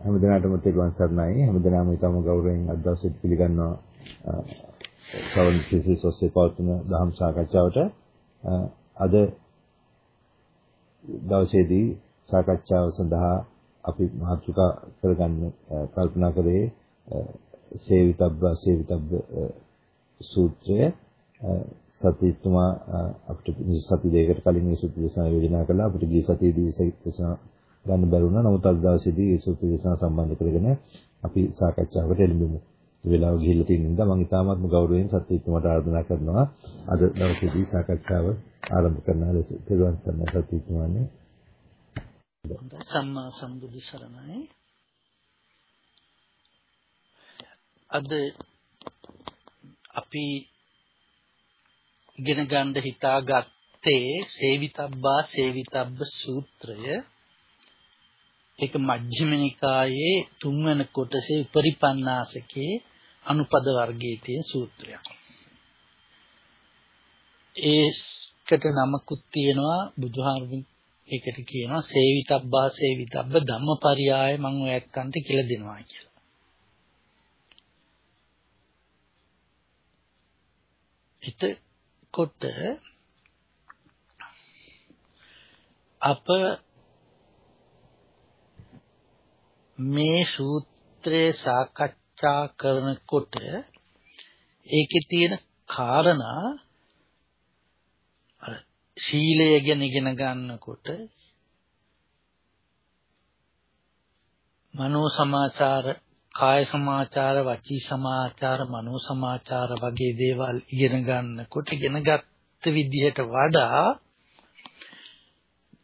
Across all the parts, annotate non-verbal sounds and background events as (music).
හැමදෙනාටම තෙරුවන් සරණයි. හැමදෙනාම ඊටම ගෞරවයෙන් අද දවසේ පිළිගන්නවා සවන් සිසිස් ඔස්සේ පවත්වන දහම් සාකච්ඡාවට. අද දවසේදී සාකච්ඡාව සඳහා අපි මාතෘකා කරගන්න කල්පනා කරේ සේවිතබ්බ සේවිතබ්බ සූත්‍රය සතිතුමා අපිට සති දෙකකට කලින් මේ සූත්‍ර දේශනා යෝජනා කළා අපිට ගිය සතියේදී දේශනා ගන්න බැරි වුණා. නමුත් අද දවසේදී මේ සූත්‍ර දේශනා සම්බන්ධ කරගෙන අපි සාකච්ඡාවට එළඹෙමු. වෙලාව ගිහිල්ලා තියෙන නිසා මම ඉතාමත්ම ගෞරවයෙන් සත්‍යීතුමාට ආරාධනා කරනවා අද දවසේදී සාකච්ඡාව ආරම්භ කරන්න ලෙස. පෙරවන් සම්මා සත්‍යීතුමානේ. සම්මා සම්බුදු සරණයි. අද අපි ඉගෙන ගන්න හිතාගත්තේ සේවිතබ්බා සේවිතබ්බ සූත්‍රය ඒක මජ්ක්‍ධිම නිකායේ තුන්වන කොටසේ උපරිපන්නාසකේ අනුපද වර්ගයේ තියෙන සූත්‍රයක්. ඒකට නමකුත් තියෙනවා බුදුහාමුදුරුවෝ ඒකට කියනවා සේවිතබ්බා සේවිතබ්බ ධම්මපරියාය මම ඔය ඇත්තන්ට කියලා දෙනවා කියලා. එතකොට අප මේ සූත්‍රය සාකච්ඡා කරනකොට ඒකේ තියෙන කාරණා අර ශීලය ගැන ඉගෙන ගන්නකොට මනෝ සමාචාර කාය සමාචාර වචී සමාචාර මනෝ සමාචාර වගේ දේවල් ඉගෙන ගන්නකොට ඉගෙනගත්ත විදිහට වඩා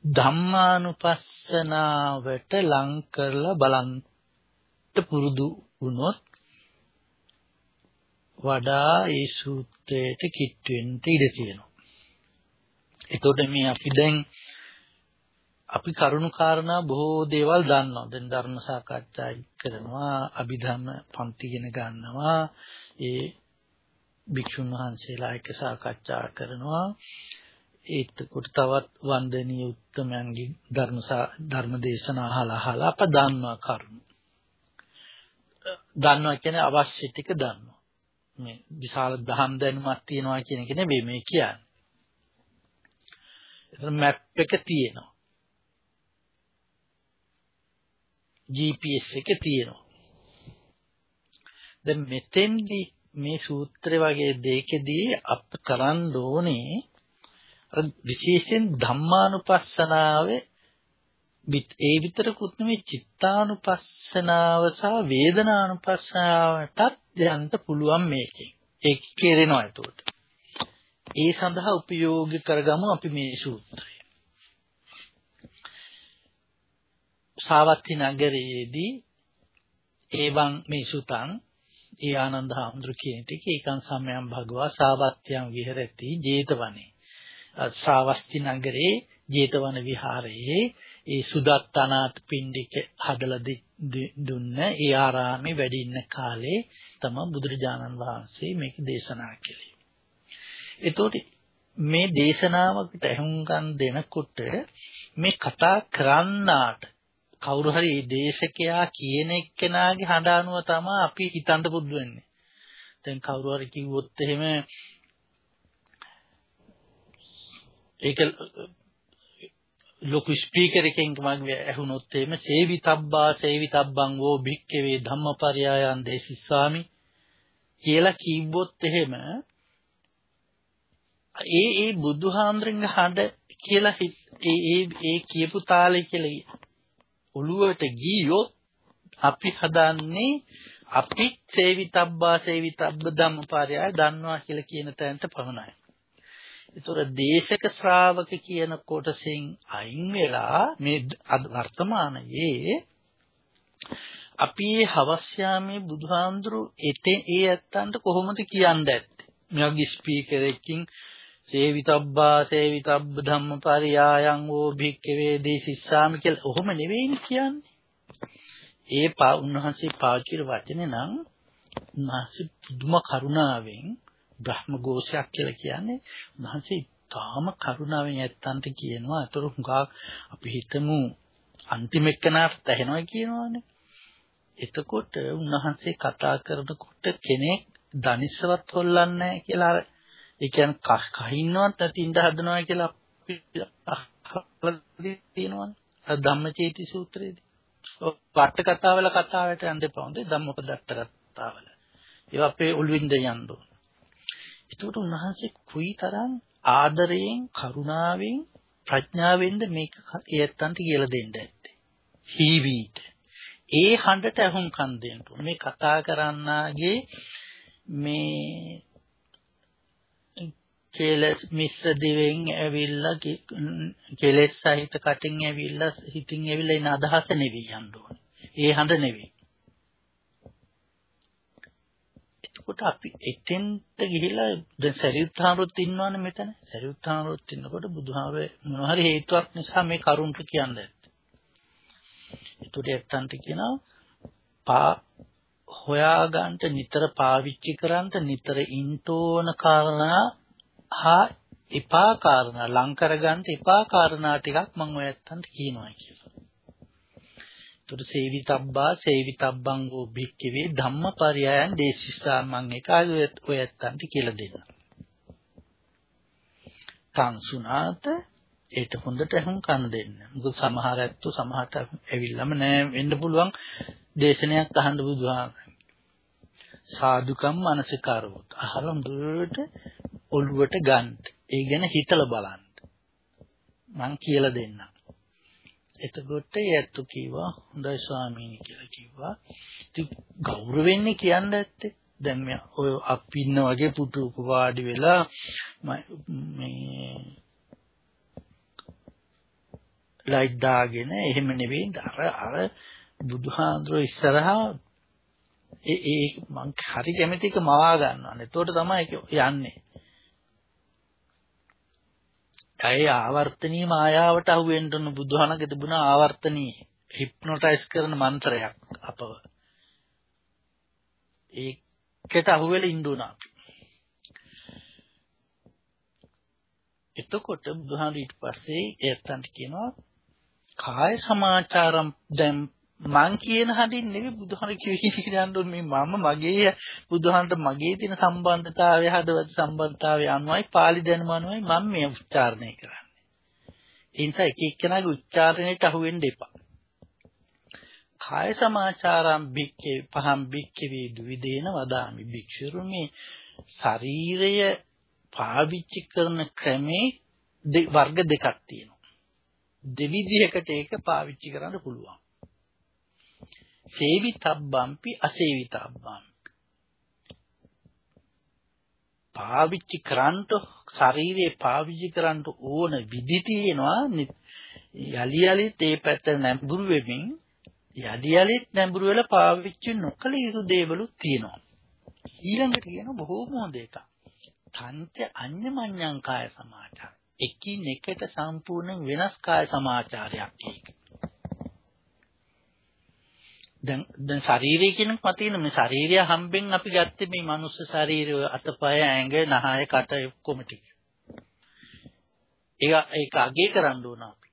ධම්මානුපස්සනාවට ලං කරලා බලන්න පුරුදු වුණොත් වඩා ඒ සූත්‍රයට කිට් වෙන්න ඉඩ තියෙනවා. එතකොට මේ අපි දැන් අපි කරුණු කාරණා බොහෝ දේවල් දන්නවා. දැන් ධර්ම සාකච්ඡා කරනවා, අභිධර්ම පන්ති ඉගෙන ගන්නවා, ඒ භික්ෂුන් වහන්සේලා එක්ක සාකච්ඡා කරනවා. ඒකට තවත් වන්දනීය උත්තමයන්ගේ ධර්ම ධර්ම දේශනා අහලා අහලා අප දන්නවා කරුණු. දන්නවා කියන්නේ අවශ්‍ය ටික දන්නවා. මේ විශාල දහම් දැනුමක් තියෙනවා කියන එක නෙවෙයි මේ කියන්නේ. එතන මැප් එක තියෙනවා. GPS එක තියෙනවා. දැන් මෙතෙන්දි මේ සූත්‍රය වගේ දෙයකදී අප කරන්න ඕනේ විශේෂයෙන් ධම්මානුපස්සනාවේ ඒ විතරකුත් නෙමෙයි චිත්තානුපස්සනාව සහ වේදනානුපස්සනාවටත් යන්න පුළුවන් මේකෙන්. ඒක කෙරෙනවා එතකොට. ඒ සඳහා උපයෝගී කරගමු අපි මේ සූත්‍රය. සාවත්ති නගරයේදී එවං මේ සුතං ඒ ආනන්ද හාමුදුරු කියන ටික ඒකං සම්යම් භගවා සාවත්‍යං විහෙරති 제තවනේ ශ්‍රාවස්ති නගරේ ජේතවන විහාරයේ ඒ සුදත්තනාත් පින්ඩික හදලා දුන්න ඒ ආරාමේ වැඩි ඉන්න කාලේ තමයි බුදුරජාණන් වහන්සේ මේක දේශනා කළේ. එතකොට මේ දේශනාවකට ඇහුම්කන් දෙනකොට මේ කතා කරන්නාට කවුරු හරි මේ දේශකයා කියන එක්කෙනාගේ හඬ අනුව තමයි අපි හිතන්න පුරුදු වෙන්නේ. දැන් කවුරු හරි කිව්වොත් එහෙම ඒක ලොකු ස්පීකර් එකකින් මගේ ඇහුනොත් එහෙම සේවිතබ්බා සේවිතබ්බං වෝ භික්කවේ ධම්මපරයයන් දේසිස්සාමි කියලා කිව්වොත් එහෙම ඒ ඒ බුදුහාඳුරන්ගේ හඬ කියලා ඒ ඒ ඒ කියපු තාලේ කියලා ඔළුවට ගියොත් අපි හදන්නේ අපි සේවිතබ්බා සේවිතබ්බ ධම්මපරයය දන්නවා කියලා කියන තැනට පමණයි. ඒතොර දේශක ශ්‍රාවක කියන කොටසෙන් අයින් වෙලා මේ වර්තමානයේ අපි හවස් යාමේ බුදුහාඳුරු එතේ ඒ ඇත්තන්ට කොහොමද කියන්නේ මෙයාගේ ස්පීකර් එකකින් සේවිතබ්බා සේවිතබ්බ ධම්මපරියායන් වූ භික්ඛවේ දේසිස්සාමි කියලා ඔහොම නෙවෙයි කියන්නේ. ඒ පා උන්වහන්සේ පාවිච්චි වචනේ නම් උන්වහන්සේ පුදුම කරුණාවෙන් බ්‍රහ්ම ഘോഷයක් කියලා කියන්නේ උන්වහන්සේ තාම කරුණාවෙන් ඇත්තන්ට කියනවා. අතර හුඟක් අපි හිතමු අන්තිම එක්කනාට ඇහෙනවා කියනවානේ. එතකොට උන්වහන්සේ කතා කරනකොට කෙනෙක් දනිස්සවත් හොල්ලන්නේ නැහැ කියලා අර ඒ කියන්නේ කහින්නවත් නැති ඉඳ හදනවා කියලා අපි අහලා තියෙනවනේ. අර ධම්මචේති සූත්‍රයේදී. ඔය වට කතාවල කතාවට යන්න එපා. හොඳේ ධම්මපදට්ට කතාවල. ඒවා අපේ ඔළුවින්ද යන්න ඕන. ඒකට උන්වහන්සේ කුයිතරම් ආදරයෙන් කරුණාවෙන් ප්‍රඥාවෙන්ද මේක ඒත්තන්ට කියලා දෙන්න ඇත්තේ. හීවීට. ඒ හඬට අහුම්කම් දෙන්න ඕන. මේ කතා කරන්නාගේ මේ කෙලස් මිශ්‍ර දිවෙන් ඇවිල්ලා කෙලස් සහිත කටින් ඇවිල්ලා හිතින් ඇවිල්ලා එන අදහස නෙවෙයි යන්න ඕනේ. ඒ හඬ නෙවෙයි. එතකොට අපි එතෙන්ට ගිහිලා දැන් සරියුත් හාමුදුරුවෝ ඉන්නවනේ මෙතන. සරියුත් හාමුදුරුවෝ ඉන්නකොට බුදුහාමේ මොන හරි හේතුවක් නිසා මේ කරුණට කියන්නේ. ඒකට එත්තන්ට කියනවා පා හොයාගන්න නිතර පාවිච්චි කරන්න නිතර ඉන්ටෝන කාරණා හා එපා කාරණා ලං කරගන්න එපා කාරණා ටිකක් මම ඔයත්තන්ට කියනවා කියලා. ඒතර සේවිතබ්බා සේවිතබ්බං වූ භික්කවේ ධම්මපරයයන් දේශිසා මම එකයි ඔයත්තන්ට කියලා දෙන්න. සංසුනාත ඒට හොඳට අහුම් කන දෙන්න. මොකද සමහර ඇත්තෝ සමහරට ඇවිල්ලාම නෑ වෙන්න පුළුවන් දේශනයක් අහන්න බුදුහාම. සාදුකම් මනසිකාරවොත් අහලා හොඳට ඔළුවට ගන්න. ඒ ගැන හිතලා බලන්න. මං කියලා දෙන්නම්. එතකොට යැත්තු කිව්වා හොඳයි ස්වාමීනි කියලා කිව්වා. ඉතින් ගෞරවෙන්නේ කියන්න ඇත්තේ. දැන් මේ ඔය අපි ඉන්න වගේ පුටුක වාඩි වෙලා මේ ලයිට් දාගෙන එහෙම නෙවෙයි අර අර බුදුහාඳුර ඉස්සරහා ඒ ඒ මං හරි කැමති එක මවා ගන්නවා. එතකොට තමයි ඒක යන්නේ. ඒ ආවර්තනීය මායාවට අහු වෙන්න උන බුදුහානගේ තිබුණ ආවර්තනීය හිප්නොටයිස් කරන මන්ත්‍රයක් අපව. ඒකට අහු වෙලා ඉන්න උනා. එතකොට බුදුහාම ඊට පස්සේ එයන්ට කියනවා කාය සමාචාරම් දැන් මං කියන හදින් නෙවෙයි බුදුහාර කියන්නේ මේ මම මගේ බුදුහාරට මගේ තියෙන සම්බන්ධතාවය හදවත් සම්බන්ධතාවය අනුවයි පාලි දැනුම අනුවයි මම මේ උච්චාරණය කරන්නේ. ඒ නිසා එක එක්කෙනාගේ උච්චාරණයට අහු වෙන්න එපා. කාය සමාචාරම් බික්කේ පහම් බික්කේ වේ දුවිදේන වදාමි භික්ෂුරුනි ශරීරය පාවිච්චි කරන ක්‍රමේ වර්ග දෙකක් තියෙනවා. දෙවිධයකට ඒක පාවිච්චි කරන්න පුළුවන්. සේවිතබ්බම්පි අසේවිතබ්බම්පි. පාවිච්චි කරන්ට ශරීරේ පාවිච්චි කරන්ට ඕන විදි තියෙනවා යලි යලිත් ඒ පැත්ත නැඹුරු වෙමින් යලි යලිත් නැඹුරු වෙලා පාවිච්චි නොකළ යුතු දේවලුත් තියෙනවා. ඊළඟට කියන බොහෝම හොඳ එකක්. තන්ත්‍ය අඤ්ඤමඤ්ඤං කාය සමාචාර. එකින් එකට සම්පූර්ණ වෙනස් කාය සමාචාරයක් ඒක. දැන් දැන් ශරීරය කියන මතින මේ ශරීරය හම්බෙන් අපි ගත්තේ මේ මනුස්ස ශරීරය අතපය ඇඟ නහය කට ඔක්කොම ටික. ඒක ඒක අගේ කරන්න ඕන අපි.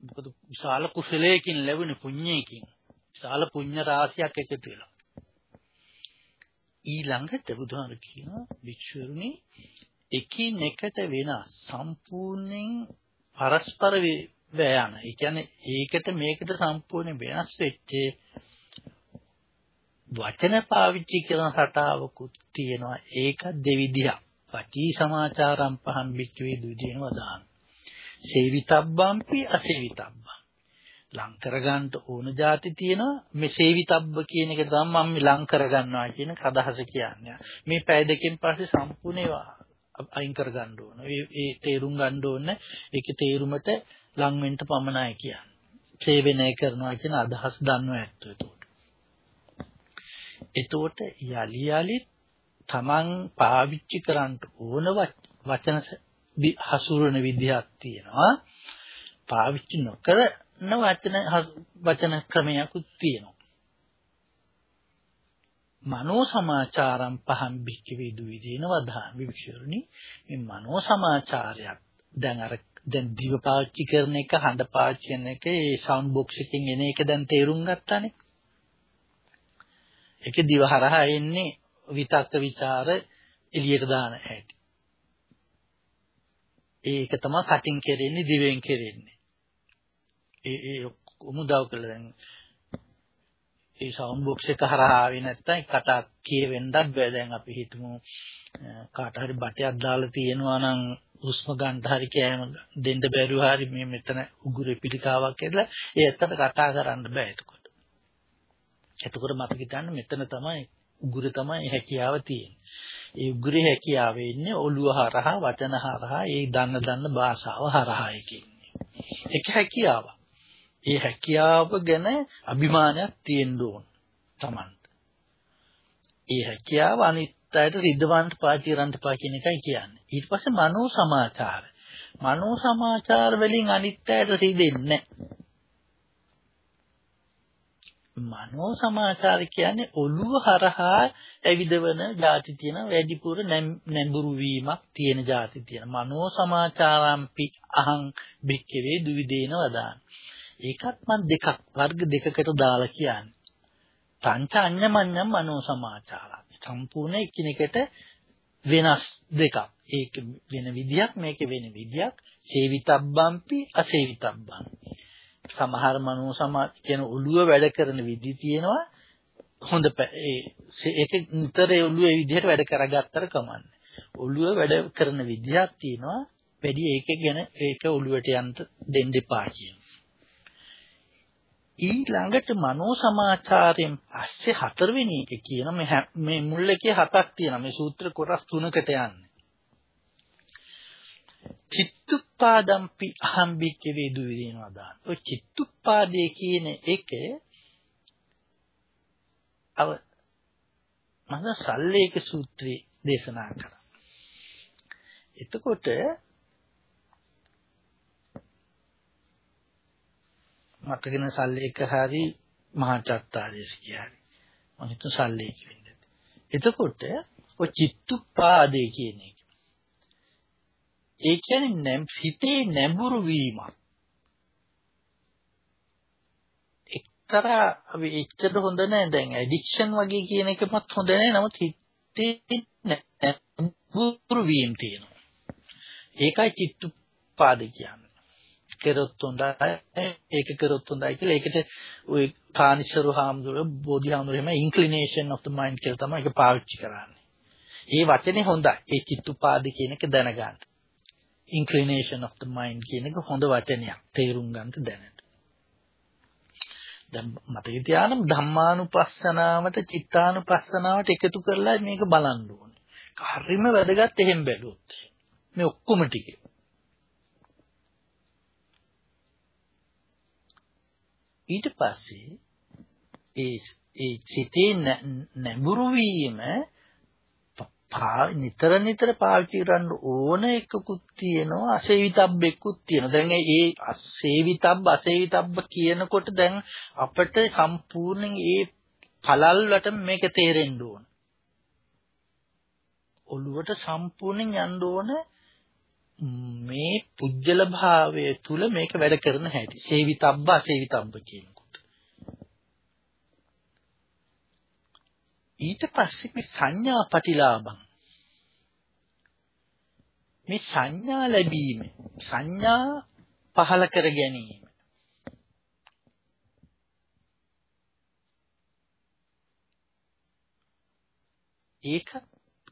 මොකද විශාල කුසලයකින් ලැබෙන පුණ්‍යයකින් විශාල පුණ්‍ය රාශියක් එකතු වෙලා. ඊළඟට බුදුහාම කියනවා වික්ෂුරුනි එකින් එකට වෙන සම්පූර්ණයෙන් පරස්පර වෑයන. ඒ කියන්නේ ඒකට මේකට සම්පූර්ණ වෙනස් වෙච්ච වචන පාවිච්චි කරන රටාවකුත් තියෙනවා. ඒක දෙවිදියක් වචී සමාචාරම් පහම් බික්කවේ දුදීන වදාන සේවිතබ්බම්පි අසේවිතබ්බම්. ලං කරගන්න ඕන જાති තියෙනවා. මේ සේවිතබ්බ කියන එක තමයි මම ලං කරගන්නවා කියන අදහස කියන්නේ. මේ පැය දෙකෙන් පස්සේ සම්පූර්ණ ඒවා අයින් කරගන්න ඕන. ඒ තේරුම් ගන්න ඕන. ඒකේ තේරුමට ලං වෙන්න පමණයි කියන්නේ. සේවනය කරනවා කියන අදහස් දන්නව ඇත්තෝ එතකොට යලි යලි තමන් පාවිච්චි කරන්න ඕන වචන හසුරන විදිහක් තියෙනවා. පාවිච්චි නොකරන වචන වචන ක්‍රමයක්ත් තියෙනවා. මනෝ සමාචාරම් පහම් බික්කවේ දුවිදීන වදහා වික්ෂුරුනි මේ මනෝ සමාචාරයක් දැන් අර දැන් දිව පාවිච්චි කරන එක හඬ පාවිච්චි කරන එක ඒ සවුන්ඩ් බොක්ස් එකකින් එන එක දැන් තේරුම් ගත්තානේ ඒක දිව හරහා එන්නේ විතක්ක ਵਿਚාර එළියට දාන හැටි. ඒක තමයි කටින් කෙරෙන්නේ දිවෙන් කෙරෙන්නේ. ඒ ඒ උමුදව් කළ දැන් ඒ සවුන්ඩ් බොක්ස් එක හරහා ආවේ නැත්නම් කටක් කියවෙන්නත් බෑ දැන් අපි හිතමු කාට හරි බටයක් දාලා තියෙනවා නම් හුස්ම ගන්න හරි කෑම දෙන්න බැරුව හරි මේ මෙතන උගුරේ පිටිකාවක් කියලා ඒ ඇත්තට කතා කරන්න බෑ එතකොට. එතකොට මතක ගන්න මෙතන තමයි උගුරේ තමයි හැකියාව තියෙන්නේ. ඒ උගුරේ හැකියාව ඉන්නේ ඔළුව හරහා වචන හරහා ඒ දන්න දන්න භාෂාව හරහා එකන්නේ. ඒක හැකියාවක්. ඒ හැකියාව ගැන අභිමානයක් තියෙන්න ඕන Tamanට. ඒ හැකියාව අනිත් අයට රිද්දවන්ට පාචිරන්ට පා කියන එකයි කියන්නේ. ඊට පස්සේ මනෝ සමාචාර. මනෝ සමාචාර වලින් අනිත් අයට රිදෙන්නේ මනෝ සමාචාර කියන්නේ ඔළුව හරහා ඇවිදවන ಜಾති තියෙන වැඩිපුර නැඹුරු වීමක් තියෙන ಜಾති තියෙන මනෝ සමාචාරම්පි අහං බික්කවේ දුවිදේන වදාන ඒකත් මම දෙකක් වර්ග දෙකකට දාලා කියන්නේ. පංච අඤ්ඤමඤ්ඤම් මනෝ සමාචාරා. සම්පූර්ණ එකිනෙකට වෙනස් දෙකක්. ඒක වෙන විදියක් මේක වෙන විදියක්. සේවිතබ්බම්පි අසේවිතබ්බම්. සමහර මනෝ සමා කියන ඔළුව වැඩ කරන විදි තියෙනවා. හොඳ ඒක නිතර ඔළුවේ විදිහට වැඩ කරගත්තට කමන්නේ. ඔළුව වැඩ කරන විදියක් තියෙනවා. වැඩි ඒක ගැන ඒක ඔළුවට යන්න දෙන්න එපා කියන. ඊළඟට මනෝ සමාචාරයෙන් පස්සේ හතරවෙනි එක කියන මේ මේ මුල් එකේ හතක් තියෙනවා මේ සූත්‍ර කොටස් තුනකට යන්නේ චිත්තුප්පාදම්පි අහම්බික්ක වේදු විදිනවා දාන ඔය චිත්තුප්පාදේ කියන එක අව මම සල්ලේක සූත්‍රයේ දේශනා කරා එතකොට මතගෙන සල්ලේක හරි මහා චත්තාරේස කියන්නේ. මම හිතුව සල්ලේක වෙන්නේ. එතකොට ඔය චිත්තුප්පාදේ කියන එක. ඒ කියන්නේ හිතේ නැඹුරු වීමක්. එක්තරා අපි එච්චර හොඳ නැහැ දැන් ඇඩික්ෂන් වගේ කියන එකමත් හොඳ නැහැ නමුත් හිතේ නැඹුරු වීම තියෙනවා. ඒකයි චිත්තුප්පාද කියන්නේ. කරොත් හොඳයි ඒක කරොත් හොඳයි කියලා ඒකට ওই කානිසරු හාමුදුරුවෝ බෝධි හාමුදුරුවෝ එහෙම inclination of the mind කියලා තමයි ඒක පාවිච්චි කරන්නේ. ඒ වචනේ හොඳයි. ඒ චිත්තුපාදි කියන එක දැනගන්න. Inclination of the mind කියන එක හොඳ වචනයක්. තේරුම් ගන්න දැනට. දැන් මතක තියාගන්න ධම්මානුපස්සනාවට චිත්තානුපස්සනාවට එකතු කරලා මේක බලන්න ඕනේ. හරිම වැදගත් එහෙම බැලුවොත්. මේ ඔක්කොම ටිකේ ඊට පස්සේ ඒ ඒ සිතේ නැඹුරු වීම නිතර නිතර පාවිච්චි කරන්න ඕන එකකුත් තියෙනවා අසේවිතබ්බෙකුත් තියෙනවා දැන් ඒ අසේවිතබ්බ අසේවිතබ්බ කියනකොට දැන් අපිට සම්පූර්ණයෙන් ඒ පළල් වලට මේක තේරෙන්න ඕන ඔළුවට සම්පූර්ණයෙන් යන්න ඕන මේ පුජ්‍යල භාවය තුල මේක වැඩ කරන හැටි. සේවිතබ්බ අසේවිතබ්බ කියනකොට. ඊට පස්සේ මේ සංඥා ප්‍රතිලාභං මේ සංඥා ලැබීම සංඥා පහල කර ගැනීම ඒක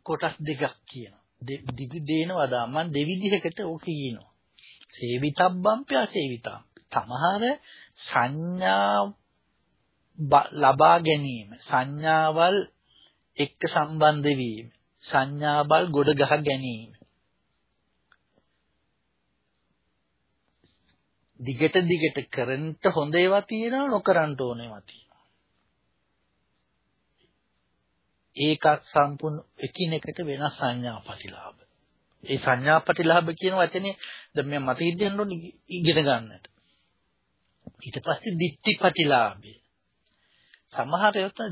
කොටස් දෙකක් කියනවා දිවි දේනවා දා මම දෙවිදිහකට ඕක කියනවා. සේවිතබ්බම්පි අසේවිතම්. තමහර සංඥා ලබා ගැනීම සංඥාවල් එක්ක සම්බන්ධ වීම සංඥාවල් ගොඩ ගහ ගැනීම දිගට දිගට කරන්ට හොඳ ඒවා තියෙනවා නොකරන්ට ඕන ඒවා තියෙනවා ඒකත් සම්පූර්ණ එකිනෙකට වෙනස් සංඥා ප්‍රතිලාභ. ඒ සංඥා ප්‍රතිලාභ කියන වචනේ දැන් මම මත ඉඳන් ඕනේ ඉගෙන ගන්නට. ඊට පස්සේ දික්ටි ප්‍රතිලාභය. සමහර ඒවා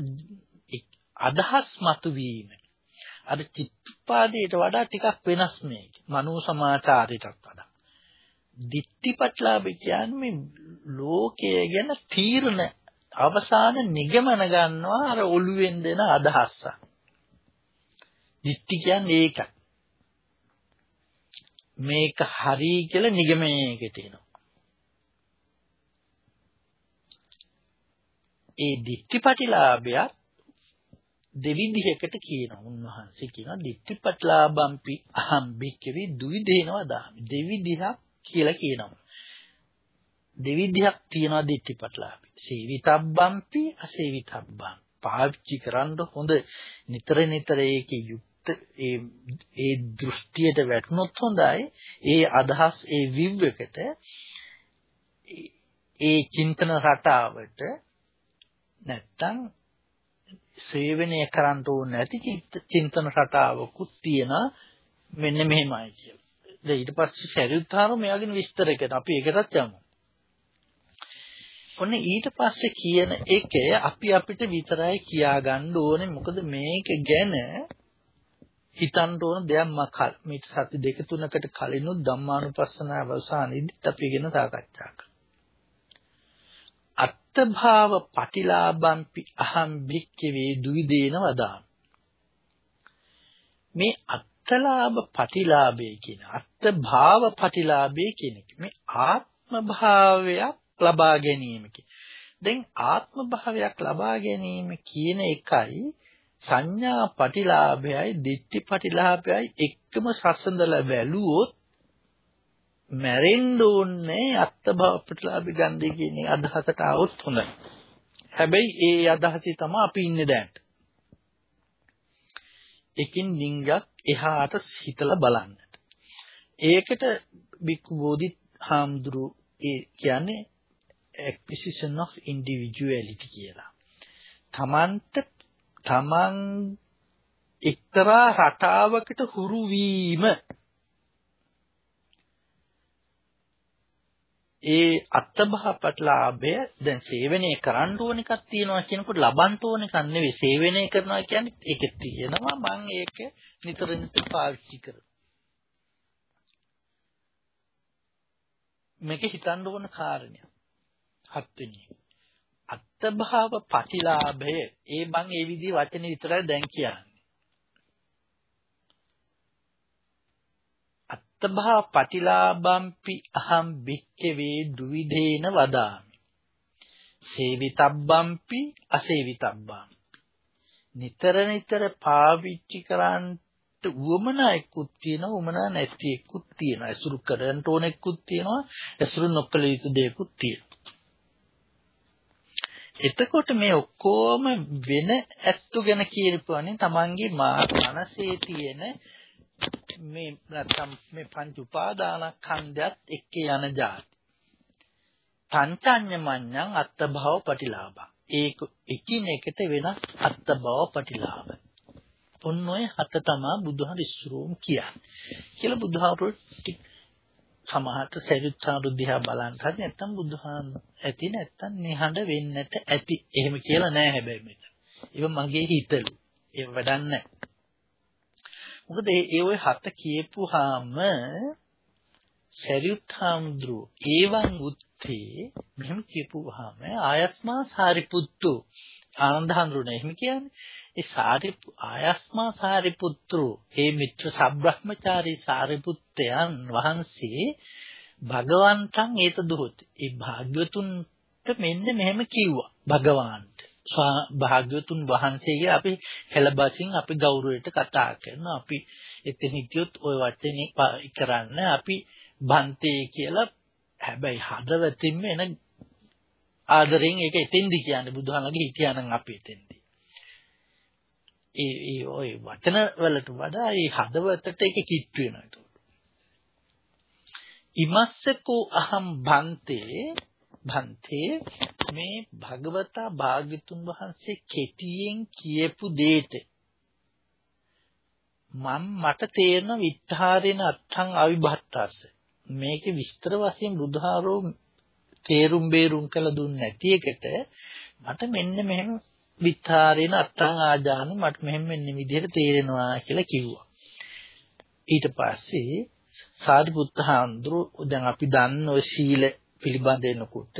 අදහස් මතුවීම. අර චිත්තපාදයට වඩා ටිකක් වෙනස් මේක. මනෝ සමාචාරයටත් වඩා. දික්ටි ප්‍රතිලාභ කියන්නේ ලෝකය ගැන තීරණ අවසාන නිගමන ගන්නවා අර ඔළුවෙන් දෙන අදහස. දිට්ඨි කියන්නේ ඒකයි. මේක හරි කියලා නිගමනයකට එනවා. ඒ දිට්ඨිපටිලාභයත් දෙවිධයකට කියනවා. උන්වහන්සේ කියනවා දිට්ඨිපට්ලාබම්පි අහම් බික්කවි දුවිදේනවා දාමි. දෙවිධයක් කියලා කියනවා. දෙවිධයක් තියනවා දිට්ඨිපට්ලාභි සේවිතබ්බම්පි අසේවිතබ්බම් පාවිච්චි කරන්න හොඳ නිතර නිතර ඒකේ යුක්ත ඒ ඒ දෘෂ්ටියට වැටුනොත් හොඳයි. ඒ අදහස් ඒ විව්වකට ඒ චින්තන රටාවට නැත්තම් සේවනය කරන්න ඕනේ නැති චින්තන රටාවකුත් තියෙනවා මෙන්න මෙහෙමයි කියලා. දැන් ඊට පස්සේ ශරීරතාවම මෙයාගෙන විස්තර කරනවා. අපි ඒකටත් යමු. ඔන්න ඊට පස්සේ කියන එක අපි අපිට විතරයි කියා ගන්න ඕනේ. මොකද මේක ගැන හිතන්න ඕන දෙයක් මක මේ සති දෙක තුනකට කලිනුත් ධම්මානුපස්සනාව අවසානයේදීත් අපි ඉගෙන සාකච්ඡා කළා. අත්ථභාව පටිලාභම්පි අහම් භික්ඛවේ දුවිදේන වදාම. මේ අත්ථලාභ පටිලාභය කියන අත්ථභාව පටිලාභය කියන එක මේ ආත්ම භාවයක් ලබා ගැනීම දැන් ආත්ම භාවයක් ලබා ගැනීම කියන එකයි සංඥා පටිලාභයයි දිට්ඨි පටිලාභයයි එකම සසඳලා බැලුවොත් මැරෙන්න ඕනේ අත්බව ප්‍රතිලාභ ගන්නේ කියන අදහසට આવොත් හොඳයි. හැබැයි ඒ අදහසේ තමයි අපි ඉන්නේ දැන්. එකින් ඩිංගක් එහාට හිතලා බලන්නට. ඒකට බික්කු බෝධි හාමුදුරු ඒ කියන්නේ acquisition of individuality කියලා. තමන්ට තමන් එක්තරා රටාවකට හුරු වීම ඒ අත්බහපටලාභය දැන් සේවනය කරන්න ඕන එකක් තියෙනවා කියනකොට ලබන්න ඕන එකක් නෙවෙයි. සේවනය කරනවා කියන්නේ ඒක තියෙනවා මම ඒක නිතර නිතර පාවිච්චි කරනවා. මේක හිතන්න ඕන කාරණයක් හත්වෙනි. අත්භාව පටිලාභය ඒ මං ඒ විදිහේ වචනේ විතරයි දැන් කියන්නේ. අත්තභා පටිලාභම්පි අහම් භික්කවේ දුවිදේන වදාමි. සේවිතබ්බම්පි අසේවිතබ්බම්. නිතර නිතර පාවිච්චි කරන්නට උවමනායකුත් තියෙනවා උවමනා නැතිෙකුත් තියෙනවා. ඇසුරු කරන්න ඕනෙකුත් තියෙනවා ඇසුරු නොකළ යුතු දෙයක්කුත් තියෙනවා. එතකොට මේ ඔක්කොම වෙන ඇත්තු ගැන කියනපුවානේ තමන්ගේ මනසේ තියෙන මේ නැත්තම් මේ පංච උපාදානස්කන්ධයත් එක්ක යන જાති. පංචඤ්ඤ මඤ්ඤං අත්ථභව පටිලාභං. ඒක එකිනෙකට වෙන අත්ථභව පටිලාභ. ඔන්න ඔය හත තමයි බුදුහාම ඉස්සරෝම් කියන්නේ. කියලා බුදුහාමුදුරු සමහරට සරිත්සාරු දිහා බලන්න හරි නැත්තම් බුදුහාම ඇති නැත්තම් නිහඬ වෙන්නට ඇති. එහෙම කියලා නෑ හැබැයි මෙතන. ඒක මගේ හිතලු. ඒක වැඩක් නෑ. මොකද ඒ ඔය හත කියපුවාම සරියුත් හාමුදුරු ඒවන් උත්තේ මෙහෙම කියපුවාම ආයස්මා සාරිපුත්තු. ආනන්ද හඳුරන එහෙම කියන්නේ. ඒ සාරි ආයස්මා සාරිපුත්තු. ඒ මිත්‍ර සබ්‍රහ්මචාරී සාරිපුත්තයන් වහන්සේ භගවන්තං ඒත දුහොත්. ඒ භාග්‍යතුන්ට මෙන්න මෙහෙම කිව්වා. භගවාන්ට. භාග්‍යතුන් වහන්සේගේ අපි හෙළබසින් අපි ගෞරවයට කතා කරනවා අපි එතන හිටියොත් ওই වචනේ කරන්න අපි බන්තේ කියලා හැබැයි හදවතින්ම එන ආදරෙන් ඒක එතෙන්දි කියන්නේ බුදුහාමගේ හිටියානම් අපි එතෙන්දි ඒ ඒ ওই වචන වලට වඩා ඒ හදවතට ඒක කිට් වෙනවා ඉමස්සකෝ අහම් බන්තේ භන්තේ මේ භගවතා භාග්‍යතුන් වහන්සේ කෙටියෙන් කියපු දෙයට මම මට තේරෙන විත්තරේන අත්ථං අවිභත්තස්ස. මේකේ විස්තර වශයෙන් බුදුහාරෝ තේරුම් බේරුම් කළ දුන්නේ නැති එකට මට මෙන්න මෙහෙම විත්තරේන අත්ථං ආජාන මට මෙහෙම මෙන්න විදිහට තේරෙනවා කියලා කිව්වා. ඊට පස්සේ සාරිපුත්ත හාමුදුරුවෝ දැන් අපි දන්න ඔය සීල පිළිබඳ එනකොට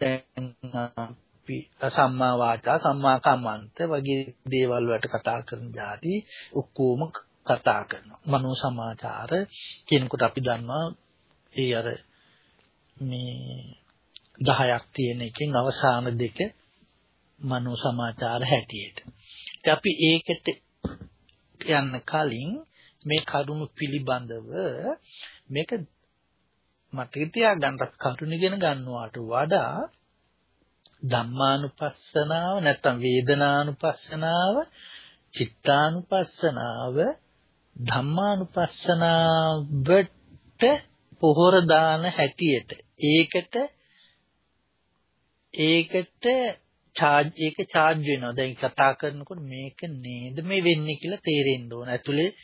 දැන් අපි සම්මා වාචා සම්මා කම්මන්ත වගේ දේවල් වලට කතා කරන જાති ඔක්කොම කතා කරනවා. මනෝ සමාචාර කියනකොට අපි දන්නවා ඒ අර මේ 10ක් තියෙන එකෙන් අවසාන දෙක මනෝ සමාචාර හැටියට. ඉතින් අපි ඒකට යන්න කලින් මේ කරුණු පිළිබඳව මේක මතක තියාගන්න කරුණ ඉගෙන ගන්නවට වඩා ධම්මානුපස්සනාව නැත්නම් වේදනානුපස්සනාව චිත්තානුපස්සනාව ධම්මානුපස්සනාවට පොහොර දාන හැටියට ඒකට ඒකට charge ඒක charge වෙනවා. දැන් කතා කරනකොට මේක නේද මේ වෙන්නේ කියලා තේරෙන්න ඕන. ඇතුලේ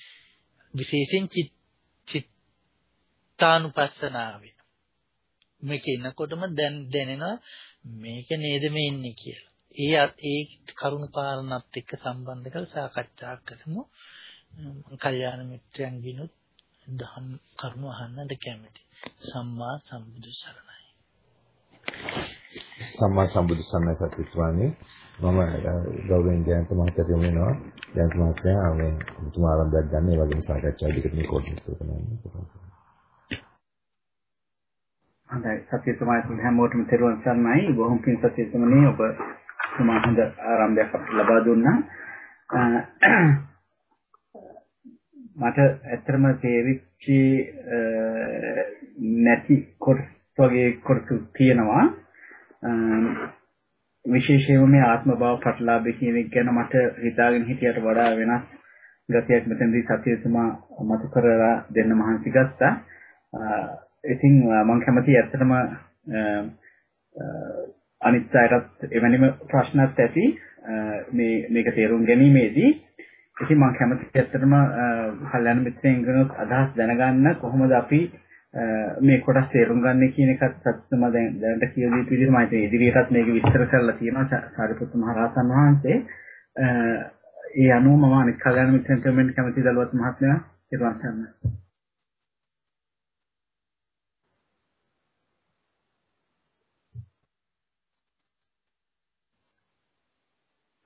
විශේෂයෙන් චිත්තානුපස්සනාවේ. මේක ඉන්නකොටම දැන් දැනෙනවා මේක නේද මේ ඉන්නේ කියලා. ඒ ඒ කරුණු කාරණාත් එක්ක සම්බන්ධ කරලා සාකච්ඡා කරමු. කල්යාණ මිත්‍රයන් ගිනුත් දහම් කරුණු අහන්නද කැමති. සම්මා සම්බුදු සරණයි. සම්මා සම්බුදු සරණයි සත්‍යස්වාමී මම ගෞරවයෙන් ජයන්ත මහත්තයාට යොමු වෙනවා. ජයන්ත මහත්තයා මේ මුතුමා ආරම්භයක් ගන්න ඒ වගේම සාකච්ඡා දෙකට මේ කෝඩ් කරනවා. හොඳයි. සත්‍යතුමාට හැමෝටම තෙරුවන් සරණයි. බොහොම පින් සත්‍යතුමනි ඔබ තුමා හොඳ ආරම්භයක් අපිට ලබා දුන්නා. මට ඇත්තටම තේරිච්ච නැති කොටස් වගේ කොටස් තියෙනවා. විශේෂයෙන්ම මේ ආත්ම භාව ප්‍රතිලාභ කියන එක ගැන මට හිතාගෙන හිටියට වඩා වෙනස් ගතියක් මෙතනදී සත්‍යතුමා මතු කරලා දෙන්න මහන්සි ගත්තා. ඉතින් මම කැමතියි ඇත්තටම අනිත් අයටත් එවැනිම ප්‍රශ්නත් ඇති මේ මේක තේරුම් ගැනීමේදී ඉතින් මම කැමතියි ඇත්තටම කල්යනා මිත්‍රයන් ගැන අදහස් දැනගන්න කොහොමද අපි මේ කොටස් තේරුම් ගන්න කියන එකත් සත්‍යම දැන් දැනට කියලා දීපු විදිහට මම ඉතින් ඉදිරියටත් මේක විස්තර කරලා තියෙනවා සාරිපුත්තු මහ රහතන් වහන්සේ ඒ අනුව මම අනිත් කල්යනා මිත්‍රයන් කමෙන්ට් කැමති දලුවත් මහත්මයා ඉරවන් කරන්න.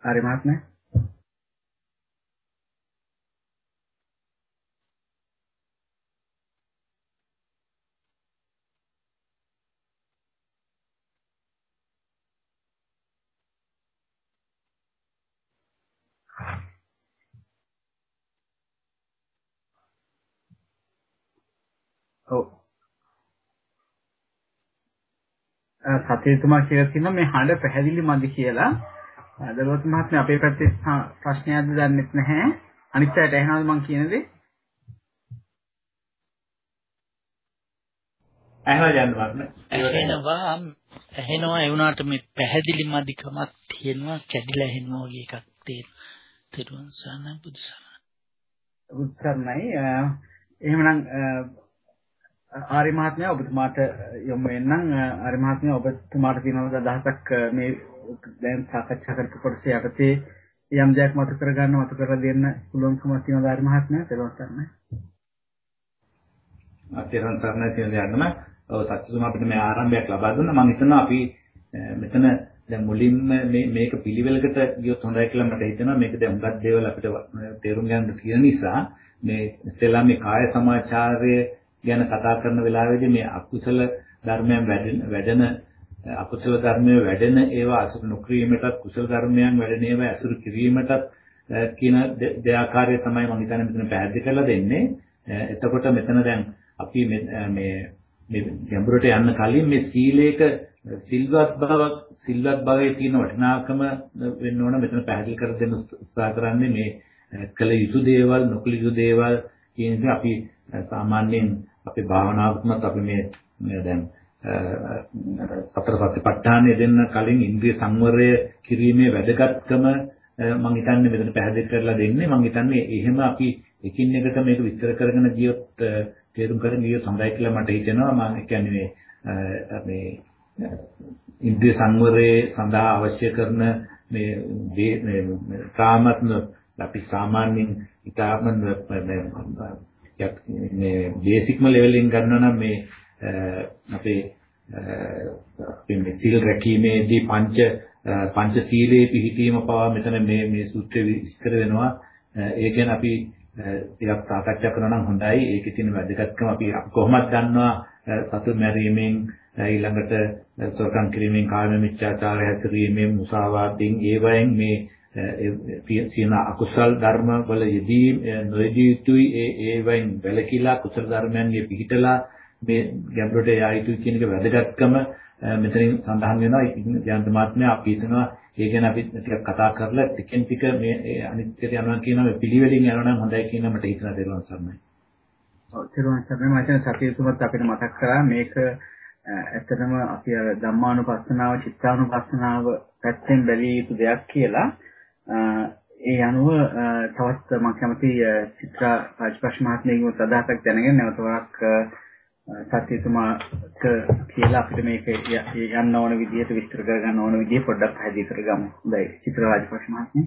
හරි මහත්මයා ඔව්. සතියතුමා කියලා තියෙනවා මේ හඬ පැහැදිලි මදි කියලා. දලුවත් මහත්මයා අපේ පැත්තේ ප්‍රශ්නයක්ද දන්නෙත් නැහැ. අනිත් අයට ඇහෙනවද මං කියන දේ? ඇහෙනවා යන්න වන්න. ඇහෙනවා ඇහෙනවා ඒ වුණාට මේ පැහැදිලි මදිකමක් තියෙනවා කැඩිලා ඇහෙනවා වගේ එකක් තියෙනවා. තෙරුවන් සරණයි බුදු සරණයි. බුදු සරණයි. එහෙමනම් ආරි මහත්මයා ඔබතුමාට යොමු වෙන්නම් ආරි මහත්මයා ඔබතුමාට තියෙනවද අදහසක් මේ දැන් සාකච්ඡා කරපු කොටසේ යටතේ යම් දෙයක් මතු කරගන්න මතු කරලා දෙන්න පුළුවන්කමක් තියෙනවද ආරි මහත්මයා. තේරුම් ගන්න. අත්‍යවශ්‍ය සරණයි කියන යන්නම ඔව් සත්‍යතුමා අපිට මේ ආරම්භයක් ලබා දුන්නා. මම හිතනවා අපි මෙතන දැන් මුලින්ම මේ මේක පිළිවෙලකට ගියොත් හොඳයි කියලා මට හිතෙනවා. මේක දැන් හුඟක් දේවල් අපිට තේරුම් ගන්න තියෙන නිසා මේ ඉස්සෙල්ලා මේ කාය සමාචාරය ගැන කතා කරන වෙලාවේදී මේ අකුසල ධර්මයන් වැඩෙන වැඩෙන අකුසල ධර්මයේ වැඩෙන ඒවා අසුර නොකිරීමටත් කුසල ධර්මයන් වැඩෙන ඒවා අසුර කිරීමටත් කියන දෙආකාරය තමයි මම හිතන්නේ මෙතන පැහැදිලි කරලා දෙන්නේ. එතකොට මෙතන දැන් අපි මේ මේ ගැඹුරට යන්න කලින් මේ සීලේක සිල්වත් බවක් සිල්වත් භවයේ තියෙන වටිනාකම වෙන්න ඕන මෙතන පැහැදිලි කර දෙන්න උත්සාහ කරන්නේ මේ කළ යුතු දේවල් නොකළ යුතු දේවල් කියන එක අපි සාමාන්‍යයෙන් අපේ භාවනාවකමත් අපි මේ දැන් සතර සතිපට්ඨානය දෙන්න කලින් ඉන්ද්‍රිය සංවරය කිරීමේ වැදගත්කම මම හිතන්නේ මෙතන පැහැදිලි කරලා දෙන්නේ. මම හිතන්නේ එහෙම අපි එකින් එකට මේක විස්තර කරගෙන ගියොත් තේරුම් කරගෙන ගියොත් හොඳයි කියලා මට හිතෙනවා. මම කියන්නේ මේ ඉන්ද්‍රිය සංවරයේ සඳහා අවශ්‍ය කරන මේ මේ තාමත්ම අපි සාමාන්‍යයෙන් ඉතාම මේ බේසික්ම ලෙවලින් ගන්නවා නම් මේ අපේ මේ සිල් රැකීමේදී පංච පංච සීලේ පිහිටීම පවා මෙතන මේ මේ සූත්‍රයේ විස්තර වෙනවා. ඒ ගැන අපි ටිකක් සාකච්ඡා කරනවා නම් හොඳයි. ඒකේ තියෙන වැදගත්කම අපි කොහොමද දන්නවා සතු මැරීමෙන් ඊළඟට සොරකම් කිරීමෙන් කාම මිත්‍යාචාරය හැසිරීමෙන් මුසාවාදයෙන් ඒවයෙන් මේ සියන අකුසල් ධර්ම වල යෙදී නොයෙදී යුතුයි ඒ ඒවයින් වැළකීලා කුසල ධර්මයන්ගේ පිහිටලා මේ ගැඹුරට යා යුතුයි කියන එක වැදගත්කම මෙතනින් සඳහන් වෙනවා. ජයන්ත මහත්මයා අපි හිතනවා ඒ ගැන අපි ටිකක් කතා කරලා ටිකෙන් ටික මේ අනිත්‍යයට යනවා කියන මේ පිළිවෙලින් යනවා නම් හොඳයි කියන මට හිතන දේරුවන් සර්ණයි. ඔව් දේරුවන් සර්ණයි මචං සතියතුමත් අපිට මතක් කරා මේක ඇත්තටම අපි අර ධම්මානුපස්සනාව චිත්තානුපස්සනාව පැත්තෙන් බැලිය යුතු දෙයක් කියලා ඒ අනුව තවත් මම කැමති චිත්‍රා රාජපක්ෂ මහත්මියගෙන් අදහසක් දැනගෙන නැවත වරක් සත්‍යතුමාට කියලා අපිට මේක යන්න ඕන විදිහට විස්තර කරගන්න ඕන විදිහ පොඩ්ඩක් පැහැදිලි කරගමු. හොඳයි. චිත්‍ර රාජපක්ෂ මහත්මිය.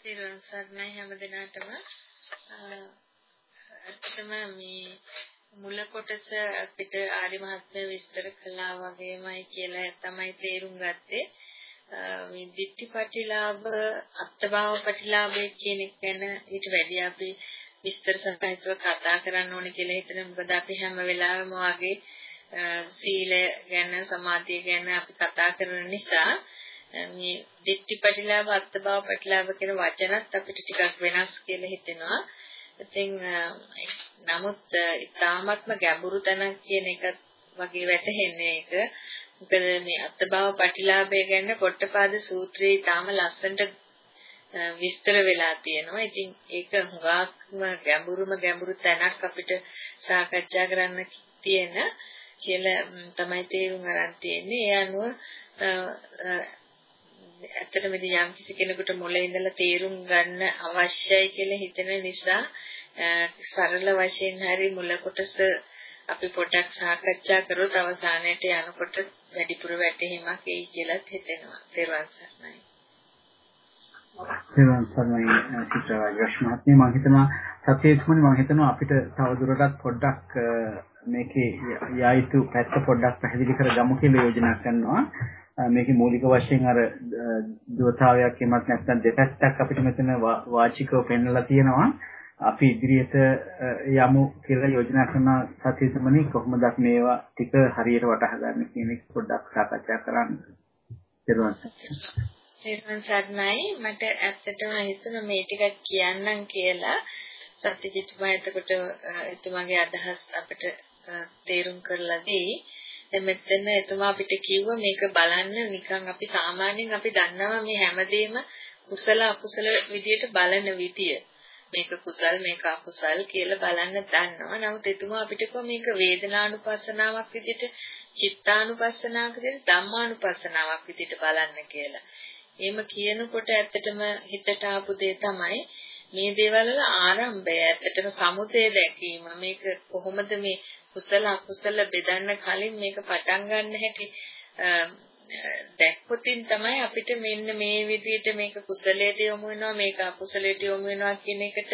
තිරුවන් සරණයි හැම දිනටම අත්තම මේ මුල කොටස අපිට ආරි මහත්මයා විස්තර කළා වගේමයි කියලා තමයි තේරුම් ගත්තේ. මේ දිට්ඨිපටිලාභ අත්භාව පටිලාභය කියන එක ගැන ඊට වැඩි අපි විස්තර සහිතව කතා කරන්න ඕනේ කියලා හිතන මොකද අපි හැම වෙලාවෙම වගේ සීලය ගැන සමාධිය ගැන අපි කතා කරන නිසා මේ දිට්ඨිපටිලාභ අත්භව පටිලාභ කියන වචනත් අපිට ටිකක් වෙනස් කියලා හිතෙනවා. ඉතින් නමුත් ඉතාමත්ම ගැඹුරු තැනක් කියන එක වගේ වැටහෙන්නේ ඒක. මොකද මේ අත්භව පටිලාභය ගැන පොට්ටපාද සූත්‍රයේ ඉතාම ලස්සනට විස්තර වෙලා තියෙනවා. ඉතින් ඒක හුඟක්ම ගැඹුරුම ගැඹුරු තැනක් අපිට සාකච්ඡා කරන්න තියෙන කියලා තමයි තේරුම් ගන්න තියෙන්නේ. ඒ අනුව ඇත්තටම ඉතින් යම් කිසි කෙනෙකුට මොලේ ඉඳලා තේරුම් ගන්න අවශ්‍යයි කියලා හිතන නිසා සරල වශයෙන් හරි මුල කොටස අපි පොඩ්ඩක් සාකච්ඡා කරොත් අවසානයේට යනකොට වැඩිපුර වැටහීමක් එයි කියලා හිතෙනවා. තේරුවන් සරණයි. තේරුවන් සරණයි සිතාරාජ් මහත්මිය මම හිතනවා සතියේ තුමනි මම හිතනවා අපිට තවදුරටත් පොඩ්ඩක් මේකේ යායුතු පැත්ත පොඩ්ඩක් පැහැදිලි කරගමු කියලා යෝජනා කරනවා. මේකේ මූලික වශයෙන් අර දුවතාවයක් එමත් නැත්නම් දෙපැත්තක් අපිට මෙතන වාචිකව පෙන්වලා තියෙනවා. අපි ඉදිරියට යමු කියලා යෝජනා කරන සතිය තුමනි කොහොමද මේවා ටික හරියට වටහා ගන්න කියන එක පොඩ්ඩක් සාකච්ඡා කරන්න. ඊළඟ තේරුවන් සරණයි මට ඇත්තටම හිතුණා මේ ටිකක් කියන්නම් කියලා. සත්‍යජිත්තුමා එතකොට එතුමාගේ අදහස් අපිට තේරුම් කරලා දී දැන් මෙතන එතුමා අපිට කිව්වා මේක බලන්න නිකන් අපි සාමාන්‍යයෙන් අපි දන්නවා මේ හැමදේම කුසල අකුසල විදියට බලන විදිය. මේක කුසල් මේක අකුසල් කියලා බලන්න දන්නවා. නමුත් එතුමා අපිට කිව්වා මේක වේදනානුපස්සනාවක් විදියට චිත්තානුපස්සනාවක් විදියට ධම්මානුපස්සනාවක් විදියට බලන්න කියලා. එහෙම කියනකොට ඇත්තටම හිතට ආපු දේ තමයි මේ දේවල් වල ආරම්භය ඇත්තටම සමුදේ දැකීම මේක කොහොමද මේ කුසල අකුසල බෙදන්න කලින් මේක පටන් ගන්න හැටි දැක්කොතින් තමයි අපිට මෙන්න මේ විදිහට මේක කුසලයට යොමු වෙනවා මේක අකුසලයට යොමු වෙනවා කියන එකට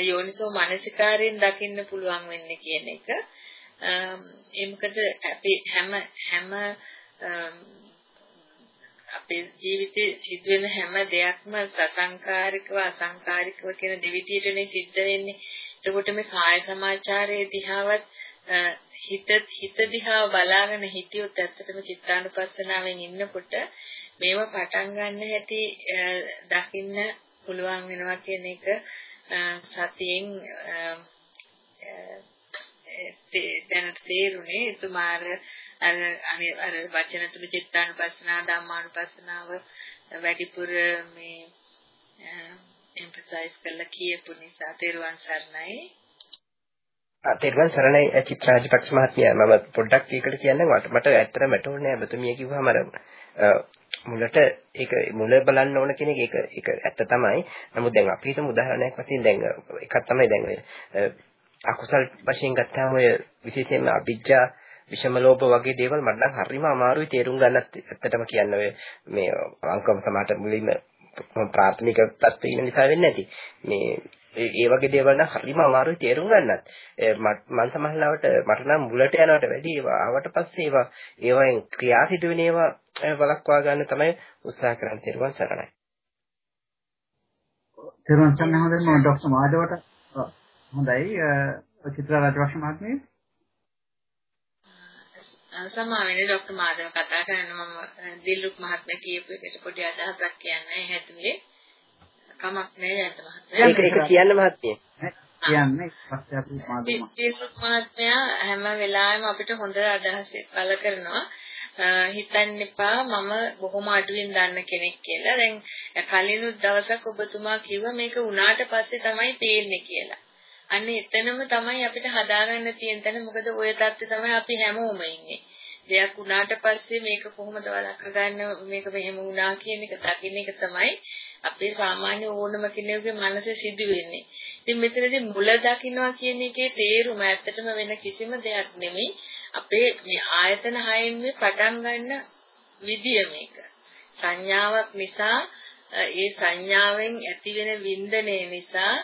යෝනිසෝ මානසිකාරයෙන් දකින්න පුළුවන් වෙන්නේ කියන එක. ඒ මොකද අපි හැම හැම අපේ ජීවිතේ සිදුවෙන හැම දෙයක්ම සසංකාරිකව අසංකාරිකව කියන දෙවිදියටනේ සිද්ධ වෙන්නේ. එතකොට මේ කාය සමාචාරයේ දිහාවත් හිත හිත දිහා බලාගෙන හිටියොත් ඇත්තටම චිත්තානුපස්සනාවෙන් ඉන්නකොට මේව පටන් ගන්න හැටි දකින්න පුළුවන් වෙනවා කියන එක සතියෙන් දැනට තේරුනේ එතුමාර අර අනේ අර වචන තුල චිත්තානුපස්සනාව ධම්මානුපස්සනාව වැඩිපුර මේ එම්ෆසයිස් කරලා කියපු නිසා තේරුවන් සරණයි. තේරුවන් සරණයි. චිත්‍රාජපක්ෂ මහත්මයා මම පොඩ්ඩක් ඒකට කියන්නම් මට මට ඇත්තටම වැටුනේ නැහැ බතුමිය කිව්වම අර මුලට ඒක මුල බලන්න ඕන කියන එක ඒක ඒක ඇත්ත තමයි. නමුත් දැන් අපි හිතමු උදාහරණයක් වශයෙන් දැන් එකක් තමයි දැන් ඔය අකුසල් වශයෙන් ගත්තාම ඔය විශේෂයෙන්ම අවිජ්ජා විෂම ලෝභ වගේ දේවල් මට නම් හරිම අමාරුයි තේරුම් ගන්නත් ඇත්තටම කියන්න ඔය මේ අංකම සමාට මුලින්ම ප්‍රාථමික තත්ත්වයේ ඉන්න නිසා වෙන්නේ නැති මේ ඒ වගේ දේවල් නම් හරිම අමාරුයි තේරුම් ගන්නත්. මම සමහරවිට මට නම් මුලට යනවට වැඩි ඒවා ආවට පස්සේ ඒවා ඒවායින් ක්‍රියා සිදු වෙන ඒවා වළක්වා ගන්න තමයි උත්සාහ කරන්නේ. තේරුම් සරණයි. තේරුම් ගන්න හොඳයි මම ડોක්ටර් මාධවට හොඳයි චිත්‍රා රාජවක්ෂ මහත්මිය සමාවෙන්නේ ડોક્ટર මාධව කතා කරන මම දිල්රුක් මහත්මයා කියපු එකට පොඩි අදහසක් කියන්නයි හැදුවේ. කමක් නෑ යන්ත මහත්මයා. ඒක ඒක කියන්න මහත්මිය. කියන්නේ පස්සේ අපි මාධව දිල්රුක් මහත්මයා හැම වෙලාවෙම අපිට හොඳ අදහස් පළ කරනවා. හිතන්න එපා මම බොහොම අඩුවෙන් දන්න කෙනෙක් කියලා. දැන් කලිනුත් දවසක් ඔබතුමා කිව්වා මේක උනාට පස්සේ තමයි පේන්නේ කියලා. අන්න එතනම තමයි අපිට හදාගන්න තියෙන තැන මොකද ওই தත්ත්වය තමයි අපි හැමෝම ඉන්නේ. දෙයක් වුණාට පස්සේ මේක කොහොමද වළක්ව ගන්න මේක මෙහෙම වුණා කියන එක දකින්න එක තමයි අපේ සාමාන්‍ය ඕනම කෙනෙකුගේ මනසේ සිදු වෙන්නේ. ඉතින් මෙතනදී මුල දකින්නවා කියන එකේ තේරුම ඇත්තටම වෙන කිසිම දෙයක් නෙමෙයි. අපේ මේ ආයතන හයෙන් මේ පටන් ගන්න විදිය මේක. සංඥාවක් නිසා ඒ සංඥාවෙන් ඇතිවෙන වින්දනය නිසා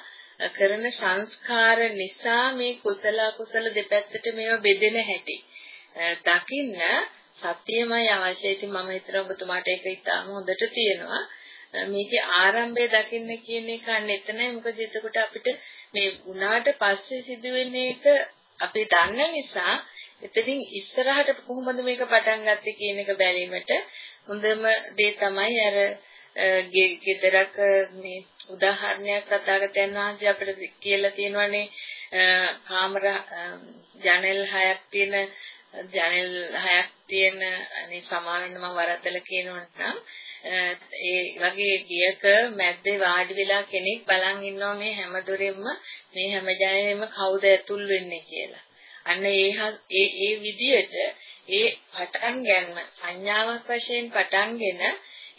කරන සංස්කාර නිසා මේ කුසල කුසල දෙපැත්තට මේවා බෙදෙන හැටි දකින්න සත්‍යමයි අවශ්‍යයි. ඉතින් මම හිතනවා ඔබතුමාට ඒක ඉතාම හොඳට තියෙනවා. මේකේ ආරම්භය දකින්න කියන එක අන්න එතනයි. මොකද එතකොට අපිට මේ වුණාට පස්සේ සිදුවෙන එක අපි දන්න නිසා එතනින් ඉස්සරහට කොහොමද මේක පටන් ගත්තේ කියන එක බැලීමට හොඳම දේ තමයි අර ගෙදරක මේ උදාහරණයක් තථාගතයන් වහන්සේ අපිට කියලා තියෙනවානේ කාමර ජනෙල් හයක් තියෙන ජනෙල් හයක් තියෙන අනේ සමාවෙන්න මම වරද්දලා කියනවනම් ඒ වගේ ගියක මැද්දේ වාඩි වෙලා කෙනෙක් බලන් ඉන්නවා මේ හැම දොරෙන්ම මේ හැම ජනෙලෙම කවුද ඇතුල් වෙන්නේ කියලා. අන්න ඒ ඒ ඒ විදියට ඒ පටන් ගන්න සංඥාවක් වශයෙන් පටන්ගෙන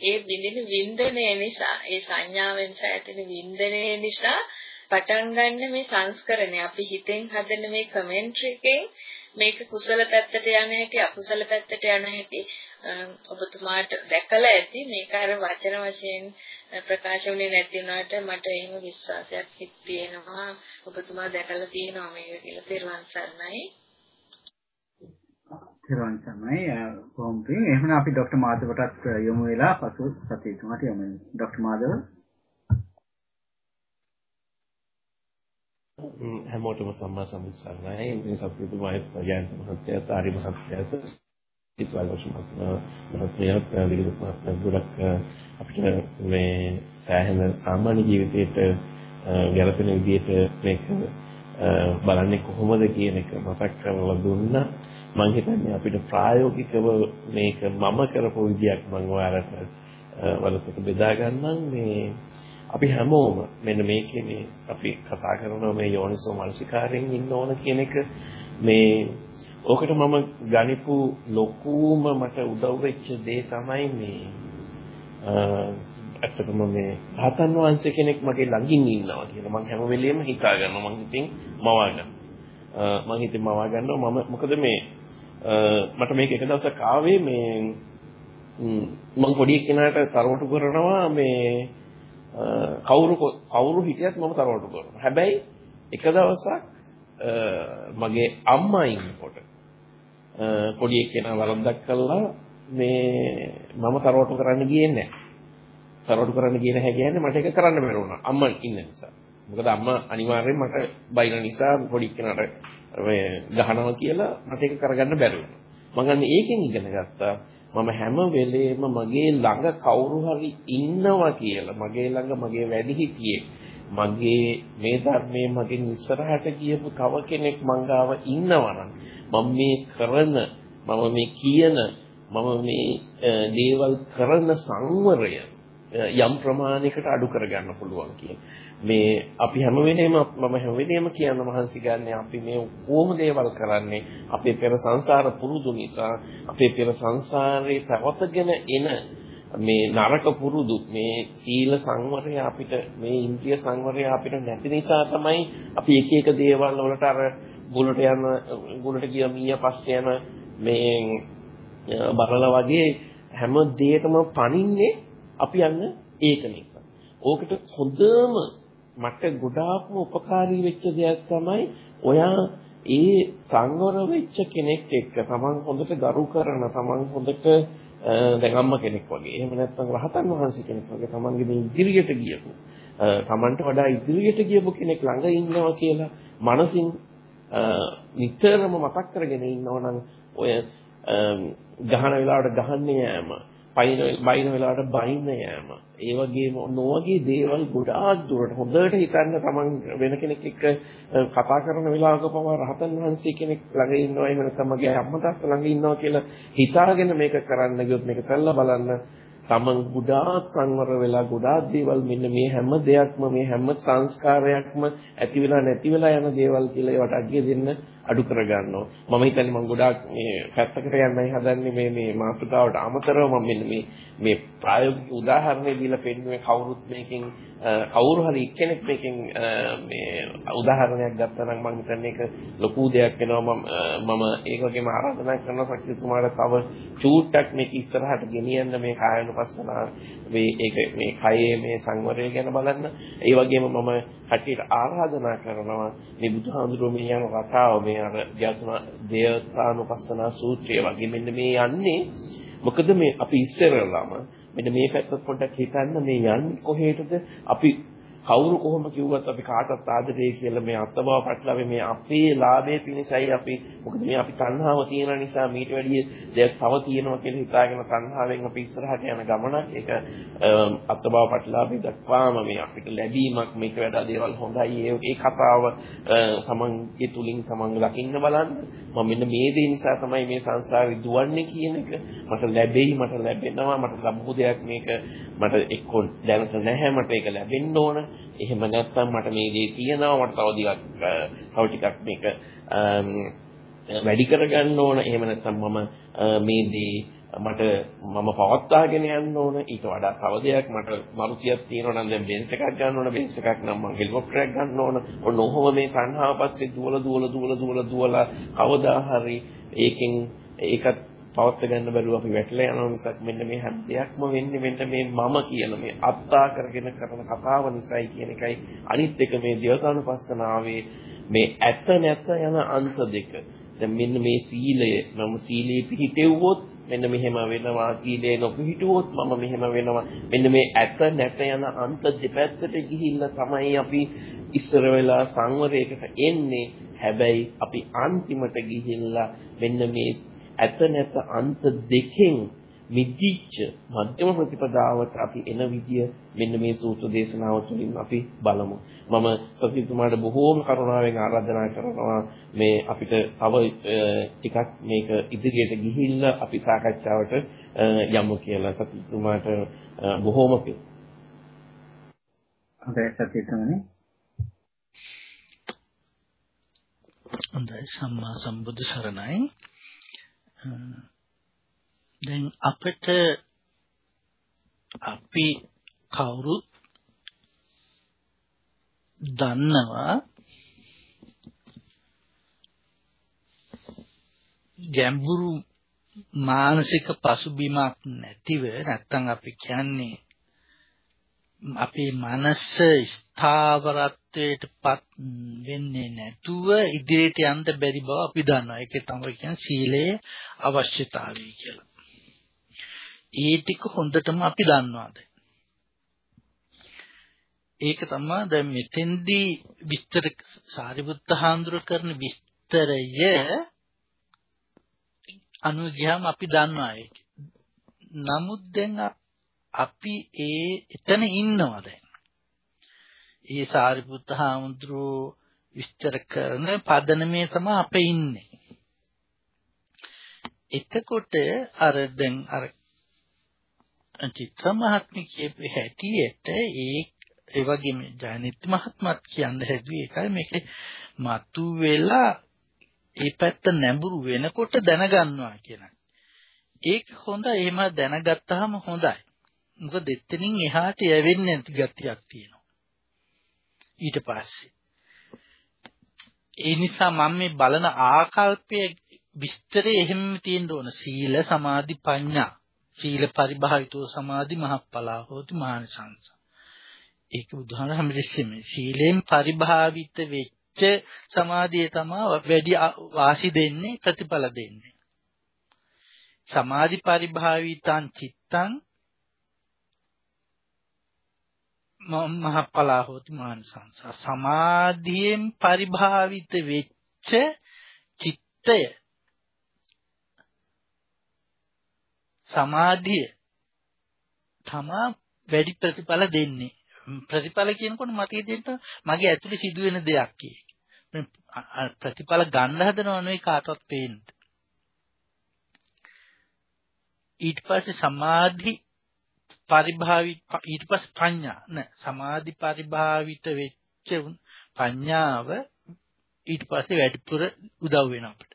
ඒ බිඳින වින්දනය නිසා ඒ සංඥාවෙන් ඇතින වින්දනය නිසා පටන් ගන්න මේ සංස්කරණය. අපි හිතෙන් හදන මේ කමෙන්ටරි එකෙන් මේක කුසල පැත්තට යන හැටි අකුසල පැත්තට යන හැටි ඔබතුමාට දැකලා ඇති. මේක අර වචන වශයෙන් ප්‍රකාශ වුණේ නැති වුණාට මට එහෙම විශ්වාසයක් තියෙනවා. ඔබතුමා දැකලා තියෙනවා මේක කියලා පෙරවන් සරණයි. තෙරුවන් සරණයි කොහොම පින් එහෙනම් අපි ડોક્ટર මාධවටත් යොමු වෙලා පසු සතිය තුනට යමු ડોક્ટર මාධව හැමෝටම සම්මා සම්බුද්සරණයි මේ සත්‍යතුමාත් ජයන්ත මහත්තයාත් ආරි මහත්තයාත් ඉස්වාලෝෂ මහත්මයාත් විරුත් මහත්මයා ගොඩක් අපිට මේ සෑහෙන සාමාන්‍ය ජීවිතයට ගැලපෙන විදිහට මේක බලන්නේ කොහොමද කියන එක මතක් කරලා දුන්නා මම හිතන්නේ අපිට ප්‍රායෝගිකව මේක මම කරපු විදියක් මම ඔයාලට වලසට බෙදා ගන්නම්. මේ අපි හැමෝම මෙන්න මේකේ මේ අපි කතා කරනවා මේ යෝනිසෝ මනසිකාරයෙන් ඉන්න ඕන කියන එක. මේ ඕකට මම ගනිපු ලොකුම මට උදව් වෙච්ච දේ තමයි මේ ඇත්තටම මේ රහතන් වහන්සේ කෙනෙක් මගේ ළඟින් ඉන්නවා කියලා. මම හැම වෙලෙම හිතා ගන්නවා. මම හිතින් මවා ගන්න. මම හිතින් මවා ගන්නවා මම මොකද මේ මට මේක එක දවසක් ආවේ මේ මම පොඩි කෙනාට තරවටු කරනවා මේ කවුරු කවුරු හිටියත් මම තරවටු කරනවා. හැබැයි එක දවසක් මගේ අම්මා ඉන්නකොට පොඩි කෙනා වරද්දක් කළා මේ මම තරවටු කරන්න ගියේ නැහැ. තරවටු කරන්න ගියේ නැහැ කියන්නේ මට ඒක කරන්න බැරි වුණා. අම්මා ඉන්න නිසා. මොකද අම්මා අනිවාර්යෙන් මට බයින නිසා පොඩි කෙනාට මේ ගහනවා කියලා මට ඒක කරගන්න බැරි වුණා. මම අන්න ඒකෙන් ඉගෙන ගත්තා මම හැම වෙලේම මගේ ළඟ කවුරු හරි ඉන්නවා කියලා මගේ ළඟ මගේ වැඩිහිටියේ මගේ මේ ධර්මයේ මගෙන් ඉස්සරහට ගියපු තව කෙනෙක් මංගාව ඉන්නවනම් මම මේ කරන මම මේ කියන මම මේ දේවල් කරන සංවරය යම් ප්‍රමාණයකට අඩු කරගන්න පුළුවන් කියන. මේ අපි හැම වෙලේම මම හැම වෙලේම කියන මහන්සි ගන්න අපි මේ කොහොම දේවල් කරන්නේ අපේ පෙර සංසාර පුරුදු නිසා අපේ පෙර සංසාරේ පැවතගෙන එන මේ නරක පුරුදු මේ සීල සංවරය අපිට මේ ඉන්ද්‍රිය සංවරය අපිට නැති නිසා තමයි අපි එක එක දේවල් වලට අර ගුලට යන ගුලට ගිය මීය පස්සේ යන මේ බරල වගේ හැම දෙයකම පනින්නේ අපි යන්න ඒක නිසා. ඕකට හොඳම මට ගොඩාක්ම උපකාරී වෙච්ච දෙයක් තමයි ඔයා ඒ සංවර වෙච්ච කෙනෙක් එක්ක තමන් හොඳට ගරු කරන තමන් හොඳට දැන් අම්මා කෙනෙක් වගේ. එහෙම නැත්නම් රහතන් වහන්සේ කෙනෙක් වගේ තමන්ගේ මේ ඉදිරියට ගියපු තමන්ට වඩා ඉදිරියට ගියපු කෙනෙක් ළඟ ඉන්නවා කියලා මනසින් නිතරම මතක් කරගෙන ඉන්නවනම් ඔය ගහන වෙලාවට ගහන්නේ යෑම පයින් බයින වෙලාවට බයින්න යෑම. ඒ වගේම නොවගේ දේවල් ගොඩාක් දුරට හොඳට හිතන්න තමන් වෙන කෙනෙක් එක්ක කතා කරන වෙලාවක පවා රහතන් වහන්සේ කෙනෙක් ළඟ ඉන්නවා එහෙම නැත්නම් මගේ අම්මා තාත්තා ළඟ ඉන්නවා කියලා හිතාගෙන මේක කරන්න ගියොත් මේක කරලා බලන්න තමන් ගොඩාක් සංවර වෙලා ගොඩාක් දේවල් මෙන්න මේ හැම දෙයක්ම මේ හැම සංස්කාරයක්ම ඇති වෙලා නැති වෙලා යන දේවල් කියලා ඒවට අගය දෙන්න අඩු කර ගන්නවා. මම හිතන්නේ මම ගොඩාක් මේ පැත්තකට යන්නයි හදන්නේ මේ මේ මාතෘකාවට අමතරව මම මෙන්න මේ මේ ප්‍රායෝගික උදාහරණයක් දීලා පෙන්වන්නේ කවුරුත් මේකෙන් කවුරු හරි එක්කෙනෙක් මේකෙන් මේ උදාහරණයක් ගත්තා නම් මම හිතන්නේ ඒක ලොකු දෙයක් වෙනවා. මම මම ඒක වගේම ආරාධනා කරනවා සක්‍රියතුමාට තව චූට්ටක් මේක ඉස්සරහට ගෙනියන්න මේ කායනුපස්සනාව මේ ඒක මේ කයේ මේ සංවරය ගැන බලන්න. ඒ වගේම මම කටියට ආරාධනා කරනවා මේ බුදුහාමුදුරුවෝ මේ යන කතාව මේ අර ධ්‍යාන දේවතානුපස්සනා සූත්‍රය වගේ මෙන්න මේ යන්නේ. මොකද මේ අපි ඉස්සරලාම මෙන්න මේ පැත්ත පොඩ්ඩක් හිතන්න මේ යන්නේ කොහේටද? අපි කවුරු කොහොම කිව්වත් අපි කාටවත් ආදරේ කියලා මේ අත්බව පැටලවේ මේ අපේ ලාභයේ පිණිසයි අපි. මොකද මේ අපි තණ්හාව තියෙන නිසා මීට වැඩිය දෙයක් තව තියෙනවා කියලා හිතාගෙන තණ්හාවෙන් අපි ඉස්සරහට යන ගමනක් ඒක අත්බව පැටලාවේ දක්වාම මේ අපිට ලැබීමක් මේක වඩා දේවල් හොඳයි. ඒ කතාව තමන්ගේ තුලින් තමන් ලකින්න බලන්න. මම මෙන්න මේ දේ නිසා තමයි මේ සංසාරේ දුවන්නේ කියන එක. මට ලැබෙයි මට ලැබෙනවා මට ලැබුණු දෙයක් මේක මට එක්ක දැනට නැහැ මට ඒක ලැබෙන්න ඕන. එහෙම නැත්නම් මට මේ දේ තියෙනවා මට තව ටිකක් තව ටිකක් මේක වැඩි කරගන්න ඕන. එහෙම නැත්නම් මම මේ දේ මට මම පවත්වාගෙන යන්න ඕන. ඊට වඩා තව දෙයක් මට මරුතියක් තියෙනවා නම් දැන් බෙන්ස් එකක් ගන්න ඕන. බෙන්ස් එකක් නම් මම හෙලිකොප්ටරයක් ගන්න ඕන. ඔන්න ඔහොම මේ තණ්හාව පස්සේ දුවල දුවල දුවල දුවල දුවල කවදා හරි ඒකෙන් ඒකත් පවත් ගන්න බැරුව අපි වැටලා යනවා මිසක් මෙන්න මේ හැම දෙයක්ම වෙන්නේ මෙන්න මේ මම කියන මේ අත්තා කරගෙන කරන කතාව නිසායි කියන එකයි අනිත් එක මේ දේවතානුපස්සනාවේ මේ ඇත්ත නැත්ත යන අන්ත දෙක. දැන් මෙන්න මේ සීලය මම සීලේ පිහිටෙව්වොත් මෙන්න මෙහෙම වෙනවා සීලේ නොපිහිටුවොත් මම මෙහෙම වෙනවා. මෙන්න මේ ඇත නැත යන අන්ත දෙපැත්තට ගිහිල්ලා තමයි අපි ඉස්සර වෙලා සංවරයකට එන්නේ. හැබැයි අපි අන්තිමට ගිහිල්ලා මෙන්න මේ ඇත නැත අන්ත දෙකෙන් මිදිච්ච මධ්‍යම ප්‍රතිපදාවට අපි එන විදිය මෙන්න මේ සූත්‍ර දේශනාව තුළින් අපි බලමු. මම සතිතුමාට බොහෝම කරුණාවෙන් ආරාධනා කරනවා මේ අපිට තව ටිකක් මේක ඉදිරියට ගිහිල්ලා අපි සාකච්ඡාවට යමු කියලා සතිතුමාට බොහෝම පිං. හොඳයි සතිතුමනි. හොඳයි සම්මා සම්බුදු සරණයි. දැන් අපිට අපි කවුරුත් දන්නවා ගැඹුරු මානසික පසුබිමක් නැතිව නැත්තම් අපි කියන්නේ අපේ මනස ස්ථාවරත්වයටපත් වෙන්නේ නැතුව ඉදිරියට යන්න බැරි බව අපි දන්නවා. ඒකේ තමයි කියන්නේ සීලයේ අවශ්‍යතාවය කියලා. ඒ ටික හොඳටම අපි දන්නවාද? ඒක තමයි දැන් මෙතෙන්දී විස්තර සාරිපුත්ත හාමුදුර කරන විස්තරය අනුව ගියාම අපි දන්නවා ඒක. නමුත් දැන් අපි ඒ එතන ඉන්නවා දැන්. ඒ සාරිපුත්ත හාමුදුරුවෝ විස්තර කරන පදනමේ තමයි අපේ ඉන්නේ. එතකොට අර දැන් අර චිත්‍ර මහත්මිය කියපු හැටියට ඒ ඒ වගේම ජයනිත් මහත්මත් කියන්න හැදුවේ ඒකයි මේකේ මතු වෙලා ඒ පැත්ත නැඹුරු වෙනකොට දැනගන්නවා කියන ඒක හොඳයි එහෙම දැනගත්තාම හොඳයි මොකද එතනින් එහාට යවෙන්නේ නැති ගතියක් තියෙනවා. ඊට පස්සේ ඒ නිසා මම මේ බලන ආකල්පය විස්තරය එහෙම තියෙන්න ඕන. සීල සමාධි ප්‍රඥා. සීල පරිභාවිතෝ සමාධි මහප්පලා හෝති මහානිසංස. ඒක බුදුහාම හැමදෙස්සෙම සීලෙන් පරිභාවිත වෙච්ච සමාධිය තමයි වැඩි වාසි දෙන්නේ ප්‍රතිඵල දෙන්නේ. සමාධි පරිභාවිතං චිත්තං මහපලා හොති මානසංස සමාධියෙන් පරිභාවිත වෙච්ච චිත්තය. සමාධිය තමා වැඩි ප්‍රතිඵල දෙන්නේ. ප්‍රතිඵල කියනකොට මට දෙන්න මගේ ඇතුලේ සිදුවෙන දෙයක් කියේ ප්‍රතිඵල ගන්න හදනව නෙවෙයි කාටවත් පේන්නේ. ඊට පස්සේ සමාධි පරිභාවිත ඊට පස්සේ ප්‍රඥා නෑ සමාධි පරිභාවිත වෙච්ච ප්‍රඥාව ඊට පස්සේ වැඩිපුර උදව් වෙනවා අපිට.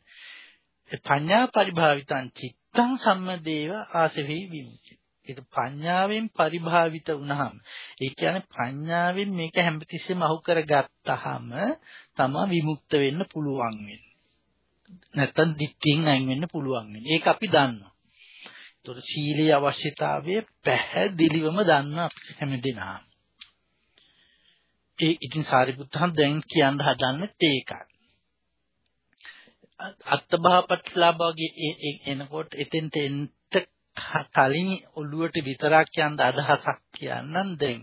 ඒ ප්‍රඥා පරිභාවිතං චිත්තං සම්මදේව ආසෙහි විමුක්ති. ඒක ප්‍රඥාවෙන් පරිභාවිත වුණාම ඒ කියන්නේ ප්‍රඥාවෙන් මේක හැමතිස්සෙම අහු කරගත්තාම තමයි විමුක්ත වෙන්න පුළුවන් වෙන්නේ. නැත්තම් දික්කින් අයින් වෙන්න පුළුවන් වෙන්නේ. ඒක අපි දන්නවා. ඒතකොට සීලේ අවශ්‍යතාවය පැහැදිලිවම දන්න හැමදෙනා. ඒ ඉතින් සාරිපුත්තහන් දැන් කියන්න හදන්නේ ඒකයි. අත්බහපත්ලාභගේ එනකොට එතෙන්ට එන්න කලින් ඔළුවට විතරක් යන අදහසක් කියන්නම් දැන්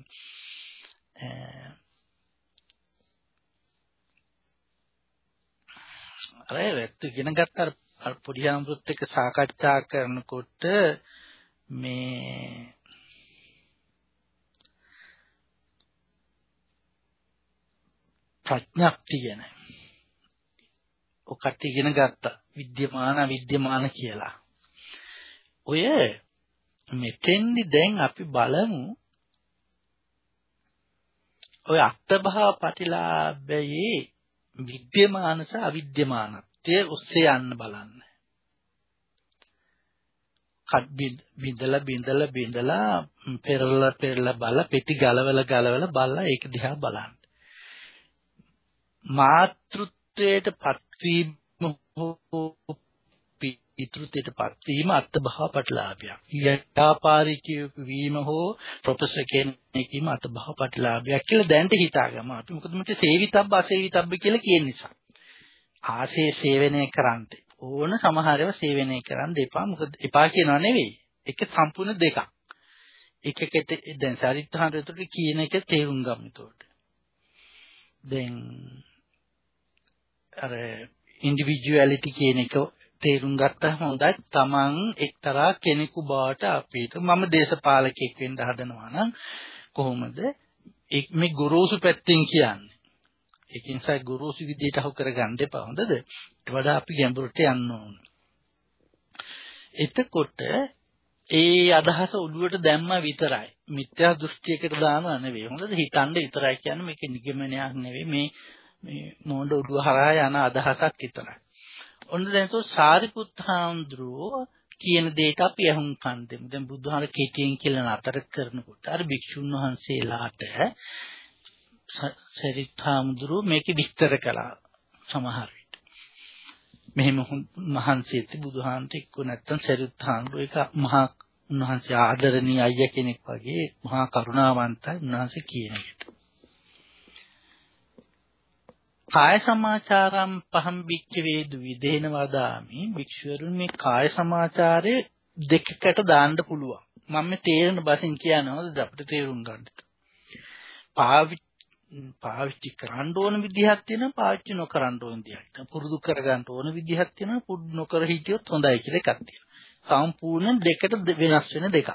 අර වැත්තු ඉගෙන ගත්ත පොඩි ආමෘත් එක්ක සාකච්ඡා කරනකොට මේ ප්‍රඥප්තිය ගැන ඔකට ඉගෙන ගත්තා විද්‍යමාන අවිද්‍යමාන කියලා. ඔය මෙතෙන්දි දැන් අපි බලමු ඔය අත්භා පටිලාභයේ විද්‍යමාන සහ අවිද්‍යමානත් தත්ත්වය ඔස්සේ යන්න බලන්න. කඩ් බින්දලා බින්දලා බින්දලා පෙරලා පෙරලා බල පෙති ගලවලා ගලවලා බලලා ඒක දිහා බලන්න. මාතෘත්වයට පත්වීම හෝ පිතෘත්වයට පත්වීම අත්භව පටලාභයක්. ව්‍යාපාරිකයෙකු වීම හෝ ප්‍රොෆෙසර් කෙනෙක් වීම අත්භව පටලාභයක් කියලා දැනට හිතාගමු. අපි මොකද මෙතන සේවිතබ්බ අසේවිතබ්බ කියලා කියන නිසා. ආශේ සේවනය කරන්න ඕන සමහර ඒවා සේවනය කරන්න එපා. මොකද එපා කියනවා නෙවෙයි. ඒක සම්පූර්ණ දෙකක්. එකකට දැන් සරිත්හාරයට කියන එක තේරුම් ගමු එතකොට. දැන් අර ඉන්ඩිවිජුවැලිටි කියන එක තේරුම් ගත්තා හොඳයි. තමන් එක්තරා කෙනෙකු බවට අපිට මම දේශපාලකයෙක් වෙන්න හදනවා නම් කොහොමද? මේ ගොරෝසු පැත්තෙන් කියන්නේ. ඒක නිසා ගුරුසු විදියට අහු කරගන්න එපා හොඳද? ඊට වඩා අපි ගැඹුරට යන්න ඕන. එතකොට ඒ අදහස ඔළුවට දැම්ම විතරයි. මිත්‍යා දෘෂ්ටියකට දානව නෙවෙයි. හොඳද? හිතන්න විතරයි කියන්නේ මේක නිගමනයක් නෙවෙයි. මේ මේ මොඬ ඔළුව හරහා යන අදහසක් විතරයි. ඔන්න දැන් તો සාරිපුත් හාමුදුරුවෝ කියන දෙයට අපි අහුම්කන් දෙමු. දැන් බුදුහාර කෙටියෙන් කියලා නතර කරනකොට අර භික්ෂුන් වහන්සේලාට සරිත් හාමුදුරුව මේක විස්තර කළා සමහර විට. මෙහෙම මහන්සියත් බුදුහාන්ට එක්ක නැත්තම් සරිත් හාමුදුරුව ඒක මහා උන්වහන්සේ ආදරණීය අයියා කෙනෙක් වගේ මහා කරුණාවන්තයි උන්වහන්සේ කියන එකට. කාය සමාචාරම් පහම් බික්ක වේදු විදේන වදාමි භික්ෂුවරුන් මේ කාය සමාචාරය දෙකකට දාන්න පුළුවන්. මම මේ තේරෙන බසින් කියනවාද අපිට තේරුම් ගන්නට. පාවිච්චි පාවිච්චි කරන්න ඕන විදිහක් තියෙනවා පාවිච්චි නොකරන්න ඕන විදිහක් තියෙනවා. පුරුදු කරගන්න ඕන විදිහක් තියෙනවා පුරුදු නොකර හිටියොත් හොඳයි කියලා එකක් තියෙනවා. සම්පූර්ණ දෙකට වෙනස් වෙන දෙකක්.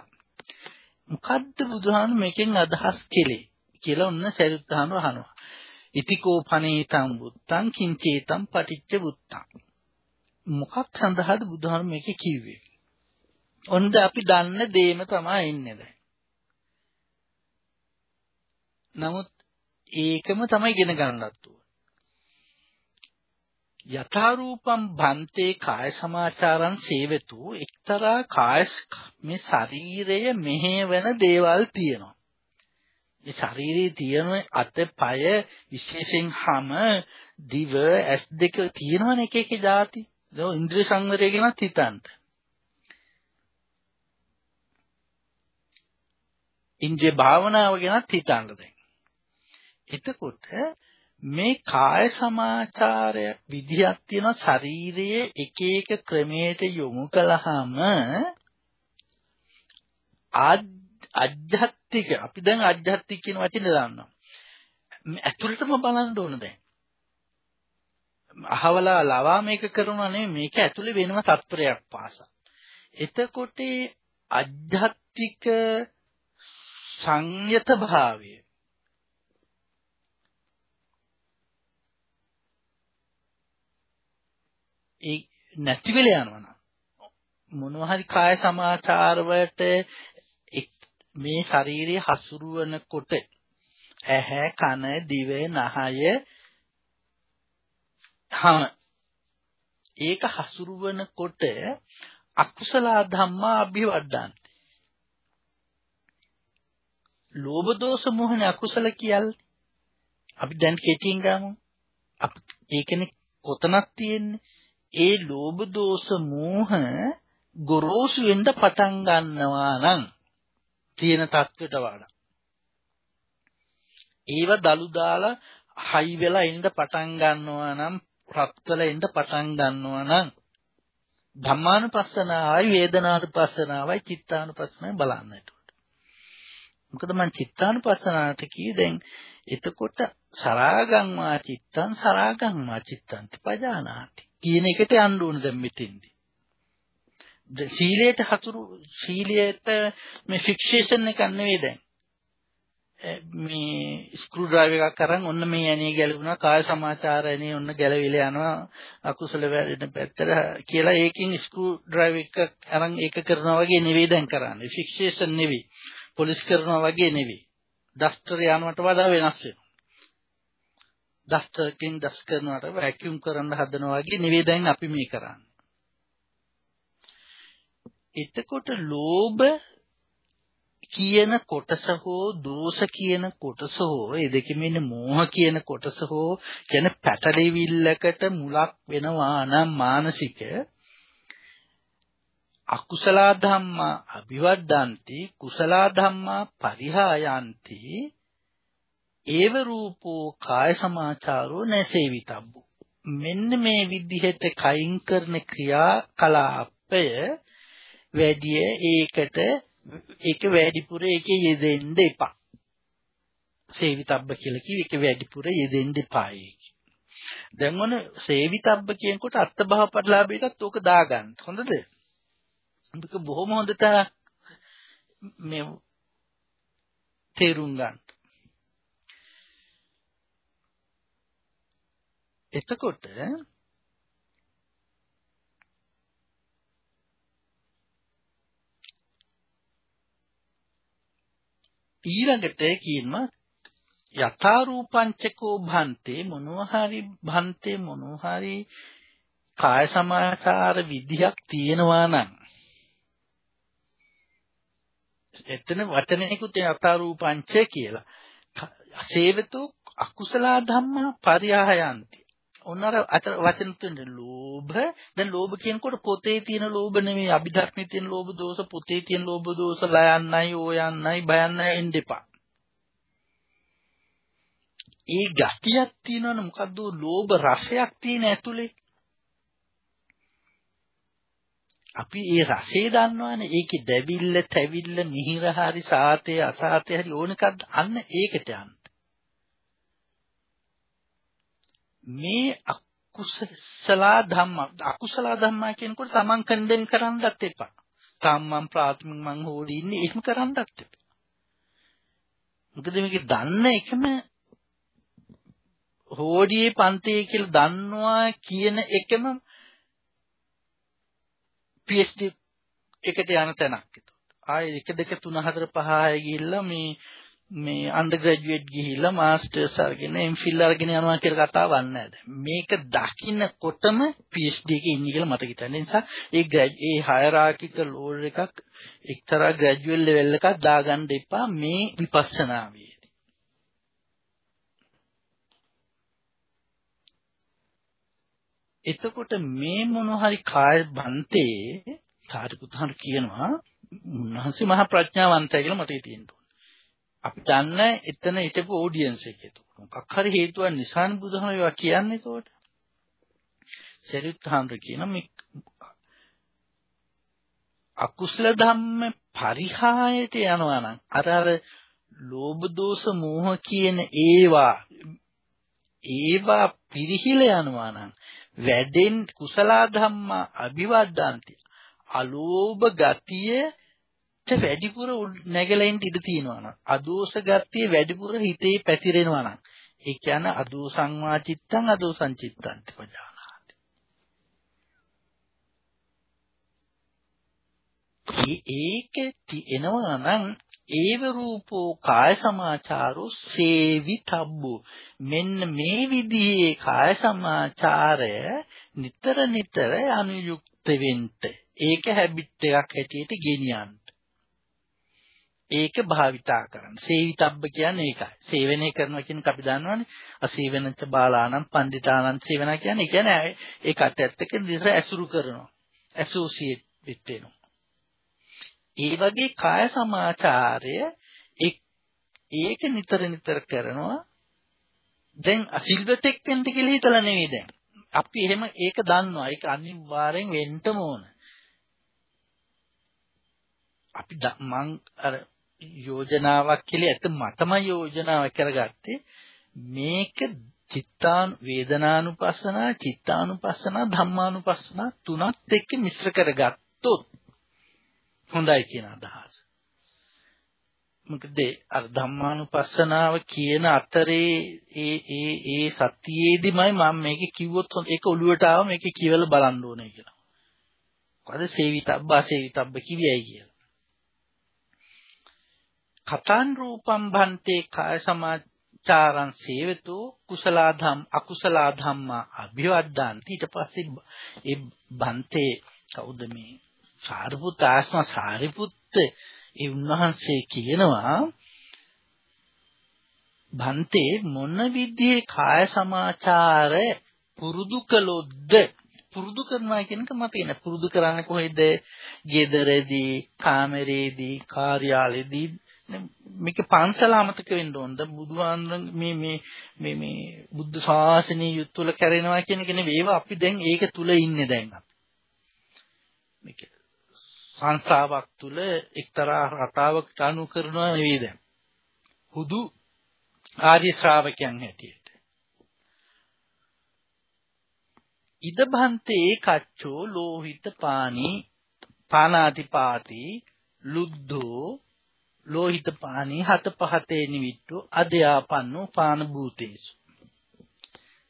මොකද්ද බුදුහාම මේකෙන් අදහස් කෙලේ කියලා ඔන්න සරියුත්හාම අහනවා ඉතිකෝ පනේතං බුත්තං කිංචේතං පටිච්ච බුත්තං. මොකක් සඳහාද බුදුහාම මේක කිව්වේ? ඔන්න අපි දන්න දේම තමයි ඉන්නේ දැන්. නමුත් ඒකම තමයි ඉගෙන ගන්නත් ඕන. යථාරූපම් භන්තේ කාය සමාචාරං සේවතු එක්තරා කාය මේ ශරීරය මෙහෙවන දේවල් තියෙනවා. මේ ශරීරයේ තියෙන අත පය විශේෂයෙන් හැම දිව ඇස් දෙක තියෙනවනේ එක එක જાති. ඒක ඉන්ද්‍රිය සංවරය ගැනත් හිතන්න. ඉන්ද්‍රිය භාවනාව ගැනත් හිතන්න දැන්. එතකොට මේ කාය සමාචාරය විදිහක් තියෙන ශරීරයේ එක එක ක්‍රමයට යොමු කළාම ආධ්‍යාත්මික අපි දැන් ආධ්‍යාත්මික කියන වචනේ දාන්නවා. ඇතුළටම බලන්න ඕන දැන්. අහවලා ලවා මේක කරනවා නෙමෙයි මේක ඇතුලේ වෙනම තත්පරයක් පාසා. එතකොට ආධ්‍යාත්මික සංයත භාවය ඒ නැති වෙලා යනවා නම්. මොනවා හරි කාය සමාචාර වලට මේ ශාරීරිය හසුරුවනකොට ඇහැ කන දිව නහය හම. ඒක හසුරුවනකොට අකුසල ධම්මා අභිවර්ධන්ති ලෝභ දෝෂ මොහොනේ අකුසල කියන්නේ. අපි දැන් කෙටියෙන් ගමු. අපි ඒකනේ කොතනක් තියෙන්නේ? ඒ ලෝභ දෝෂ මෝහ ගොරෝසු වෙන්න පටන් ගන්නවා නම් තියෙන தත්වෙට වඩා. ඒව දලු දාලා හයි වෙලා එන්න පටන් ගන්නවා නම් රත් වෙලා එන්න පටන් ගන්නවා නම් ධම්මානුපස්සනාවයි වේදනානුපස්සනාවයි චිත්තානුපස්සනාවයි බලන්නට මොකද මං චිත්තානුපස්සනාවට කියේ දැන් එතකොට සරාගම්මා චිත්තං සරාගම්මා චිත්තං පජානාති. කියන එකට යන්න ඕන දැන් මෙතෙන්දී. සීලයට හතුරු සීලයට මේ ෆික්සේෂන් එකක් නෙවෙයි දැන්. මේ ස්ක්‍රූ ඩ්‍රයිවර් එකක් අරන් ඔන්න මේ ඇනේ ගැලවුණා කාය සමාචාර ඇනේ ඔන්න ගැලවිලා යනවා අකුසල වැඩෙන පැත්තට කියලා ඒකෙන් ස්ක්‍රූ ඩ්‍රයිවර් එක අරන් ඒක කරනවා වගේ නෙවෙයි දැන් කරන්නේ ෆික්සේෂන් නෙවෙයි පොලිස් කරනවා වගේ නෙවෙයි ඩස්ටර් යනවට වඩා වෙනස් වෙනවා ඩස්ටර්කින් ඩස් කරනවට වැකියුම් කරන්න හදනවා වගේ නෙවෙයි දැන් අපි මේ කරන්නේ. එතකොට ලෝභ කියන කොටස හෝ දෝෂ කියන කොටස හෝ ඒ දෙකෙම ඉන්නේ මෝහ කියන කොටස හෝ කියන පැටලෙවිල්ලකට මුලක් වෙනවා නම් මානසික අකුසල ධම්මා අභිවර්ධಂತಿ කුසල ධම්මා පරිහායಂತಿ ඒව රූපෝ කාය සමාචාරෝ නැසේවිතබ්බු මෙන්න මේ විදිහට කයින් කරන ක්‍රියා කලාපය වැඩි ඒකට ඒක වැඩිපුර ඒකේ යෙදෙන්න එපා. සේවිතබ්බ කියලා කිව්ව ඒක වැඩිපුර යෙදෙන්න එපායි. දැන් මොන සේවිතබ්බ කියනකොට අත්බහ පරිලාභයටත් ඕක දාගන්න. හොඳද? මේක බොහොම හොඳ තරක් මේ තේරුම් ගන්න. එතකොට ඊළඟට කියනවා යථා රූපංචකෝ භන්තේ මොනෝhari භන්තේ මොනෝhari කාය සමාචාර විදියක් තියෙනවා නම් එතන වචනයකුත් යථා රූපංච කියලා. සේවතු අකුසල ධම්මා පරියායන්ති ඔන්නර අතර වචන තුනේ ලෝභ දැන් ලෝභ කියනකොට පොතේ තියෙන ලෝභ නෙමෙයි අභිධර්මයේ තියෙන ලෝභ දෝෂ පොතේ තියෙන ලෝභ දෝෂ ලයන්නයි ඕයන්නයි බයන්නයි එන්න එපා. ඒ ගතියක් තියෙනවනේ මොකද්ද ලෝභ රසයක් තියෙන ඇතුලේ. අපි ඒ රසය දන්නවනේ ඒකේ දැවිල්ල, තැවිල්ල, මිහිර හරි සාතේ අසාතේ හරි ඕනකක් අන්න ඒකට යන්න. මේ අකුසල ධම්ම අකුසල ධම්මා කියනකොට තමන් කන්දෙන් කරන්නත් එපා. තමන් ප්‍රාථමික මං හොඩි ඉන්නේ එහෙම කරන්නත් එපා. මොකද මේක දන්න එකම හෝඩියේ පන්තියේ කියලා දන්නවා කියන එකම PhD එකට යන තැනක් ඒක. ආයේ 1 2 3 4 5 6 ගිහිල්ලා මේ මේ අන්ඩර් ග්‍රැජුවේට් ගිහිල්ලා මාස්ටර්ස් අරගෙන එම්ෆිල් අරගෙන යනවා කියලා කතාවක් නැහැ. මේක දකින්නකොටම PhD එකේ ඉන්නේ කියලා මට හිතෙන නිසා ඒ ඒ හයරාකිකල් ඕඩර් එකක් එක්තරා ග්‍රැජුවල් ලෙවල් එකක් දාගන්න එපා මේ විපස්සනාවේ. එතකොට මේ මොන හරි කාය බන්තේ සාරිපුත්හන් කියනවා උන්වහන්සේ මහා ප්‍රඥාවන්තයි කියලා මට හිතෙනවා. අපි දන්න එතන හිටපු ඔඩියන්ස් එක එතකොට. මොකක් හරි හේතුවක් නිසානේ බුදුහම ඒවා කියන්නේ ඒතකොට. සරියුත් හාමුදුර කියන මේ අකුසල ධම්ම පරිහායට යනවා නම් අර අර ලෝභ දෝෂ මෝහ කියන ඒවා ඒවා පිරිහිල යනවා නම් වැඩෙන් කුසල ධම්මා අභිවද්දාන්ති අලෝභ ගතියට වැඩිපුර නැගලා ඉන්න ඉඩ තියෙනවා නම් අදෝෂ ගතිය වැඩිපුර හිතේ පැතිරෙනවා නම් ඒ කියන්නේ අදෝසං වාචිත්තං අදෝසං චිත්තං පජානාති. ඒක එනවා නම් ඒව රූපෝ කාය සමාචාරෝ සේවිතබ්බු. මෙන්න මේ විදිහේ කාය සමාචාරය නිතර නිතර අනුයුක්ත වෙන්න. ඒක හැබිට් එකක් හැටියට ගෙනියන්න. ඒක භාවිතා කරන්න සේවිතබ්බ කියන්නේ ඒකයි. සේවනය කරනවා කියන අපි දන්නවනේ. අසේවනච බාලානම් පණ්ඩිතානම් සේවනා කියන්නේ. ඒ කියන්නේ ඒකට ඇත්තක නිතර ඇසුරු කරනවා. ඇසෝසියේට් වෙනවා. ඒ වගේ කාය සමාචාරය ඒක නිතර නිතර කරනවා. දැන් අසිල්වතෙක් වෙන්න කියලා හිතලා නෙවෙයි දැන්. අපි එහෙම ඒක දන්නවා. ඒක අනිවාර්යෙන් වෙන්නම ඕන. අපි මං අර යෝජනාවක් කියලා ඇත්ත මටම යෝජනාව කරගත්තේ මේක චිත්තාන වේදනානුපස්සනා චිත්තානුපස්සනා ධම්මානුපස්සනා තුනත් එක්ක මිශ්‍ර කරගත්තොත් හොඳයි කියන අදහස. මොකද අර ධම්මානුපස්සනාව කියන අතරේ ඒ ඒ ඒ සතියේදීමයි මම මේක කිව්වොත් ඒක ඔළුවට ආව මේක කියවලා බලන්න ඕනේ කියලා. මොකද සේවිතබ්බා සේවිතබ්බ කිවියයි කියලා. කතං රූපම් භන්තේ කාය සමාචාරං සේවතෝ කුසලා ධම් අකුසලා ධම්මා අභිවද්දාන්ති ඊට පස්සේ ඒ භන්තේ කවුද මේ සාරිපුත් ආස්ම සාරිපුත්ත? ඒ උන්වහන්සේ කියනවා භන්තේ මොන විදිහේ කාය සමාචාර පුරුදු කළොත්ද? පුරුදු කරනවා කියන එක මත එන පුරුදු කරන්නේ කොහෙද? ගෙදරදී, කාමරේදී, කාර්යාලයේදී මේක පන්සල අමතක වෙන්න ඕනද? බුදුහාමුදුරන් මේ මේ මේ මේ බුද්ධ ශාසනීය යුත්වල කරනවා කියන එක නෙවෙයි. ඒවා අපි දැන් ඒක තුල ඉන්නේ දැන් අපි. මේක සංස්ථාවක් තුල එක්තරා රටාවකට අනුකරනවා නෙවෙයි දැන්. හුදු ආර්ය ශ්‍රාවකයන් හැටියට. ඉදභන්තේ කච්චෝ ලෝහිත පානි පානාතිපාති ලුද්ධෝ ලෝහිත පානි හත පහතේ නිවිට්ටු අධ්‍යාපන්නෝ පාන භූතේසු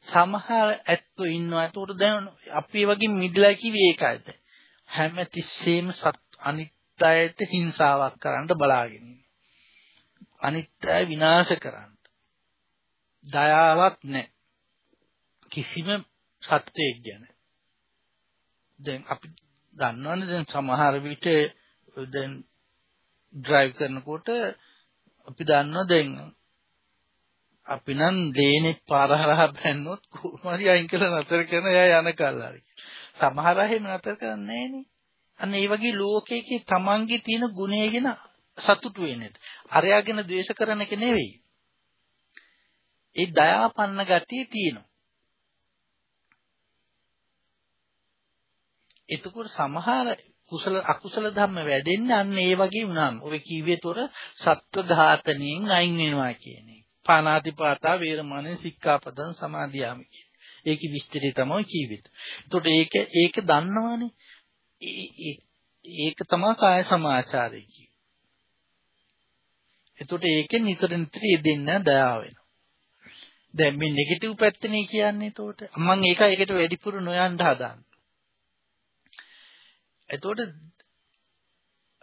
සමහර ඇත්තෝ ඉන්නවා ඒකට දැන් අපි වගේ මිදලා කිව්වේ ඒකයිද හැම තිස්සෙම අනිත් අයට හිංසාවක් කරන්න බලාගෙන අනිත් අය විනාශ කරන්න. දයාවක් නැහැ. කිසිම සත්‍යයක් ගැන. දැන් අපි දන්නවනේ දැන් සමහර විට දැන් ඩ්‍රයිව් කරනකොට අපි දන්නවා දැන් අපි නම් දේනේ පාර හරහා බැන්නොත් කොහොමරි අයින් කරලා නතර කරන එයා යන කල්ලාරි. සමහර අය එහෙම නතර කරන්නේ නැහනේ. අන්න ඒ වගේ ලෝකයේ තමන්ගේ තියෙන ගුණය ගැන සතුටු වෙන්නේ. අරයාගෙන ද්වේෂ කරන එක නෙවෙයි. ඒ දයාපන්න ගතිය තියෙනවා. එතකොට සමහර කුසල අකුසල ධර්ම වැඩෙන්නේ අන්න ඒ වගේ වුණාම. ඔය කීවේතොර සත්ව ඝාතනයෙන් අයින් වෙනවා කියන්නේ. පානාතිපාතා වේරමණය සික්ඛාපදං සමාදියාමි කියන. ඒකේ විස්තරය තමයි කීවෙත්. එතකොට ඒක ඒක දන්නවනේ. ඒක තමයි කාය සමාචාරය කියන්නේ. එතකොට ඒකෙන් නිතර නිතර යෙදෙන්න දයාව වෙනවා. දැන් මේ නෙගටිව් පැත්තනේ කියන්නේ එතකොට. මම ඒක ඒකට වැඩිපුර නොයන්න හදාන්නේ. එතකොට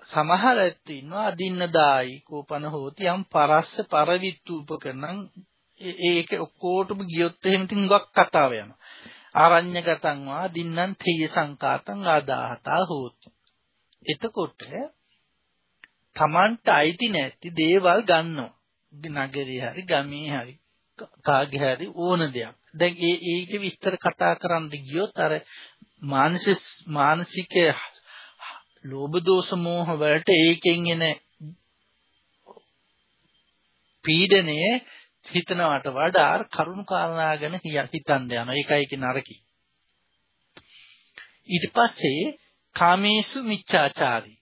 සමහර ඇත්ත ඉන්නවා අදින්නදායි කෝපන හෝති යම් පරස්ස පරවිත්තුපකරණං ඒක ඔක්කොටම ගියොත් එහෙම තින් ගක් කතාව යනවා. ආරඤ්‍යගතං වා දින්නම් තේය සංකාතං ආදාහතා හෝති. එතකොට Tamanට අයිති නැති දේවල් ගන්නවා. නගරේ හරි ගමේ හරි කාගේ හරි ඕන දෙයක්. දැන් ඒ ඒක විස්තර කතා කරන්න ගියොත් අර මානසික මානසික ලෝභ දෝෂ මෝහ වලට ඒකෙන් එන පීඩනය හිතනවට වඩා කරුණු කාරණා ගැන හිතන්න යනවා. ඒකයි ඒක නරකයි. ඊට පස්සේ කාමේසු මිච්ඡාචාරී.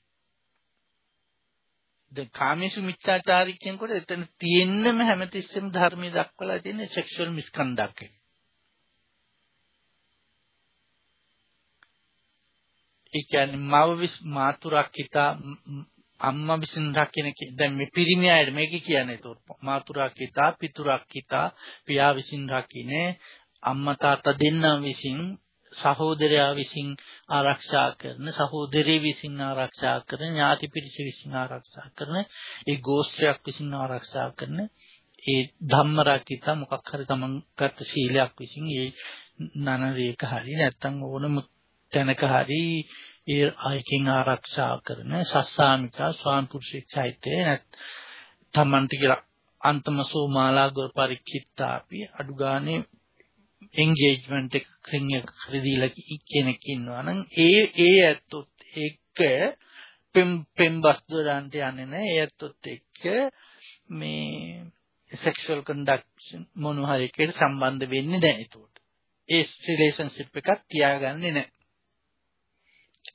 දැන් කාමේසු මිච්ඡාචාරී කියනකොට එතන තියෙන්නම හැමතිස්සෙම ධර්මයේ දක්වලා තියෙන සෙක්ෂුවල් මිස්කන්ඩක්ට් එක. ඒ කියන්නේ මව විස් මාතුරක් හිතා අම්මා විසින් රකින්න දැන් මේ පිරිමි අය මේක කියන්නේ ඒතොත් මාතුරක් හිතා පිතුරක් හිතා පියා විසින් රකින්නේ අම්මා තාත්තා දෙන්නා විසින් සහෝදරයා විසින් ආරක්ෂා කරන සහෝදරිය විසින් ආරක්ෂා කරන ඥාති පිරිස විසින් ආරක්ෂා කරන ඒ ගෝත්‍රයක් විසින් ආරක්ෂා කරන ඒ ධම්මරකිත මොකක් හරි තමන් ගත සීලයක් විසින් ඒ නනරේක හරි නැත්තම් ඕනම තැනක හරි ඒ අයකින් ආරක්ෂා කරන සස්සාමිකා ස්වාම පුරුෂෙක් සහිතේ නැත් තමන්ට කියලා අන්තම සෝමාලා ගොර පරික්ෂිත්තාපි අඩු ගානේ එන්ගේජ්මන්ට් එකකින් හරිදීලා කෙනෙක් ඉන්නවා නම් ඒ ඒ ඇත්තොත් එක්ක පෙම් පෙම් බස්දරන්ට යන්නේ නැහැ. ඒ ඇත්තොත් එක්ක මේ සෙක්ෂුවල් කන්ඩක්ෂන් මොන හරි එකකට සම්බන්ධ වෙන්නේ නැහැ. ඒකට. ඒ රිලේෂන්ෂිප් එකක් තියාගන්නේ නැහැ.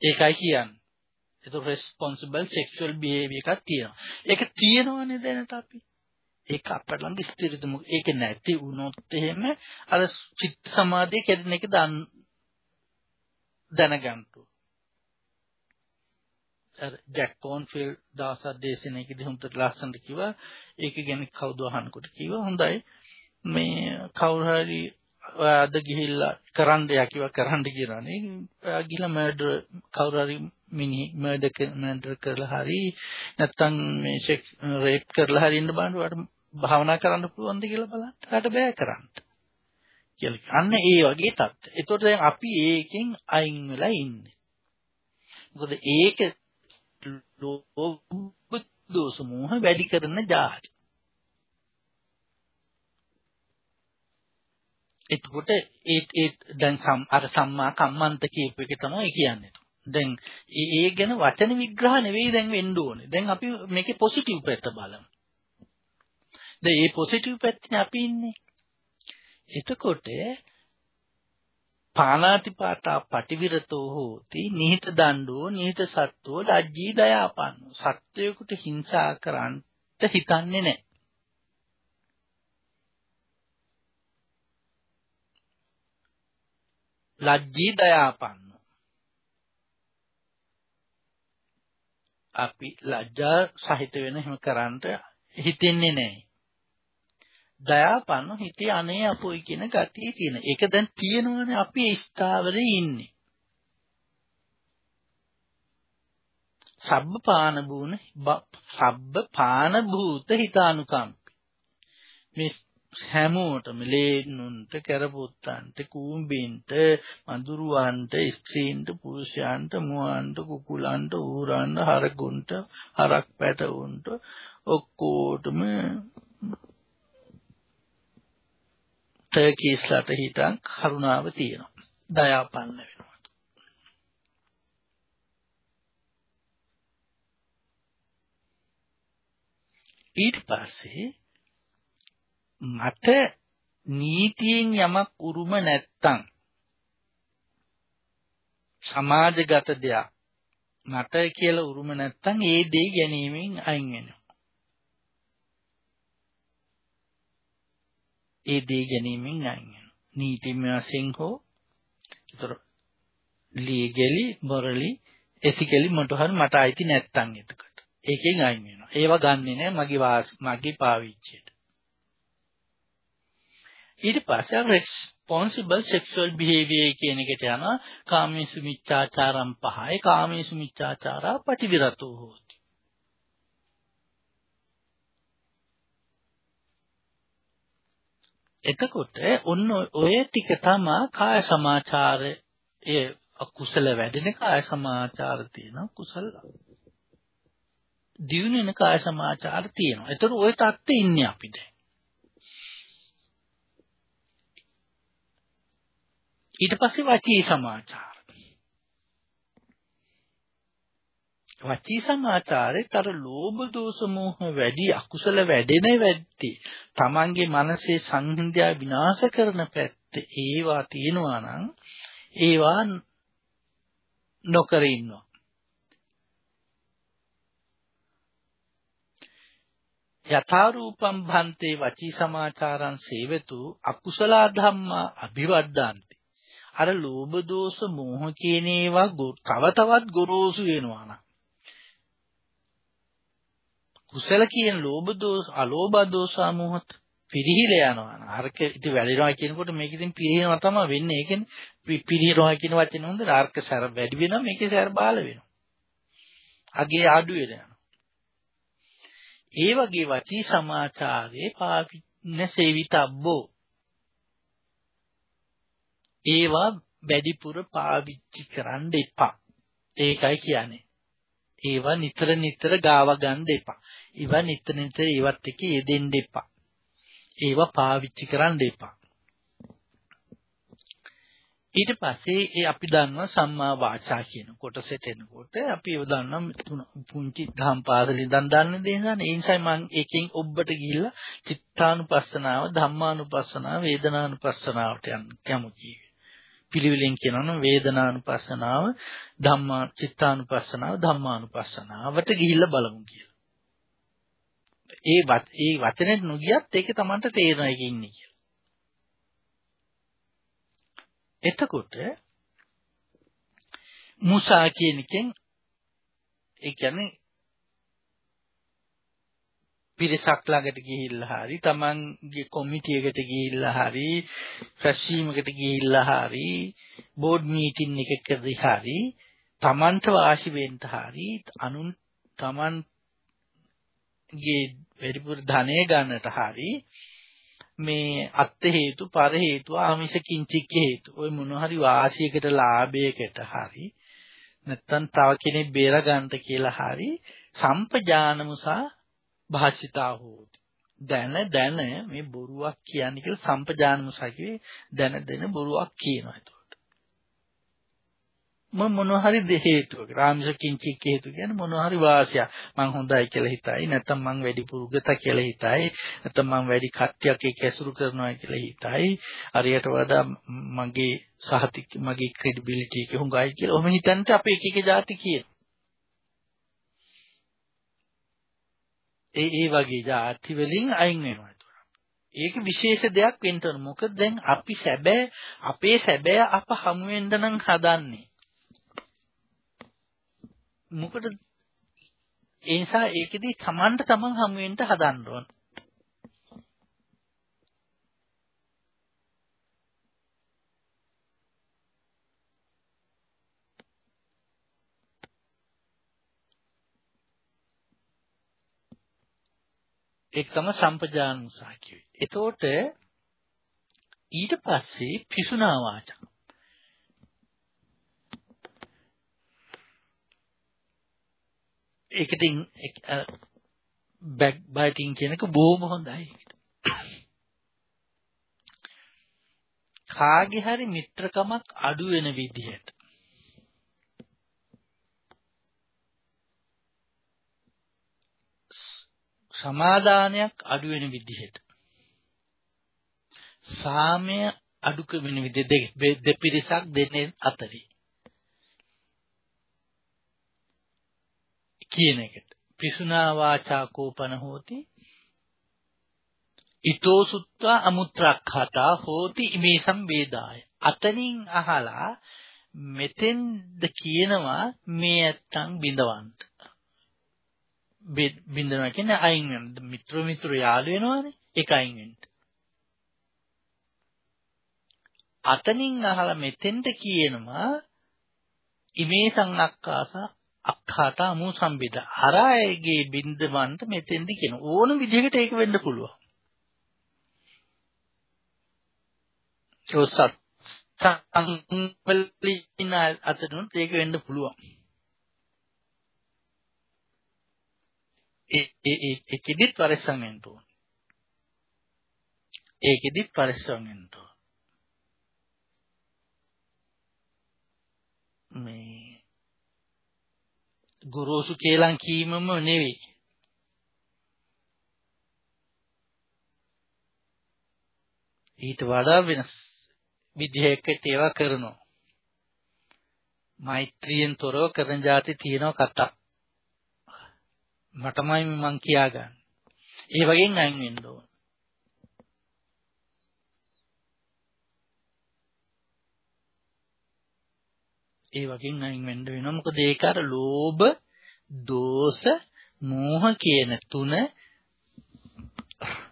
ඒකයි කියන්නේ. ඒක responsible sexual behavior එකක් තියෙනවා. ඒක තියෙනවනේ දැනට අපි. ඒක අපට ළඟ ස්ථිරදම ඒක නැති වුණොත් එහෙම අර චිත්ත සමාධිය කැඩෙන එක දැනගන්න. අර ජැක් කොන්ෆීල්ඩ් දවසක් දේශනාවකදී හුඟට ලස්සනට කිව්වා ඒක ගැන කවුද අහනකොට කිව්වා හොඳයි මේ කවුරු හරි ඔයා අද ගිහිල්ලා කරන්න යා කිව්වා කරන්න කියනවානේ. ඔයා ගිහිල්ලා මර්ඩර් කවුරු හරි මිනි මර්ඩර් මර්ඩර් කරලා හරි නැත්තම් මේ සෙක්ස් රේප් කරලා හරි ඉන්න බාන්න ඔයාට භාවනා කරන්න පුළුවන්ද කියලා බලන්න. ඔයාට බෑ කරන්න. කියලා. අන්න ඒ වගේ තත්ත්ව. ඒතකොට දැන් අපි ඒකෙන් අයින් වෙලා ඉන්නේ. මොකද ඒක ලෝභ දෝෂ මොහ වැඩි කරන જાති. එතකොට ඒ ඒ දැන් අර සම්මා කම්මන්ත කියපු එක තමයි කියන්නේ. දැන් ඒ ඒ ගැන වචන විග්‍රහ නෙවෙයි දැන් වෙන්න ඕනේ. දැන් අපි මේකේ පොසිටිව් පැත්ත බලමු. දැන් මේ පොසිටිව් පැත්තේ අපි ඉන්නේ. එතකොට පානාතිපාතා පටිවිරතෝ හෝති නිහිත දණ්ඩෝ නිහිත සත්වෝ ලජ්ජී දයාපන්නෝ සත්වයකට හිංසා කරන්ට හිතන්නේ නැහැ ලජ්ජී දයාපන්න. අපි ලැජ්ජා සහිත වෙන හැම කරන්ට හිතෙන්නේ නැහැ. දයාපන්න හිතේ අනේ අපොයි කියන ගතිය තියෙන. ඒක දැන් තියෙනවනේ අපි ස්ථාවරේ ඉන්නේ. සබ්බ පාන බුණ සබ්බ පාන භූත හිතානුකම්පි. මේ හැමෝටම ලේනුන්ට කරපොත්තන්ට කූඹින්ට මඳුරුවන්ට ස්ත්‍රීන්ට පුරුෂයන්ට මුවන්ට කුකුලන්ට ඌරන්ට හරකුන්ට හරක් පැටවුන්ට ඔක්කොටම ටර්කීස්ලාට හිටන් කරුණාව තියෙනවා. දයාපන්න වෙනවා. ඊට පස්සේ මට නීතියෙන් යමක් උරුම නැත්තම් සමාජගත දෙයක් මට කියලා උරුම නැත්තම් ඒ දේ ගැනීමෙන් අයින් වෙනවා. ඒ දේ ගැනීමෙන් අයින් වෙනවා. නීතිමය වශයෙන් හෝ ඒතර ලීගලි මොරලි එතිකලි මට හරි මට අයිති නැත්තම් එතකොට. ඒකෙන් අයින් වෙනවා. ඒව ගන්නෙ නෑ මගේ මගේ පාවිච්චියට. ඊට පස්සේ responsible sexual behavior කියන එකට යනවා කාමීසු මිච්ඡාචාරම් පහයි කාමීසු මිච්ඡාචාරා පටිවිරතෝ හෝති. එතකොට ඔන්න ඔය ටික තමයි කාය සමාචාරය අකුසල වැඩෙන කාය සමාචාර තියෙනවා කුසල දියුණු වෙන කාය සමාචාර තියෙනවා. ඒතර ওই தත්ත්වෙ ඉන්නේ අපි දැන්. ඊට පස්සේ වචී සමාචාර. වචී සමාචාරෙත් අර ලෝභ දෝෂ මෝහ වැඩි අකුසල වැඩෙන වැඩි. තමන්ගේ මනසේ සංහිඳියා විනාශ කරන පැත්ත ඒවා තියෙනවා නම් ඒවා නොකර ඉන්නවා. යථා රූපම් භන්තේ වචී සමාචාරං සේවතු අකුසල ධම්මා අභිවද්දාන්ති අර ලෝභ දෝෂ මෝහ කියන ඒවා තව තවත් ගොරෝසු වෙනවා නම් කුසල කියන ලෝභ දෝෂ අලෝභ දෝෂ මොහොත පිරිහිලා යනවා න ะ. අරක ඉතින් වැළෙනවා කියනකොට මේක ඉතින් පිරිහිනවා තමයි වෙන්නේ. ඒ කියන්නේ පිරිහිනවා කියන වචනේ හොඳ අර්ක සැර වැඩි වෙනවා මේකේ සැර බාල වෙනවා. අගේ අඩු වෙනවා. ඒ වගේ වචී සමාචාරයේ පාවිච්චි සේවිතබ්බෝ ඒවා වැඩිපුර පාවිච්චි කරන්න එපා. ඒකයි කියන්නේ. ඒවා නිතර නිතර ගාව ගන්න එපා. ඒවා නිතර නිතර ඒවත් එක්ක යෙදෙන්න එපා. ඒවා පාවිච්චි කරන්න එපා. ඊට පස්සේ ඒ අපි දන්නවා සම්මා වාචා කියන කොටසට එනකොට අපි ඒව දන්නවා පුංචි දහම් පාසලෙන් දන් දන්න දේ නේද ඒ නිසා මම එකෙන් ඔබට ගිහිල්ලා චිත්තානුපස්සනාව ධම්මානුපස්සනාව වේදනානුපස්සනාවට යන්න කැමතියි පිළිවෙලින් කියනවා නම් වේදනානුපස්සනාව ධම්මා චිත්තානුපස්සනාව ධම්මානුපස්සනාවට ගිහිල්ලා බලමු කියලා. ඒ ඒ වචනේ නොගියත් ඒක Tamanට තේරෙන එක ඉන්නේ කියලා. එතකොට මුසා කියන එකෙන් ඒ කියන්නේ පිරිසක් ළඟට ගිහිල්ලා හරි තමන්ගේ කොමිටියකට ගිහිල්ලා හරි රැස්වීමකට ගිහිල්ලා හරි බෝඩ් මීටින් එකකදී හරි තමන්ට වාසි වෙන්න හරි අනුන් තමන්ගේ වැඩිපුර ධනෙ ගන්නට හරි මේ අත් හේතු පර හේතු ආමිෂ කිංචික් හේතු ඔය මොන හරි වාසියකට ලාභයකට හරි නැත්තම් තව කෙනෙක් බේර ගන්නට කියලා හරි සම්පජානමුසා භාෂිතා හෝති. දැන දැන මේ බොරුවක් කියන්නේ කියලා සම්පජානම සකිවේ දැන දැන බොරුවක් කියනවා එතකොට. මම මොනවා හරි දෙ හේතුවක. රාමිෂ කිංචි හේතු කියන්නේ මොනවා හරි වාසිය මං හොඳයි කියලා හිතයි. නැත්නම් මං වැඩි පුරුගත කියලා හිතයි. නැත්නම් මං වැඩි කට්ටියක් එක්ක ඇසුරු කරනවා කියලා හිතයි. හරියට වඩා මගේ සහතික මගේ ක්‍රෙඩිබිලිටි එක හොඟයි කියලා ඔහොම හිතන්ට අපේ එක එක જાති කියන ඒ ඒ වගේ ಜಾති වලින් අයින් වෙනවා ඒක විශේෂ දෙයක් වෙන්න ඕන. මොකද දැන් අපි සැබෑ අපේ සැබෑ අප හමු වෙන්න නම් හදන්නේ. මොකද ඒ නිසා ඒකෙදි තමන්ට තමන් හමු වෙන්න හදන්න ඕන. ඒක තමයි සම්පජානුසා කිව්වේ. එතකොට ඊට පස්සේ පිසුනා වාචා. ඒකටින් බෑක් බයිටින් කියන එක බොහොම හොඳයි. කාගේ හරි මිත්‍රකමක් අඩු වෙන විදිහට සමාදානයක් අඩු වෙන විදිහට. සාමය අඩු වෙන විදිහ දෙපිරිසක් දෙන්නේ අතරේ. කියන එකට. පිසුනා වාචා කෝපන හෝති. ඊතෝ සුත්වා අමුත්‍රක්ඛතා හෝති ඉමේ සම්වේදාය. අතනින් අහලා මෙතෙන්ද කියනවා මේ ඇත්තන් බිඳවන්න. බින්දනවා කියන්නේ අයින් වෙන. මිත්‍ර මිත්‍ර යාළු වෙනවානේ. ඒක අයින් වෙන්න. අතනින් අහලා මෙතෙන්ට කියනවා ඉමේ සංඅක්කාස අක්ඛාතා මූ සම්බිද. අරයගේ බින්දවන්ට මෙතෙන්දි කියන ඕන විදිහකට ඒක වෙන්න පුළුවන්. චෝසත් සංවලින අතනුත් ඒක වෙන්න පුළුවන්. ඒ ඒ ඒකෙදිත් පරිස්සම් වෙන්න ඕන. ඒකෙදිත් පරිස්සම් වෙන්න ඕන. මේ ගොරෝසු කේලම් කීමම නෙවෙයි. ඊට වඩා වෙනස් විදිහයකට ඒවා කරනවා. මෛත්‍රියෙන් තොරව කරන જાති තියෙනවා කතා. මටමයි මං කියාගන්නේ. ඒ වගේන් අයින් වෙන්න ඕන. ඒ වගේන් අයින් වෙන්න වෙනවා. මොකද ඒක අර ලෝභ, දෝෂ, මෝහ කියන තුන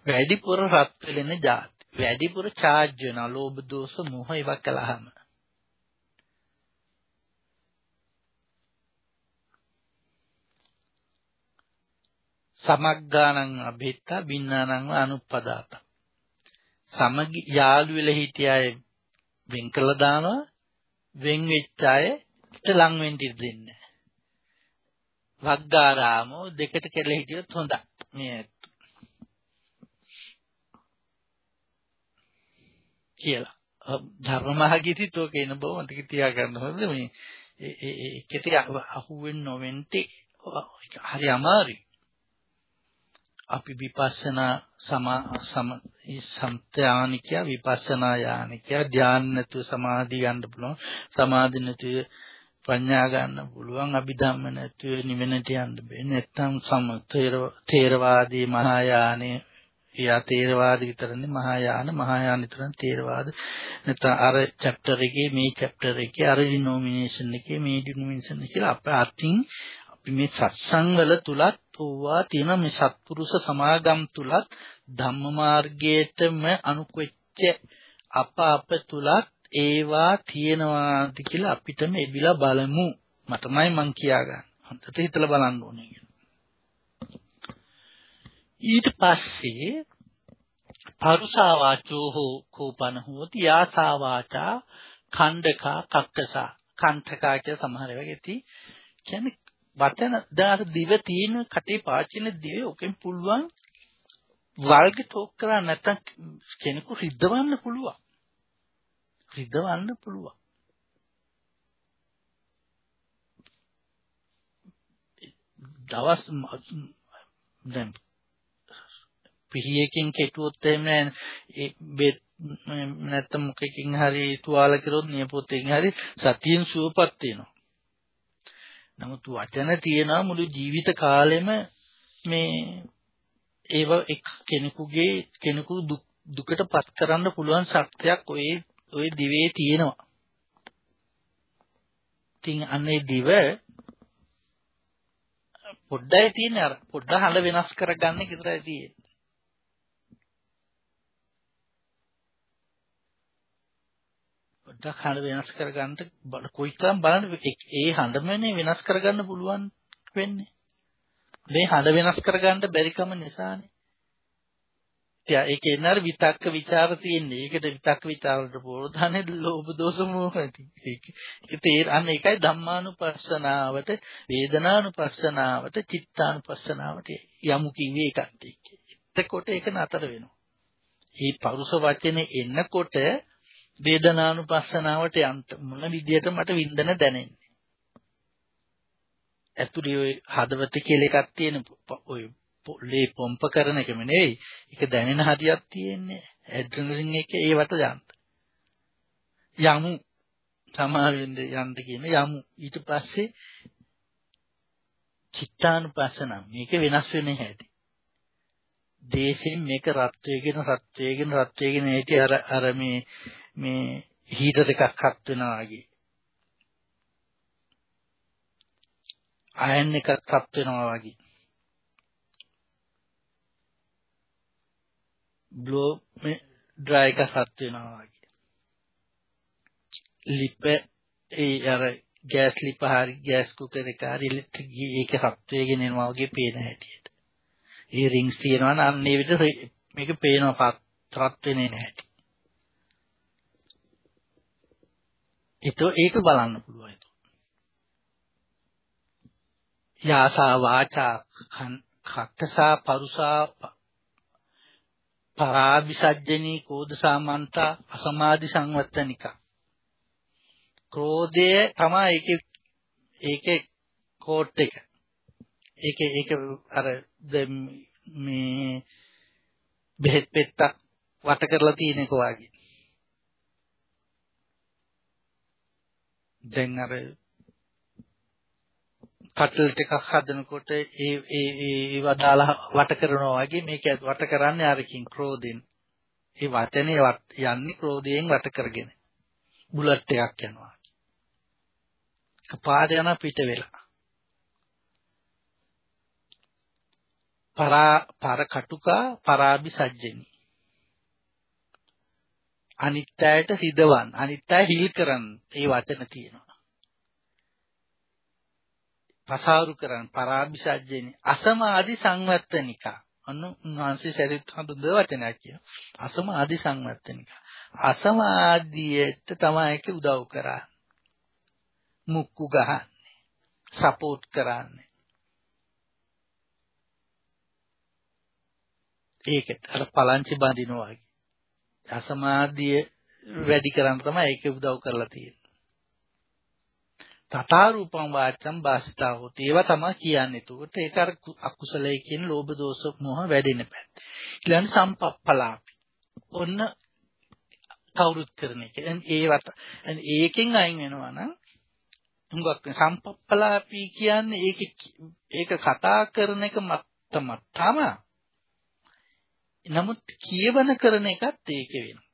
වැඩිපුර රත් වෙලෙන જાති. වැඩිපුර charge වෙනවා. ලෝභ, දෝෂ, මෝහ ඒවා කළාම. සමග්ගානං අභිත්තා බින්නානං අනුප්පදාත. සමගි යාළු වෙලා හිටිය අය වෙන් කළා දානවා වෙන් වෙච්ච අයට ලං වෙන්න දෙන්නේ වග්ගාරාමෝ දෙකට කෙරලා හිටියොත් හොඳයි. මේ කියලා. ධර්මමහගීතිත් ඔක එන බව මතක තියාගන්න හොඳ මේ ඒකට අහුවෙන්න නොවෙන්ටි. හරි අමාරුයි. අපි විපස්සනා සම සම සම්ත්‍යානිකය විපස්සනා යානිකය ධ්‍යාන නැතුව සමාධි ගන්න පුළුවන්. සමාධි නැතුව ප්‍රඥා ගන්න පුළුවන්. අභිධම්ම නැතුව නිවෙනට යන්න බෑ නැත්තම් සම තේරවාදී මහායානේ එයා තේරවාද විතරනේ මහායාන මහායාන විතරනේ තේරවාද. නැත්නම් අර චැප්ටර් එකේ මේ චැප්ටර් එකේ අර ඩිනෝමිනේෂන් එකේ මේ ඩිනෝමිනේෂන් කියලා අප අතින් අපි මේ සත්සංගල තුලත් ඕවා තියෙන මේ සත්පුරුෂ සමාගම් තුලත් ධම්ම මාර්ගයේටම අනුකෙච්ච අප අප තුලත් ඒවා තියෙනවාද කියලා අපිටම එවිලා බලමු මටමයි මං කියාගන්න. හොඳට හිතලා බලන්න ඕනේ. ඊට පස්සේ පරුසා වාචෝ හෝ කෝපන හෝති යාසා වාචා ඛණ්ඩකා කක්කසා කණ්ඨකා කිය සමහර වෙලාවට කියන්නේ වචන දාර දිව තියෙන කටේ පාචින දිවේ ඔකෙන් පුළුවන් වල්ග ටෝක් කරා නැත්නම් කෙනෙකු රිද්දවන්න පුළුවන්. රිද්දවන්න පුළුවන්. දවස් දැන් පිහියකින් කෙටුවොත් එහෙම නැත්නම් මොකකින් හරි තුවාල කරොත් නියපොත්තකින් හරි සතියෙන් සුවපත් වෙනවා. නමුත් වචන තියනවා මුළු ජීවිත කාලෙම මේ ඒව එක් කෙනෙකුගේ කෙනෙකු දුකට පත් කරන්න පුළුවන් ශක්තියක් ඔය ඔය දිවේ තියෙනවා. ඉතින් අන්නේ දිව පොඩ්ඩයි තියෙන්නේ අර පොඩ්ඩ හඬ වෙනස් කරගන්න විතරයි තියෙන්නේ. ගොඩක් හඬ වෙනස් කරගන්න කොයිතරම් බලන්න ඒ හඬමනේ වෙනස් කරගන්න පුළුවන් වෙන්නේ. මේ හඬ වෙනස් කරගන්න බැරිකම නිසානේ. එයා ඒකේ නර විතක්ක ਵਿਚාර තියෙන්නේ. ඒකට විතක්ක ਵਿਚාරවලට පෝරදානේ ලෝභ දෝෂ මෝහ ඇති. ඒක අන්න ඒකයි ධම්මානුපස්සනාවට, වේදනානුපස්සනාවට, චිත්තානුපස්සනාවට යමු කිව්වේ ඒකත් එක්ක. එතකොට ඒක නතර වෙනවා. මේ පරුස වචනේ එන්නකොට වේදනානුපස්සනාවට යන්න මොන විදියට මට වින්දන දැනෙන්නේ. ඇතුලේ ওই හදවත කියලා එකක් තියෙන ඔය ලේ පොම්ප කරන එකම නෙවෙයි. ඒක දැනෙන හදියක් තියෙන්නේ. ඇඩ්‍රිනලින් එක ඒවට යන්න. යමු සමාවෙන්න යන්න කියන යමු ඊට පස්සේ චිත්තානුපස්සන මේක වෙනස් වෙන්නේ හැටි. දේශයෙන් මේක රත් වේගෙන රත් වේගෙන රත් වේගෙන ඇටි අර අර මේ මේ හීටර් එකක් හත් වෙනවා වගේ. අයන් එකක් හත් වෙනවා වගේ. බ්ලෝ මේ ඩ්‍රයි එකක් හත් වෙනවා වගේ. ලිප ඒ අර ගෑස් ලිප හරි ගෑස් කුකර් එක හරි ඉලෙක්ට්‍රික් ඒක හත් වෙගෙන එනවා වගේ පේන හැටියට. ඒ රින්ග්ස් තියෙනවා නම් අන්න ඒ විදිහට මේක පේනවා පත් වෙන්නේ නැහැ. ඒක ඒක බලන්න පුළුවන්. යාසා වාචා කක්කසා පරුසා පරාවිසජ්ජනී කෝදසාමන්තා අසමාධි සංවත්තනික ක්‍රෝධය තමයි ඒකේ ඒකේ කෝට් එක. ඒක ඒක අර මේ බෙහෙත් පෙත්තක් වට කරලා තියෙන එක වගේ. දැන් අර කටල් ටිකක් හදනකොට ඒ ඒ ඒ වදාලා වට කරනවා වගේ මේක වට කරන්නේ අරකින් ක්‍රෝධෙන්. ඒ වචනේ යන්නේ ක්‍රෝධයෙන් වට කරගෙන. බුලට් එකක් යනවා. කපාද යන පිට වෙලා. පරා පර කටුකා පරාභි සජ්ජනි. අනිත්‍යයට සිදවන් අනිත්‍ය හිල් කරන් ඒ වචන තියෙනවා. පසාරු කරන් පරාභිසජ්ජනි අසමාදි සංවත්තනිකා අන්න උන්වහන්සේ සරිත් හඳුද වචනයක් කියනවා. අසමාදි සංවත්තනිකා. අසමාදියට තමයි ඒක උදව් කරන්නේ. මුක්කු ගහන්නේ. සපෝට් කරන්නේ. ඒකත් අර පලංචි බඳිනවා වගේ. අසමාධිය වැඩි කරන් තමයි ඒක උදව් කරලා තියෙන්නේ. තථාරූපං වාචම් භාසිතා හොති. ඒවා තමයි කියන්නේ. එතකොට ඒක අර අකුසලයේ කියන ලෝභ දෝෂ මොහ වැඩෙන පැත්ත. ඊළඟ සම්පප්පලාපි. ඔන්න කවුරුත් කරන එක. ඒවත් ඒකෙන් අයින් වෙනවා නම් හුඟක් සම්පප්පලාපි කියන්නේ ඒක ඒක කතා කරන එක මත්තම තමයි. නමුත් කියවන කරන එකත් ඒක වෙනවා.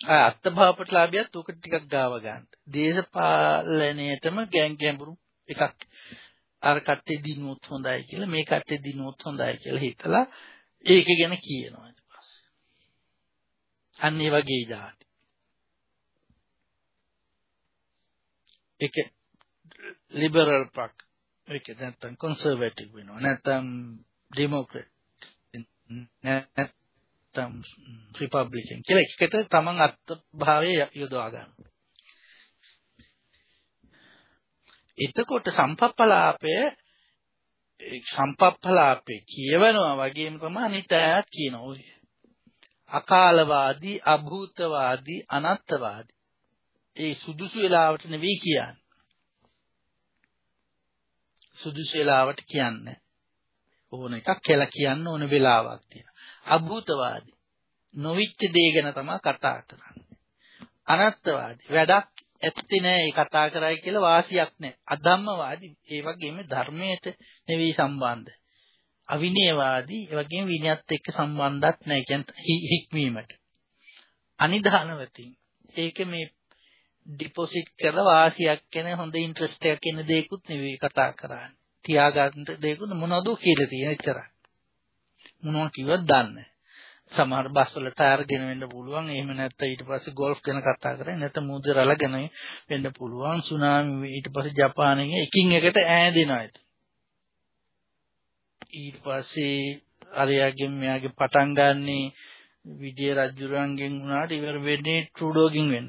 ආ අත්භාවපටලාභියත් උක ටිකක් ගාව ගන්න. දේශපාලනයේටම ගැන් ගැඹුරු එකක් අර කට්ටේ දිනුවොත් හොඳයි කියලා මේ කට්ටේ දිනුවොත් හොඳයි කියලා හිතලා ඒක ගැන කියනවා ඊට පස්සේ. අන්න ඒ වගේ જાති. ඒක ලිබරල් පක් ඒක නැත්නම් කන්සර්වේටිව් වෙනවා නැත්නම් ඩෙමොක්‍රට් නැත්නම් රිපබ්ලිකන් කියලා එකට තමන් අත්භාවය යොදවා ගන්න. එතකොට සම්පප්පලාපය සම්පප්පලාපේ කියවනවා වගේම තමයි අනිත්‍යයත් කියනවා. අකාලවාදී, අභූතවාදී, අනත්තවාදී. ඒ සුදුසු වෙලාවට නෙවෙයි කියන්නේ. සුදුසු වෙලාවට කියන්නේ. ඕන එකක් කියලා කියන්න ඕන වෙලාවක් තියෙනවා. අභූතවාදී. නොවිච්ච දේ ගැන තමයි කතා කරන්නේ. අනත්තවාදී. වැඩක් ඇත්තේ නෑ ඒ කතා කරයි කියලා වාසියක් නෑ. අධම්මවාදී. ඒ වගේම ධර්මයට නෙවෙයි සම්බන්ධ. අවිනයවාදී. ඒ වගේම විනයත් එක්ක සම්බන්ධයක් නෑ. කියන්නේ හික්මීමට. අනිධානවතින්. ඒක මේ ඩිපොසිට් කරලා වාසියක් කියන හොඳ ඉන්ට්‍රස්ට් එකක් කියන දේකුත් නෙවෙයි කතා කරන්නේ. තියාගන්න දෙයක්ද මොනවද කියලා තියෙන එච්චරයි. මොනවා කිව්වත් දන්නේ සමහර බස් වල ටයර් ගෙන වෙන්න පුළුවන්. එහෙම නැත්නම් ඊට පස්සේ ගෝල්ෆ් ගැන කතා කරන්නේ නැත්නම් මූද්‍ර රළ ගැන වෙන්න පුළුවන්. සුනාමි ඊට පස්සේ ජපානයේ එකින් එකට ඈදෙනවා ඒක. ඊට පස්සේ අරයාගෙන් මෙයාගේ පටන් ගන්නේ විජය රජුරන්ගෙන් වුණාට ඉවර වෙන්නේ ට්‍රූඩෝගෙන් වෙන්න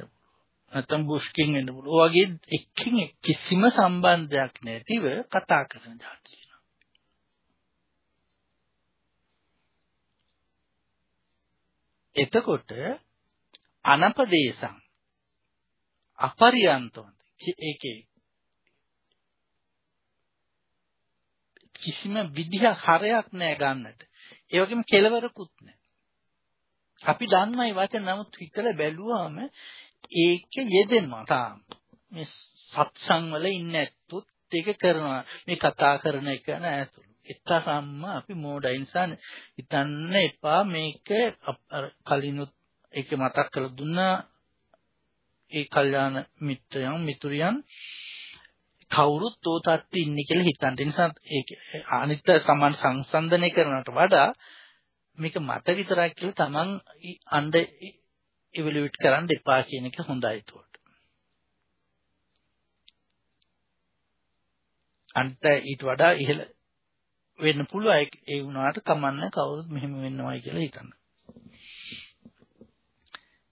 නැත්තම් බුෂ්කින් වෙන්න පුළුවන්. වගේ එක්කින් කිසිම සම්බන්ධයක් නැතිව කතා කරන જાති එතකොට අනපදේශං අපරියන්තොන්ද ඒකේ කිසිම විදිහ හරයක් නැහැ ගන්නට. ඒ වගේම කෙලවරකුත් නැහැ. අපි දන්නයි වචන නමුත් හිතලා බැලුවාම ඒක යෙදෙනවා තාම. මේ සත්සං වල ඉන්නේ නැත්තුත් ඒක කරනවා. මේ කතා කරන එක නෑතුළු. එතකම්ම අපි මෝඩයි නිසා හිතන්න එපා මේක කලිනුත් ඒක මතක් කරලා දුන්නා ඒ කල්යාණ මිත්‍රයන් මිතුරියන් කවුරුත් ඕ තත්ති ඉන්නේ කියලා හිතන්න. ඒ නිසා ඒක අනිත් සමාන සංසන්දනය කරනවට වඩා මේක මත විතරක් කියලා Taman අnder ඉවලුවේට් කරන්න එපා කියන එක හොඳයි ඒකට. අන්ට ඊට වඩා ඉහළ වෙන්න පුළුවන් ඒ වුණාට කමන්න කවුරුත් මෙහෙම වෙන්නවයි කියලා හිතන්න.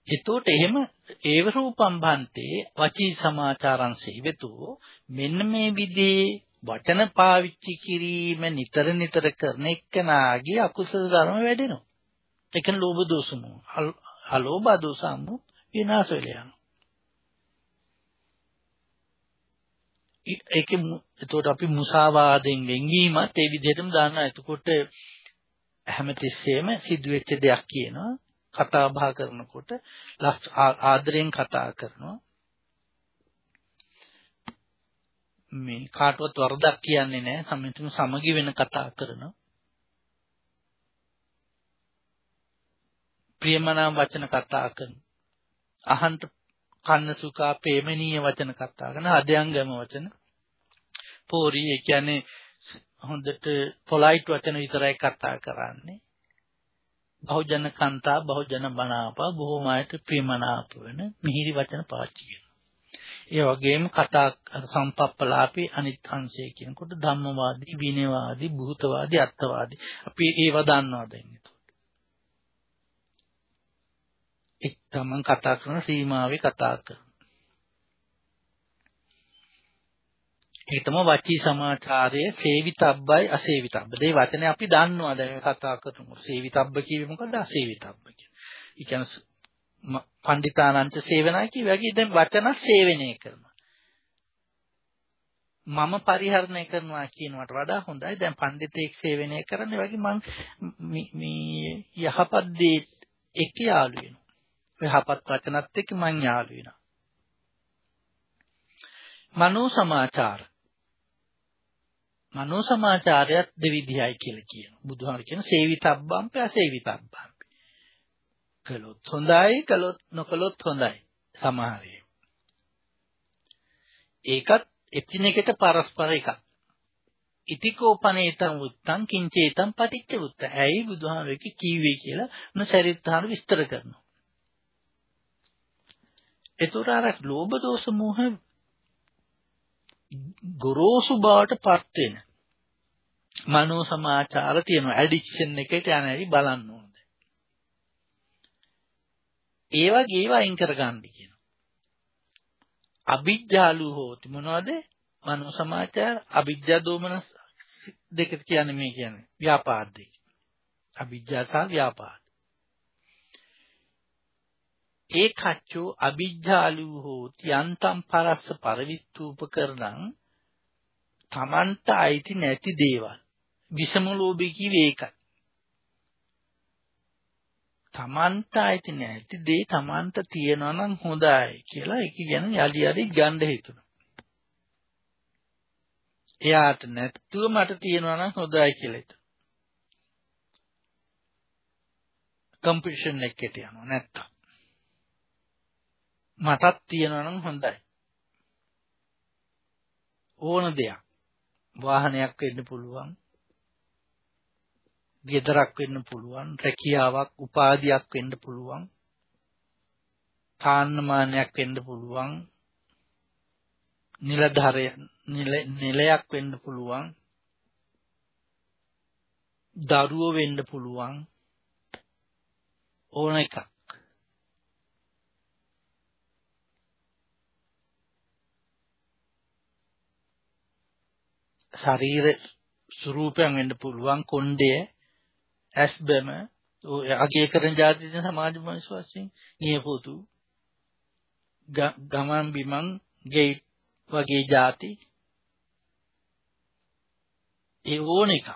එතකොට එහෙම ඒව රූපම් භන්තේ වචී සමාචාරං සේවතු මෙන්න මේ විදිහේ වචන පාවිච්චි කිරීම නිතර නිතර කරන එක්කනාගේ අකුසල ධර්ම වැඩෙනවා. ඒ කියන්නේ ලෝභ දෝෂම. අලෝභ දෝසම්මු විනාශ වෙලා යනවා. ඒකේ එතකොට අපි මුසාවාදයෙන් වෙන්වීමත් ඒ විදිහටම දානවා. එතකොට හැමතිස්සෙම සිදුවෙච්ච දෙයක් කියනවා. කතා බහ කරනකොට ආදරෙන් කතා කරනවා. මේ කාටවත් වරදක් කියන්නේ නැහැ. සමිතුම සමගි වෙන කතා කරනවා. ප්‍රියමනාප වචන කතා කරන. අහන්ට කන්න සුඛා ප්‍රේමණීය වචන කතා කරන අධ්‍යංගම වචන. පෝරි ඒ කියන්නේ හොඳට පොලයිට් වචන විතරයි කතා කරන්නේ. බහුජන කන්තා බහුජන බනාපා බොහෝම අයට ප්‍රියමනාප වෙන මිහිරි වචන පාවිච්චි කරනවා. ඒ වගේම කතා සම්පප්පලාපේ අනිත් අංශය කියනකොට ධම්මවාදී, විනයවාදී, භූතවාදී, අත්වාදී. අපි ඒව දන්නවා දැන් එතකොට. එක් තමන් කතා කරන සීමාවේ කතා කරන. ඒ තමයි වචී සමාචාරයේ සේවිතබ්බයි අසේවිතබ්බ. මේ වචනේ අපි දන්නවා දැන් කතා කරනකොට. සේවිතබ්බ කියවේ මොකද්ද? අසේවිතබ්බ කියන්නේ. ඒ කියන්නේ පණ්ඩිතානංච සේවනයි කිය වගේ දැන් වචන සේවනය කරනවා. මම පරිහරණය කරනවා කියනවට වඩා හොඳයි දැන් පඬිතෙක් සේවනය කරන්න වගේ මම මේ යහපත් දේ එක්ක යාළු වෙනවා. යහපත් වචනත් එක්ක මං යාළු වෙනවා. මනෝ සමාචාර මනෝ සමාචාරයත් දෙවිධයයි කියලා කියනවා. බුදුහාම කියන සේවිතබ්බම් පසේවිතබ්බම්. කළොත් හොඳයි කළොත් නොකළොත් හොඳයි සමහර ඒකත් එකිනෙකට පරස්පර එකක් ඉතිකෝපනේතං උත්තං කිංචේතං පටිච්ච උත්ත. ඇයි බුදුහාමරෙක කීවේ කියලා උන චරිතාන විස්තර කරනවා. ඒතර අර ලෝභ දෝෂ මෝහ ගොරෝසු බවට පත් වෙන මනෝ සමාචාර තියෙනවා ඇඩික්ෂන් එකට යන හැටි බලන්න ඕන. ඒ වගේ ඒවා අයින් කරගන්න කියනවා. අවිජ්ජාලු හෝති මොනවද? මනෝ සමාචාර අවිජ්ජා දෝමන දෙක කියන්නේ මේ කියන්නේ ව්‍යාපාද දෙක. අවිජ්ජා සහ ව්‍යාපාද. ඒ කච්චෝ අවිජ්ජාලු හෝති යන්තම් පරස්ස පරවිත්තූපකරණං තමන්ට අයිති නැති දේවල්. විෂම ලෝභී කිව්වේ ඒකයි. තමන්ට ඇති නැති දේ තමන්ට තියනවා නම් හොඳයි කියලා ඒක ගැන යලි යලි ගන්න හිතුණා. එයාට නැත්තුව මට තියනවා නම් හොඳයි කියලා හිතුණා. කම්පිටිෂන් එකකට යනවා නැත්තම්. මටත් තියනවා නම් හොඳයි. ඕන දෙයක්. වාහනයක් වෙන්න පුළුවන්. ගෙදරක් වෙන්න පුළුවන් රැකියාවක් උපාධියක් වෙන්න පුළුවන් තාන්නමානයක් වෙන්න පුළුවන් නිලධාරය නිලයක් වෙන්න පුළුවන් දරුවෝ වෙන්න පුළුවන් ඕන එකක් ශරීර ස්වරූපයෙන් වෙන්න පුළුවන් කොණ්ඩය ඇස් බැම අගය කරන જાති සමාජ මනස වශයෙන් නියපොතු ගමන් බිමන් ගේට් වගේ જાති. ඒ ඕන එක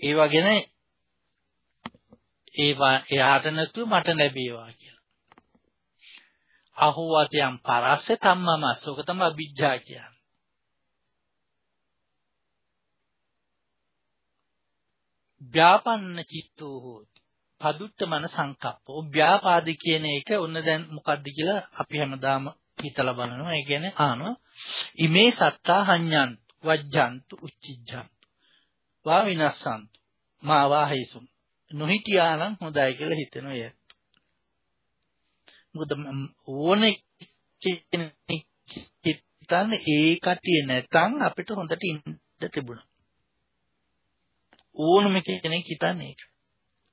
ඒ වගේන ඒවා එයාට නැතුව මට ලැබේවා කියලා. අහෝවතයන් පරස්සේ තම්මමස්. ඔක තමයි අභිජ්ජා කියන්නේ. ව්‍යාපන්න චිත්තෝ හෝති. පදුත්ත මන සංකප්පෝ ව්‍යාපාද කියන එක ඔන්න දැන් මොකද්ද කියලා අපි හැමදාම හිතලා බලනවා. ඒ කියන්නේ ආනවා ඉමේ සත්තා හඤ්ඤන්තු වජ්ජන්තු උච්චිජ්ජන්තු වා විනස්සන්තු මා වාහේසුම් නොහිටියානම් හොඳයි කියලා හිතෙනවා එය. මොකද ඕනේ කියන්නේ ඒ කටිය නැතනම් අපිට හොඳට ඉන්න තිබුණා. ඕනම කෙනෙක් හිතන්නේ ඒක.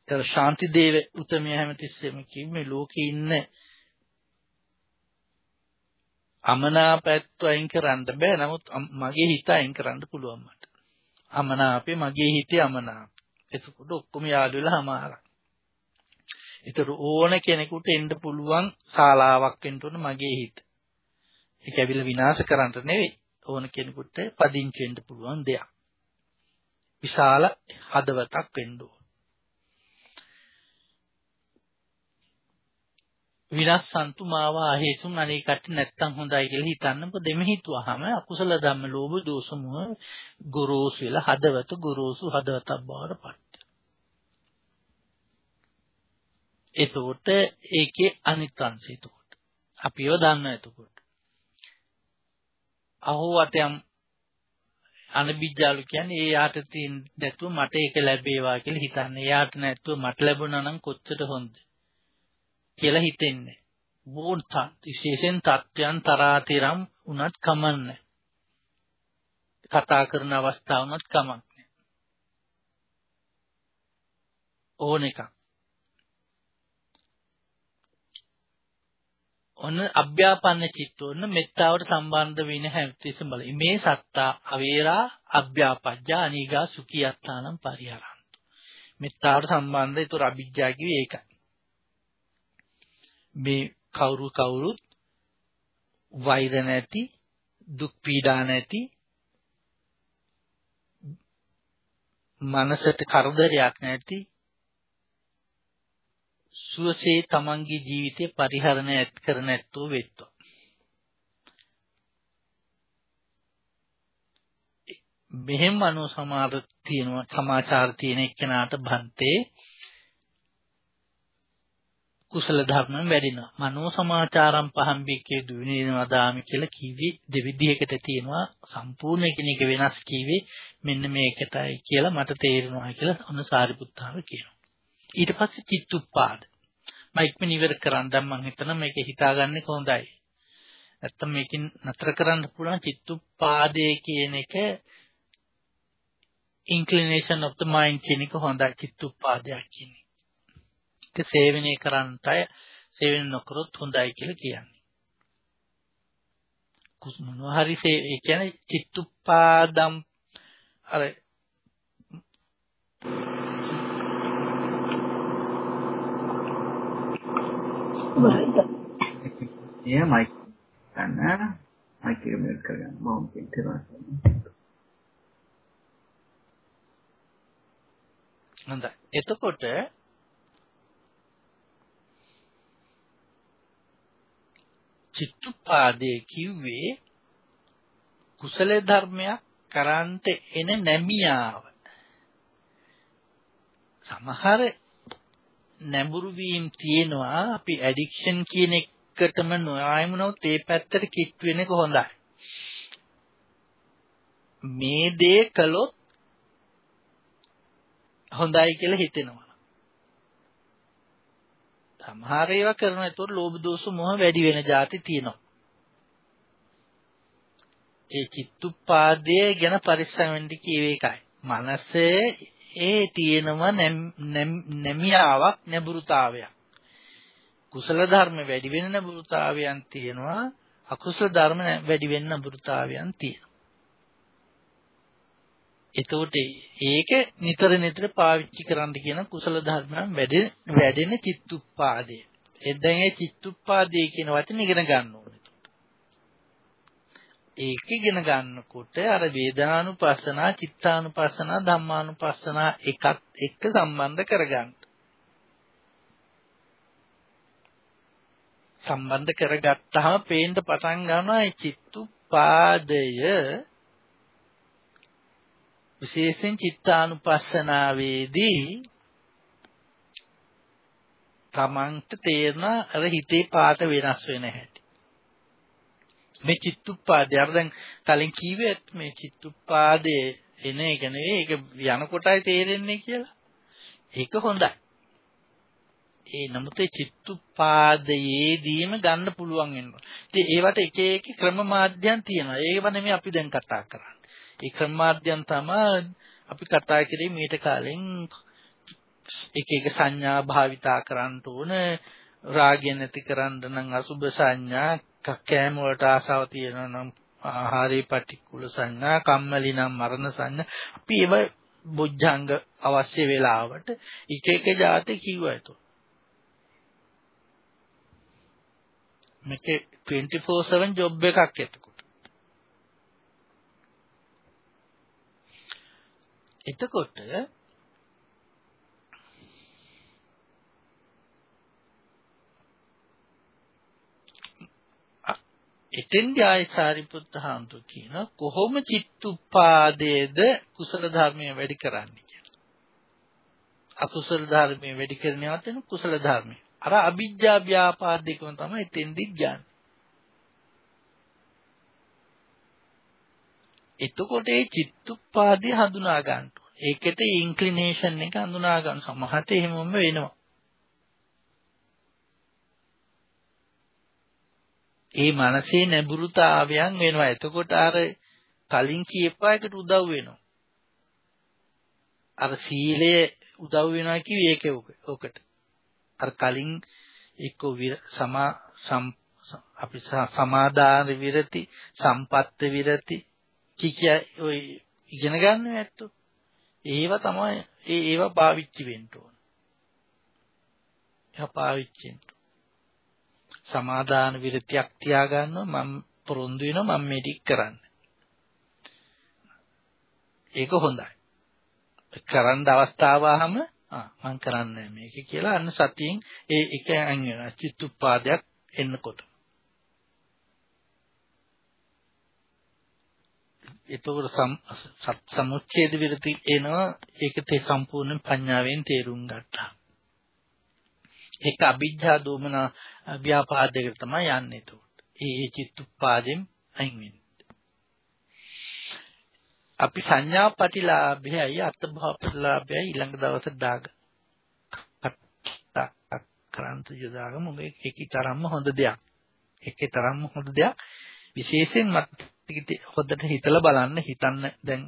ඒතර ශාන්ති දේව උතමිය හැමතිස්සෙම කිව්වේ ලෝකේ ඉන්න අමනාපයත් අයින් කරන්න බෑ. නමුත් මගේ හිත අයින් කරන්න පුළුවන් මට. අමනාපේ මගේ හිතේ අමනාප. එතකොට ඔක්කොම යාළු වෙලා හමාරක්. ඒතර ඕන කෙනෙකුට එන්න පුළුවන් ශාලාවක් වෙන්න ඕන මගේ හිත. ඒක ඇවිල්ලා විනාශ කරන්න නෙවෙයි. ඕන කෙනෙකුට පදිංචි වෙන්න පුළුවන් දෙයක්. විශාල හදවතක් වෙන්න ඕන. විරස්සන්තු මාව ආහේසුන් අනේ කට නැත්තම් හොඳයි කියලා හිතන්න මොකද එමෙ හිතුවාම අකුසල ධම්ම ලෝභ දෝෂ මොහ ගොරෝසු වෙලා හදවත ගොරෝසු හදවතක් බවට පත් එතකොට ඒකේ අනිත් අංශය එතකොට අපිව දන්න එතකොට අහෝ අතයන් අනබිජ්ජාලු කියන්නේ ඒ යාට තියෙන නැතුව මට ඒක ලැබේවා කියලා හිතන්නේ. එයාට නැතුව මට ලැබුණා නම් කොච්චර හොඳද කියලා හිතෙන්නේ. වෝන්ත විශේෂයෙන් තත්ත්වයන් තරාතිරම් උනත් කමන්නේ. කතා කරන අවස්ථාව උනත් කමක් නැහැ. ඕන එකක්. ඔන්න අභ්‍යාපන්න චිත්තෝන්න මෙත්තාවට සම්බන්ධ වෙන හැමතිස්සම බලයි. මේ සත්තා අවේරා අභ්‍යාපජ්ජා අනීගා සුඛියත්තානම් පරිහරන්තු. මෙත්තාවට සම්බන්ධ ඒතර අභිජ්ජා කිව්වේ ඒකයි. මේ කවුරු කවුරුත් වෛර නැති දුක් පීඩා නැති මනසට කරදරයක් නැති සුවසේ තමන්ගේ ජීවිතේ පරිහරණය කර නැත්තෝ වෙත්වා. මෙහෙම අනු සමාර තියෙනවා සමාචාර තියෙන එක්කෙනාට බන්තේ කුසල ධර්ම වැඩිනවා. මනෝ සමාචාරම් පහම් බිකේ දුවිනේනවදාමි කියලා කිව්වේ දෙවිධයකට තියෙනවා සම්පූර්ණ එකිනෙක වෙනස් කිව්වේ මෙන්න මේකටයි කියලා මට තේරෙනවා කියලා ඔන්න සාරිපුත්තාව කියනවා. ඊට පස්සේ චිත්තුප්පාද. මම ඉක්මන ඉවර කරන් දැන් මම හිතනවා මේක හිතාගන්නේ කොහොඳයි. නැත්තම් මේකෙන් නතර කරන්න පුළුවන් චිත්තුප්පාදයේ කියන එක inclination of the mind කියන එක හොඳයි චිත්තුප්පාදයක් කියන්නේ. ඒක සේවනය කරන්නටය සේවන නොකරොත් හොඳයි කියලා කියන්නේ. කුස් මොනවා හරි ඒ කියන්නේ චිත්තුප්පාදම් අර එයා මයික් ගන්න. මයික් එක මියුට් කරගන්න. මම පිටේවා හොඳයි. එතකොට චිත්තුපාදයේ කිව්වේ කුසල ධර්මයක් කරන්ට එන නැමියාව. සමහර නැඹුරු වීම තියෙනවා අපි ඇඩික්ෂන් කියන එකටම නොයයිමුනොත් ඒ පැත්තට කිට් වෙන එක හොඳයි. මේ දේ කළොත් හොඳයි කියලා හිතෙනවා. සමහර ඒවා කරනවා ඒතකොට ලෝභ දෝෂ මොහ වැඩි වෙන જાති තියෙනවා. ඒ චිත්තුපාදයේ ගැන පරිස්සම් වෙන්න කියව එකයි. මනසේ ඒ තියෙනව නැමියාවක් නැඹුරුතාවයක්. කුසල ධර්ම වැඩි වෙන නැඹුරුතාවයන් තියෙනවා. අකුසල ධර්ම වැඩි වෙන නැඹුරුතාවයන් තියෙනවා. එතකොට ඒක නිතර නිතර පාවිච්චි කරන්න කියන කුසල ධර්මයන් වැඩෙන වැඩෙන චිත්තුප්පාදය. එදැන් ඒ චිත්තුප්පාදය කියන වචනේ ඉගෙන ගන්න ඕනේ. ඒක ඉගෙන ගන්නකොට අර වේදනානුපස්සනා, චිත්තානුපස්සනා, ධම්මානුපස්සනා එකත් එක්ක සම්බන්ධ කරගන්න. සම්බන්ධ කරගත්තාම පේන්න පටන් ගන්නවා මේ චිත්තුප්පාදය විශේෂයෙන් චිත්තානුපස්සනාවේදී තමන්ට තේරෙන අර හිතේ පාට වෙනස් වෙන හැටි. මේ චිත්තුප්පාදේ අර දැන් කලින් කිව්වේ මේ චිත්තුප්පාදේ එන එක නෙවෙයි ඒක යනකොටයි තේරෙන්නේ කියලා. ඒක හොඳයි. ඒ නමුත් ඒ චිත්තුප්පාදයේදීම ගන්න පුළුවන් වෙනවා. ඉතින් ඒවට එක එක ක්‍රම මාධ්‍යයන් තියෙනවා. ඒව නෙමෙයි අපි දැන් කතා කරන්නේ. ඒ ක්‍රමාර්ථයන් තමයි අපි කතා කරේ මීට කාලෙන් එක එක සංඥා භාවිතා කරන්න ඕන රාගය නැති කරන්න නම් අසුභ සංඥා එකක් කෑම වලට ආසාව තියෙනවා නම් ආහාරේ පටික්කුල සංඥා කම්මැලි නම් මරණ සංඥා අපි ඒව බොජ්ජංග අවශ්‍ය වෙලාවට එක එක જાති කිව්වයිතු මේකේ 24/7 ජොබ් එකක් එතකොට. එතකොට එතෙන්දී ආයි සාරිපුත්ත හාමුදුර කියන කොහොම චිත්තුප්පාදයේද කුසල ධර්මය වැඩි කරන්නේ කියලා. අකුසල ධර්මය වැඩි කරනවත් වෙන කුසල ධර්මය. අර අවිජ්ජා ව්‍යාපාද දෙකම තමයි එතෙන්දී ගන්න. එතකොට ඒ චිත්තුප්පාදේ හඳුනා ගන්න ඕනේ. ඒකට ඉන්ක්ලිනේෂන් එක හඳුනා ගන්න සමහරට එහෙමම වෙනවා. ඒ මනසේ නැඹුරුතාවයන් වෙනවා. එතකොට අර කලින් කියපා එකට උදව් වෙනවා. අර සීලය උදව් වෙනවා කිව්වේ ඒක ඔකට. අර කලින් එක්ක සමා අපි සමාදාන විරති සම්පත්ත විරති කිකිය ඔය ඉගෙන ගන්න ඇත්තෝ ඒවා තමයි ඒ ඒවා පාවිච්චි වෙන්න ඕන. ඒවා පාවිච්චි වෙන්න. සමාදාන විරතියක් තියාගන්නවා මම පොරොන්දු වෙනවා මම මේ ටික කරන්න. ඒක හොඳයි. කරන්න අවස්ථාව ආවම ආ මම කරන්නේ මේක කියලා අන්න සතියෙන් ඒ එක අන් වෙනවා චිත්තුප්පාදයක් එන්නකොට. එතකොට සමුච්ඡේද විරති එනවා ඒක තේ සම්පූර්ණ පඤ්ඤාවෙන් තේරුම් ගත්තා. ඒක අභිජ්ජා දෝමන ව්‍යාපාදයකට තමයි යන්නේ එතකොට. ඒ චිත්තුප්පාදෙන් අයින් වෙන්නේ. අපි සංඥා ප්‍රතිලාභයයි අත්භව ප්‍රතිලාභයයි ඊළඟ දවසේ දාග කරන්ත යදාගමු මේකේ තරම්ම හොඳ දෙයක්. ඒකේ තරම්ම හොඳ දෙයක්. විශේෂයෙන් මත් හොඳට හිතලා බලන්න හිතන්න දැන්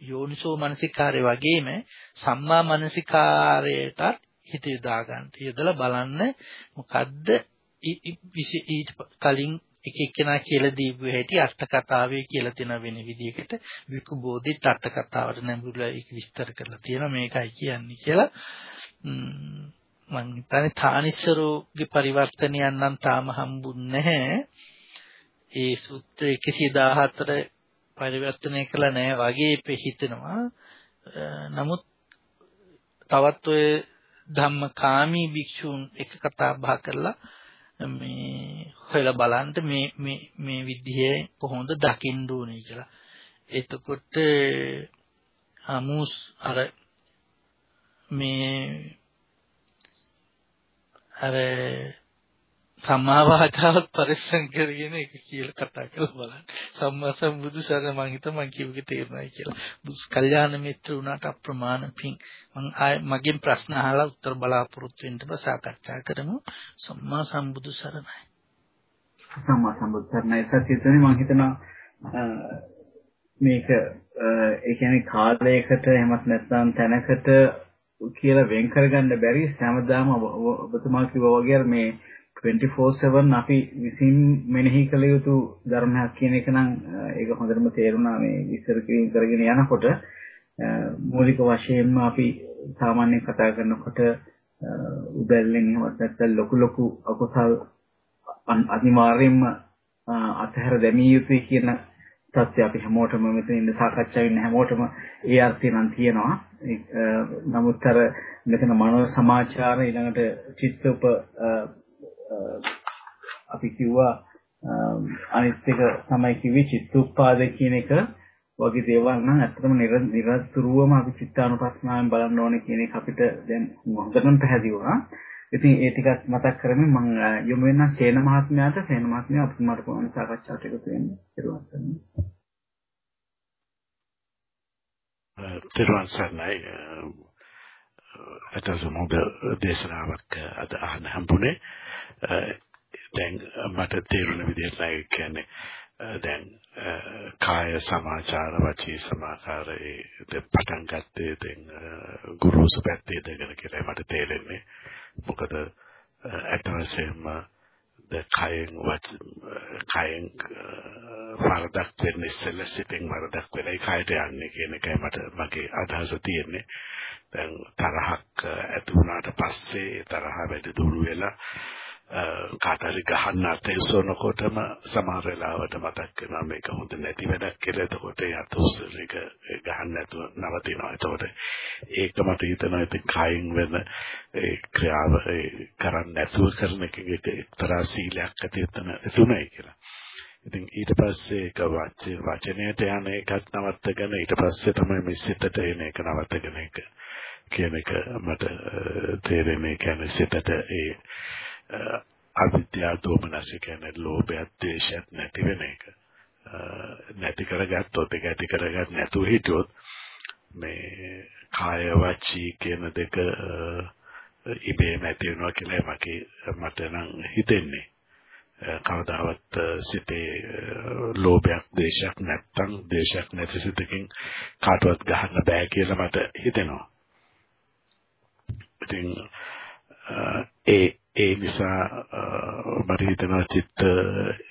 යෝනිසෝ මනසිකාරය වගේම සම්මා මනසිකාරයටත් හිත යොදා ගන්න. යොදලා බලන්න මොකද්ද ඊට කලින් එක එක්කෙනා කියලා දීපු හැටි අර්ථ කතාවේ කියලා තියෙන වෙන විදිහකට විකු බෝධිත් අර්ථ කතාවට නැඹුරුලා ඒක විස්තර කරලා තියෙනවා. මේකයි කියන්නේ කියලා. මම හිතන්නේ තානිස්සරෝගේ පරිවර්තනයන් නම් තාම හම්බුන්නේ නැහැ. ඒ සූත්‍ර 114 පරිවර්තනය කළා නැහැ වගේ හිතෙනවා. නමුත් තවත් ඔය ධම්මකාමී භික්ෂූන් එක කතා බහ කරලා මේ හොයලා බලන්න මේ මේ මේ විදිහේ කොහොමද දකින්න ඕනේ කියලා. එතකොට අමුස් අර මේ අර සම්මා වාචාවත් පරිස්සම් කරගෙන ඒක කියලා කතා කරලා බලන්න. සම්මා සම්බුදු සරණ මං හිත මං කියුවේ තේරුණායි කියලා. බුස් කල්යාණ මිත්‍ර උනාට අප්‍රමාණ පිං මං මගෙන් ප්‍රශ්න අහලා උත්තර බලාපොරොත්තු වෙන්න බ සාකච්ඡා කරමු. සම්මා සම්බුදු සරණයි. සම්මා සම්බුදු සරණයි සත්‍යතුනේ මං හිතනවා මේක ඒ කියන්නේ කාලයකට එහෙමත් නැත්නම් තැනකට කියලා වෙන් කරගන්න බැරි හැමදාම ඔබතුමා කිව්වා වගේ මේ 24/7 අපි විසින් මෙනෙහි කළ යුතු ධර්මයක් කියන එක නම් ඒක හොඳටම තේරුණා මේ විස්තර කිරීම කරගෙන යනකොට මූලික වශයෙන්ම අපි සාමාන්‍යයෙන් කතා කරනකොට උදැල්ලෙන් එහෙමත් නැත්නම් ලොකු ලොකු අකුසල් අනිවාර්යයෙන්ම අතහැර දැමිය යුතුයි කියන තත්ත්වය අපි හැමෝටම මෙතන ඉන්න සාකච්ඡා වෙන්න හැමෝටම ඒ අර්ථය නම් තියෙනවා. නමුත් අර මෙතන මනෝ සමාචාර ඊළඟට චිත්ත උප අපි කිව්වා අනිත් එක තමයි කිව්වේ චිත්තුප්පාද කියන එක වගේ දේවල් නම් ඇත්තටම නිරතුරුවම අපි චිත්තානුපස්සනාවෙන් බලන්න ඕනේ කියන එක අපිට දැන් හොඳටම පැහැදිලි වුණා. ඉතින් ඒ ටිකත් මතක් කරමින් මම යොමු වෙන සේන මහත්මයාට සේන මහත්මයා අපිට මට කොහොමද සාකච්ඡාවට එකතු වෙන්නේ? ඊළඟ තෙරුවන් සරණයි අතසම හොඳ දේශනාවක් අද අහන්න හම්බුනේ දැන් මට තේරුණ විදිහට නෑ. කියන්නේ දැන් කාය සමාචාර වචී සමාකාර ඒ පටන් ගත්තේ දැන් ගුරුසු පැත්තේ දගෙන කියලා මට තේරෙන්නේ. මොකද අත වශයෙන්ම ද කයෙන් වත් කයෙන් වරදක් වෙන්න ඉස්සෙල්ලා සිතෙන් වරදක් වෙලයි කයට යන්නේ කියන එකයි මට මගේ අදහස තියෙන්නේ. දැන් තරහක් ඇති වුණාට පස්සේ තරහ වැඩි දුරු වෙලා කාට හරි ගහන්න අතේසනකොටම සමහර වෙලාවට මතක් වෙනවා මේක හොඳ නැති වැඩක් කියලා. එතකොට යතොස්සර එක ගහන්න නැතුව නවතිනවා. එතකොට ඒක මට හිතෙනවා ඉතින් කයින් වෙන ඒ ක්‍රියාව කරන්න නැතුව කරන එක එක්තරා සීලයක් ඇති තුනයි කියලා. ඉතින් ඊට පස්සේ ඒක වචනයට යන එකත් නවත්තගෙන ඊට පස්සේ තමයි මේ සිතට එන එක නවත්තගෙන එක කියන එක මට තේරෙන්නේ කියන්නේ සිතට ඒ අවිද්‍යාව දෝමනස කියන්නේ ලෝභයත් ද්වේෂයත් නැති වෙන එක. නැති කරගත්තොත් ඒක ඇති කරගන්න නැතුව හිටියොත් මේ කාය වචී කියන දෙක ඉබේම ඇති වෙනවා කියලා මගේ මට නම් හිතෙන්නේ. කවදාවත් සිතේ ලෝභයක් දේශයක් නැත්තම් දේශයක් නැති සිතකින් කාටවත් ගහන්න බෑ කියලා මට හිතෙනවා. ඉතින් ඒ ඒ නිසා මට හිතෙනවා චිත්ත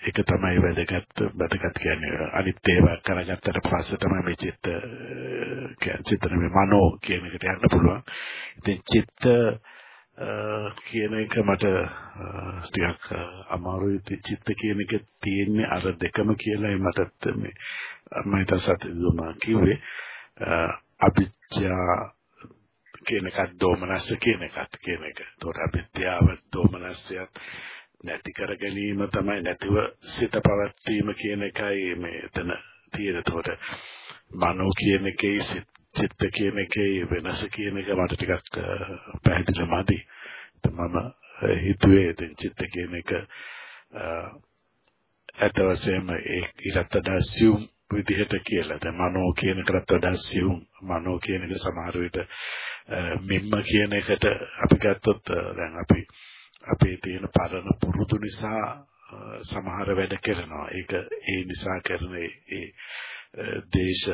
එක තමයි වැදගත් වැදගත් කියන්නේ. අනිත් ඒවා කරගත්තට පස්සේ තමයි මේ චිත්ත කියන්නේ චිත්ත නෙමෙයි මනෝ කියන එකට යන්න පුළුවන්. ඉතින් චිත්ත කියන එක මට ටිකක් අමාරුයි. චිත්ත කියන එක තියෙන්නේ අර දෙකම කියලායි මටත් මේ මම හිතා සතියුම කිව්වේ. අවිද්‍යා කියන එකත් දෝමනස්ස කියන එකත් කියන එක. ඒතකොට අවිද්‍යාව දෝමනස්සයත් නැති කර ගැනීම තමයි නැතිව සිත පවත්වීම කියන එකයි මේ එතන තියෙන. ඒතකොට මනෝ කියන එකේ සිත් චිත්ත කියන එකේ වෙනස කියන එක මට ටිකක් පැහැදිලි මදි. මම හිතුවේ දැන් චිත්ත කියන එක ඇත්ත වශයෙන්ම ඊටත් වඩා සියුම් විදිහට කියලා. දැන් මනෝ කියන එකකට වඩා සියුම් මනෝ කියන එක සමහර විට මෙම්ම කියන එකට අපි ගත්තොත් දැන් අපි අපේ තියෙන පරණ පුරුදු නිසා සමහර වැඩ කරනවා. ඒක ඒ නිසා කරන ඒ දේශ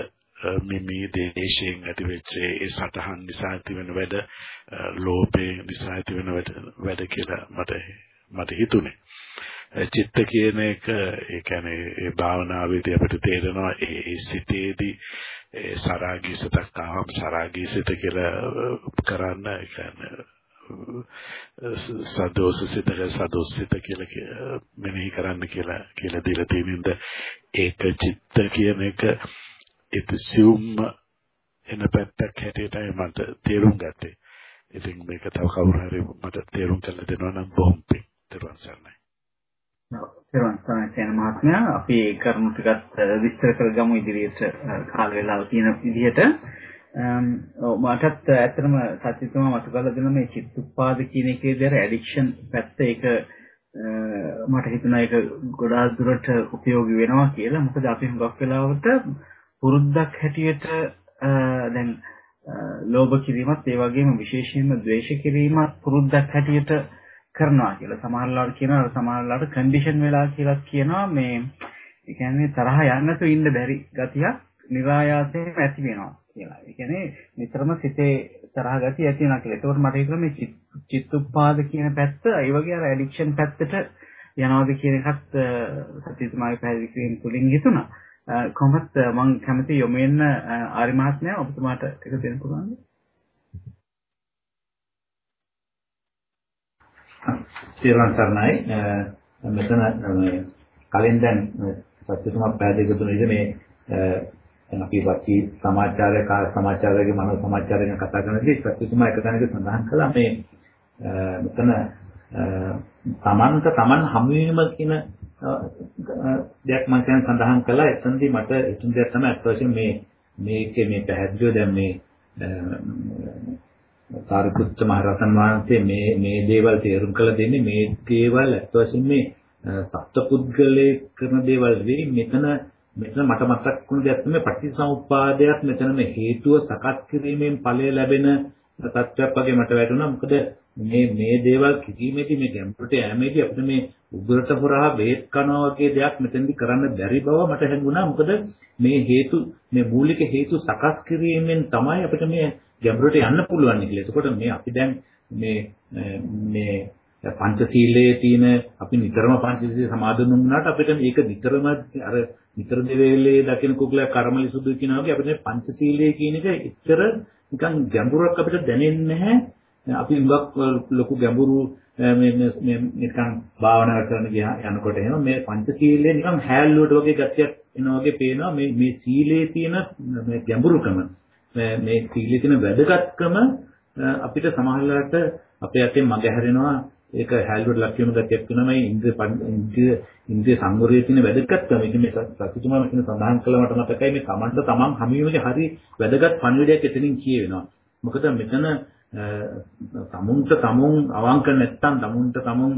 මිමි දේශයෙන් ඇති වෙච්ච ඒ සටහන් නිසා ඇති වෙන වැඩ ලෝභයෙන් නිසා ඇති වෙන වැඩ කියලා මට මට හිතුනේ. චිත්ත කියන එක ඒ කියන්නේ ඒ භාවනාවේදී අපිට තේරෙනවා ඒ සිතේදී ඒ සරාගී සිතක් ආවම සරාගී සිත කියලා කරන්න ඒ කියන්නේ සදෝස සිතක සදෝස සිත කියලා මෙනෙහි කරන්න කියලා කියලා දීලා තියෙනින්ද ඒක චිත්ත කියන එක ඉතිසියුම් එන පැත්තක් හැටියටයි මට තේරුම් ගත්තේ. ඉතින් මේක තව කවුරු හරි මට තේරුම් කරලා දෙනවා නම් බොහොම පිං. දරුවන් සරණයි. දරුවන් සරණයි කියන මහත්මයා අපි ඒ කරුණු ටිකත් විස්තර කරගමු ඉදිරියට කාල වේලාව තියෙන විදිහට. මටත් ඇත්තටම සත්‍යතුමා මතු කරලා දෙන මේ චිත්තුප්පාද කියන එකේ දර ඇඩික්ෂන් පැත්ත ඒක මට හිතුණා ඒක ගොඩාක් දුරට ප්‍රයෝගී වෙනවා කියලා. මොකද අපි හුඟක් වෙලාවට පුරුද්දක් හැටියට දැන් ලෝභ කිරීමත් ඒ වගේම විශේෂයෙන්ම ද්වේෂ කිරීමත් පුරුද්දක් හැටියට කරනවා කියලා. සමහරවල්ලාට කියනවා සමහරවල්ලාට කන්ඩිෂන් වෙලා කියලා කියනවා මේ ඒ කියන්නේ තරහ යන්නතු ඉන්න බැරි ගතියක් નિરાයාසයෙන් ඇති වෙනවා කියලා. ඒ කියන්නේ නිතරම සිතේ තරහ ගතිය ඇති වෙනවා කියලා. ඒකෝට මට හිතෙනවා මේ චිත්තුප්පාද කියන පැත්ත ඒ වගේ අර ඇඩික්ෂන් පැත්තට යනවාද කියන එකත් සත්‍යතුමාගේ පැහැදිලි කිරීම තුලින් හිතුණා. කොහොමත් මම කැමති යොමු වෙන්න ආරි මහත්මයා ඔබතුමාට එක දෙන්න පුළුවන්ද? සියලුන් සර්ණයි. මෙතන කලින් දැන් සත්‍යතුමා පැහැදිලි කරන විදිහ මේ දැන් අපි වචී සමාචාරය කාල සමාචාරයේ මනෝ සමාචාරය ගැන කතා කරනදී සත්‍යතුමා එක තැනක සඳහන් කළා මේ මෙතන තමන්ට තමන් හමු වීම කියන දෙයක් මම දැන් සඳහන් කළා. එතනදී මට එතුම් දෙයක් තමයි අත් වශයෙන් මේ මේකේ මේ පැහැදිලිව දැන් මේ සාරිපුත්ත මහ රහතන් වහන්සේ මේ මේ දේවල් තේරුම් කළ දෙන්නේ මේ දේවල් අත් වශයෙන් මේ සත්පුද්ගලයේ කරන දේවල් වෙයි මෙතන මෙතන මට මතක් වුණ දෙයක් තමයි පටිච්චසමුප්පාදයක් මෙතන මේ හේතුව සකස් කිරීමෙන් ඵලය ලැබෙන තත්ත්වයක් වගේ මට වැටුණා මොකද මේ මේ දේවල් කිරීමේදී මේ ගැඹුරට යෑමේදී අපිට මේ උගුරට හොරා බේත් කනවා වගේ දෙයක් මෙතෙන්දි කරන්න බැරි බව මට හැඟුණා. මොකද මේ හේතු මේ මූලික හේතු සකස් කිරීමෙන් තමයි අපිට මේ ගැඹුරට යන්න පුළුවන් කියලා. එතකොට මේ අපි දැන් මේ මේ පංචශීලයේ තියෙන අපි නිතරම පංචශීලයේ සමාදන් වුණාට අපිට මේක නිතරම අර නිතර දෙවේලේ දකින කුකුල කර්මලි සුදු කියනවා වගේ අපිට පංචශීලයේ කියන එක එච්චර නිකන් ගැඹුරක් අපිට දැනෙන්නේ නැහැ. අපි හුඟක් ලොකු ගැඹුරු මේ මේ නිකන් භාවනා කරන යනකොට එහෙම මේ පංචශීලයේ නිකන් හැල්ලුවට වගේ ගැතියක් එනවා වගේ පේනවා මේ මේ සීලයේ තියෙන මේ ගැඹුරුකම මේ සීලයේ තියෙන වැදගත්කම අපිට සමහරවිට අපේ අතේ මග හැරෙනවා. ඒක හැල්ලුවට ලක් වෙන ගැතියක් වෙනවා මේ ඉන්ද්‍රිය ඉන්ද්‍රිය ඉන්ද්‍රිය සංවරයේ තියෙන වැදගත්කම. ඉතින් මේ සතිතුමා මෙතන සඳහන් කළා මට මතකයි මේ තමන්ට තමන් හමුවීමේ හරි වැදගත් පණිවිඩයක් එතනින් කියවෙනවා. මොකද මෙතන තමුන්ට තමුන් අවංක නැත්තම් තමුන්ට තමුන්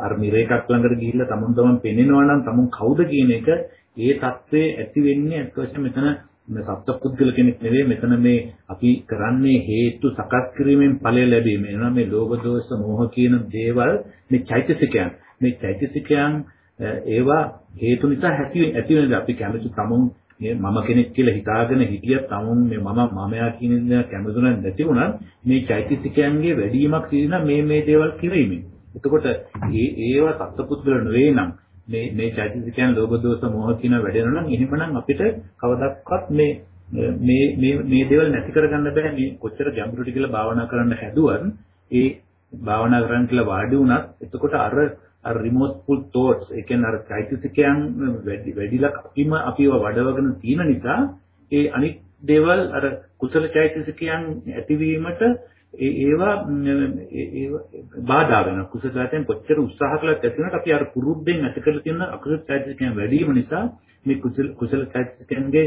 අර මිරේකක් ළඟට ගිහිල්ලා තමුන් තමන් පෙනෙනවා නම් තමුන් කවුද කියන එක ඒ தત્ත්වයේ ඇති වෙන්නේ. අත්වශයෙන් මෙතන සත්පුද්ගල කෙනෙක් නෙවෙයි මෙතන මේ අපි කරන්නේ හේතු සකස් කිරීමෙන් ඵලය ලැබීම. එනවා මේ ලෝභ දෝෂ මෝහ කියන දේවල් මේ චෛතසිකයන්. මේ චෛතසිකයන් ඒවා හේතු නිසා ඇති ඇති වෙනද අපි කැමති තමුන් මේ මම කෙනෙක් කියලා හිතාගෙන හිටියත් තමුන් මේ මම මමයා කියන දේ කැමතුන නැති වුණත් මේ චෛතසිකයන්ගේ වැඩිවීමක් සිදුන මේ මේ දේවල් කිරීමෙන්. එතකොට ඒ ඒවා සත්පුද්ගල නෙවෙයි නම් මේ මේ චෛතසිකයන් ලෝභ දෝෂ මෝහ කියන වැඩෙනවා නම් එහෙමනම් අපිට කවදක්වත් මේ මේ මේ මේ දේවල් නැති කරගන්න බෑ. මේ කොච්චර ගැඹුරට කියලා භාවනා කරන්න හැදුවත් ඒ භාවනා කරන්න කියලා වාඩි වුණත් එතකොට අර අර remorseful thoughts ඒ කියන්නේ අර චෛතසිකයන් වැඩි වැඩිලා අපිම අපිව වඩවගෙන තියෙන නිසා ඒ අනිත් දේවල් අර කුසල චෛතසිකයන් ඇතිවීමට ඒවා බාධා වෙනවා. කුසල චෛතසිකයන් කොච්චර උත්සාහ කළත් ඇති වෙනට අපි අර පුරුද්දෙන් ඇති කරලා තියෙන අකුසල චෛතසිකයන් වැඩි වීම නිසා මේ කුසල කුසල චෛතසිකයන්ගේ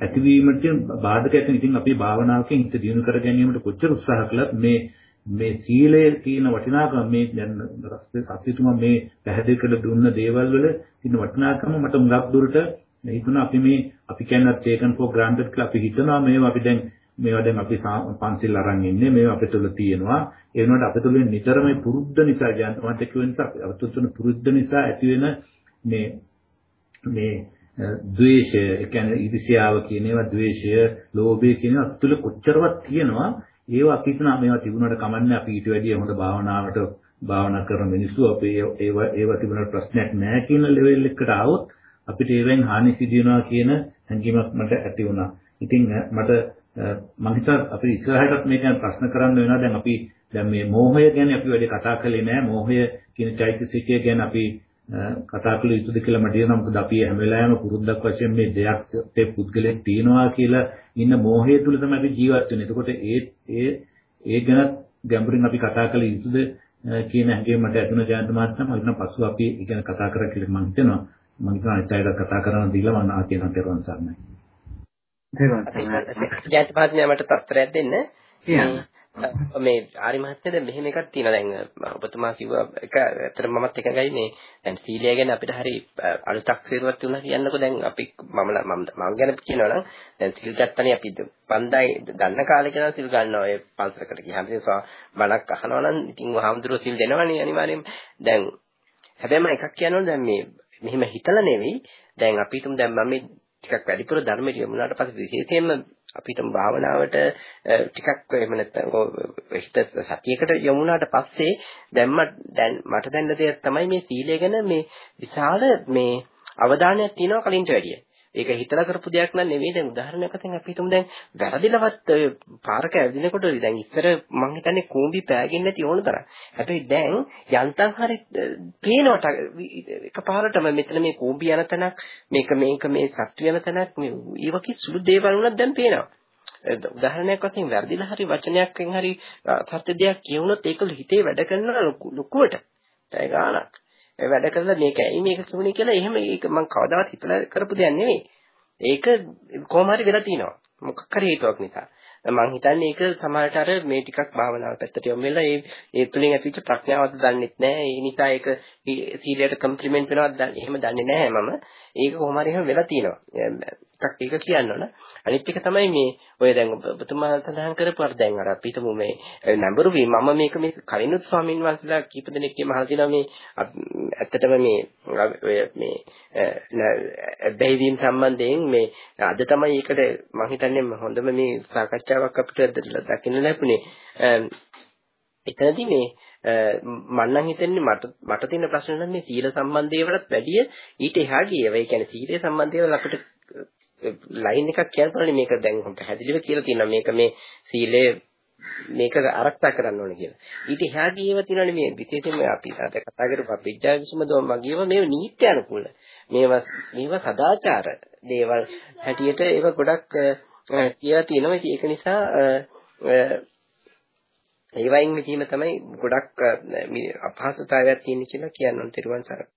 ඇතිවීමට බාධක ඇති ඉතින් අපි භාවනාවකින් හිත දියුණු කර ගැනීමට කොච්චර උත්සාහ කළත් මේ මේ සීලයේ තියෙන වටිනාකම මේ දැන් සත්‍යතුමා මේ පැහැදිලි කළ දුන්න දේවල් වල තියෙන වටිනාකම මට මුගක් දුරට හිතුණා. අපි මේ අපි කියන්නේ taken for granted කියලා අපි හිතනවා. මේවා අපි දැන් මේවා දැන් අපි පන්සිල් අරන් ඉන්නේ මේවා අපිට තුල තියෙනවා. ඒ වුණාට අපිට තුල නිතරම පුරුද්ද නිසා ජාන්තමත් එක්ක වෙන නිසා අපිට තුල පුරුද්ද නිසා ඇති වෙන මේ මේ ද්වේෂය ඒ කියන්නේ ඉරිසියාව කියන ඒවා ද්වේෂය ලෝභය කියන ඒවා තුල කොච්චරවත් තියෙනවා. ඒවා අපි හිතනවා මේවා තිබුණාට කමන්නේ අපි ඊට වැඩිය හොඳ භාවනාවට භාවනා කරන මිනිස්සු. අපි ඒවා ඒවා තිබුණාට ප්‍රශ්නයක් නැහැ කියන ලෙවල් එකකට ආවොත් අපිට ඒවෙන් හානි සිදු වෙනවා කියන හැඟීමක් මට ඇති වුණා. ඉතින් මට මම හිතා අපි ඉස්සරහටත් මේක ගැන ප්‍රශ්න කරන්න වෙනවා. දැන් අපි දැන් මේ මෝහය ගැන අපි වැඩි කතා කළේ නෑ. මෝහය කියන චෛතසිකය ගැන අපි කතා කළ යුතුද කියලා මට හිතෙනවා මොකද අපි හැම වෙලාවෙම පුරුද්දක් වශයෙන් මේ දෙයක් තේ පුද්ගලෙක් තියනවා කියලා ඉන්න මෝහය තුල තමයි අපි ජීවත් වෙන්නේ. එතකොට ඒ ඒ ඒ ගැන ගැඹුරින් අපි කතා කළ යුතුද කියන හැඟීම මට ඇතුණ ජයන්ත මහත්මයා මම හිතනවා පසු අපි ඉගෙන කතා කරා කියලා මම හිතනවා. මම හිතනවා අනිත් අයට කතා කරන්න දීලා මම ආතියන තේරුම් ගන්නයි. ජයන්ත මහත්මයා මට තත්ත්වයක් දෙන්න. මේ ආරි මහත්තයා මෙහෙම එකක් තියෙනවා. දැන් ඔබතුමා කිව්වා එක ඇත්තට මමත් එකගයි මේ දැන් සීලය ගැන අපිට හරි අලුතක් සේරුවක් තුනක් කියන්නකෝ. දැන් අපි මම මම ගැන කියනවා නම් දැන් සිල් ගත්තනේ අපි පන්දයි දන්න කාලේ කියලා සිල් ගන්නවා. ඒ පල්සරකට ගියාම ඉතින් බණක් අහනවා නම් ඉතින් වහාමුදුරුවෝ සිල් දෙනවනේ අනිවාර්යයෙන්ම දැන් හැබැයි මම එකක් කියනවා දැන් මේ මෙහෙම හිතලා නෙවෙයි. දැන් අපි තුමු දැන් මම ටිකක් වැඩිපුර ධර්මයට යමුනාට පස්සේ විශේෂයෙන්ම අපිට භාවනාවට ටිකක් එහෙම නැත්නම් හිත සතියකට යමුනාට පස්සේ දැන් දැන් මට දැන්න දෙයක් තමයි මේ සීලය ගැන මේ විශාල මේ අවධානයක් තියෙනවා කලින්ට වැඩිය. ඒක හිතලා කරපු දෙයක් නන් නෙවෙයි දැන් උදාහරණයක් වශයෙන් අපි හිතමු දැන් වැරදිලවත් පාරක ඇවිදිනකොට දැන් ඉස්සර මං හිතන්නේ කූඹි පෑගෙන්නේ නැති ඕන තරම්. හැබැයි දැන් යන්තම් හරි පේනවට එකපාරටම මෙතන මේ කූඹි යන තැනක් මේක මේක මේ සත්තු යන තැනක් මේ ඒ වගේ සුළු දේවල් වුණත් දැන් පේනවා. උදාහරණයක් වශයෙන් වැරදිලා හරි වචනයක්ෙන් හරි සත්‍ය දෙයක් කියවුනොත් ඒක හිතේ වැඩ කරන ලොකුවට. ඒ ගානක්. වැඩ කරලා මේක ඇයි මේක කිව්නේ කියලා එහෙම ඒක මම කවදාවත් හිතලා කරපු දෙයක් නෙවෙයි. ඒක කොහොම හරි වෙලා තියෙනවා. මොකක් හරි හේතුවක් නිසා. මම හිතන්නේ ඒක සමහරට අර මේ ටිකක් භාවනාව පැත්තට යොමු වෙලා ඒ ඒ තුලින් ඇතිවෙච්ච ප්‍රඥාවත් දන්නෙත් නැහැ. ඒ නිසා ඒක සීලයට කම්ප්ලිමන්ට් වෙනවද එහෙම දන්නේ නැහැ මම. ඒක කොහොම හරි එහෙම වෙලා තියෙනවා. එකක් ඒක කියන්න ඕන. අනිත් එක තමයි මේ ඔය දැන් ඔබතුමා සඳහන් කරපු අර දැන් අර අපි හිතමු මේ නඹරු වී මම මේක මේ කලිනුත් ස්වාමීන් වහන්සේලා කීප දෙනෙක් කියම අහලා තියෙනවා මේ ඇත්තටම මේ ඔය මේ බැහැවීම සම්බන්ධයෙන් මේ අද තමයි ඒකට මම හිතන්නේ හොඳම මේ සාකච්ඡාවක් අපිට දකින්න ලැබුණේ. එතනදී මේ මම නම් හිතන්නේ මට මට තියෙන ප්‍රශ්න නම් මේ සීල සම්බන්ධ ඒවාට වැඩිය ඊට එහා ගියව. ඒ කියන්නේ සීලය සම්බන්ධ ඒවා අපිට ලයින් එකක් කියන්න පුළුවන් මේක දැන් පැහැදිලිව කියලා තියෙනවා මේක මේ සීලය මේක ආරක්ෂා කරන්න ඕනේ කියලා. ඊට එහා ගියව තියෙනවානේ මේ විශේෂයෙන්ම අපි අද කතා කරපු අපිජ්ජා විසමදම මගියව මේව නීත්‍ය අනුකූල. මේවා මේවා සදාචාර දේවල් හැටියට ඒව ගොඩක් කියලා තියෙනවා. ඒක නිසා ඒ වයින් විදීම තමයි ගොඩක් අපහසුතාවයක් තියෙන කියලා කියන්න තෙරුවන් සරණයි.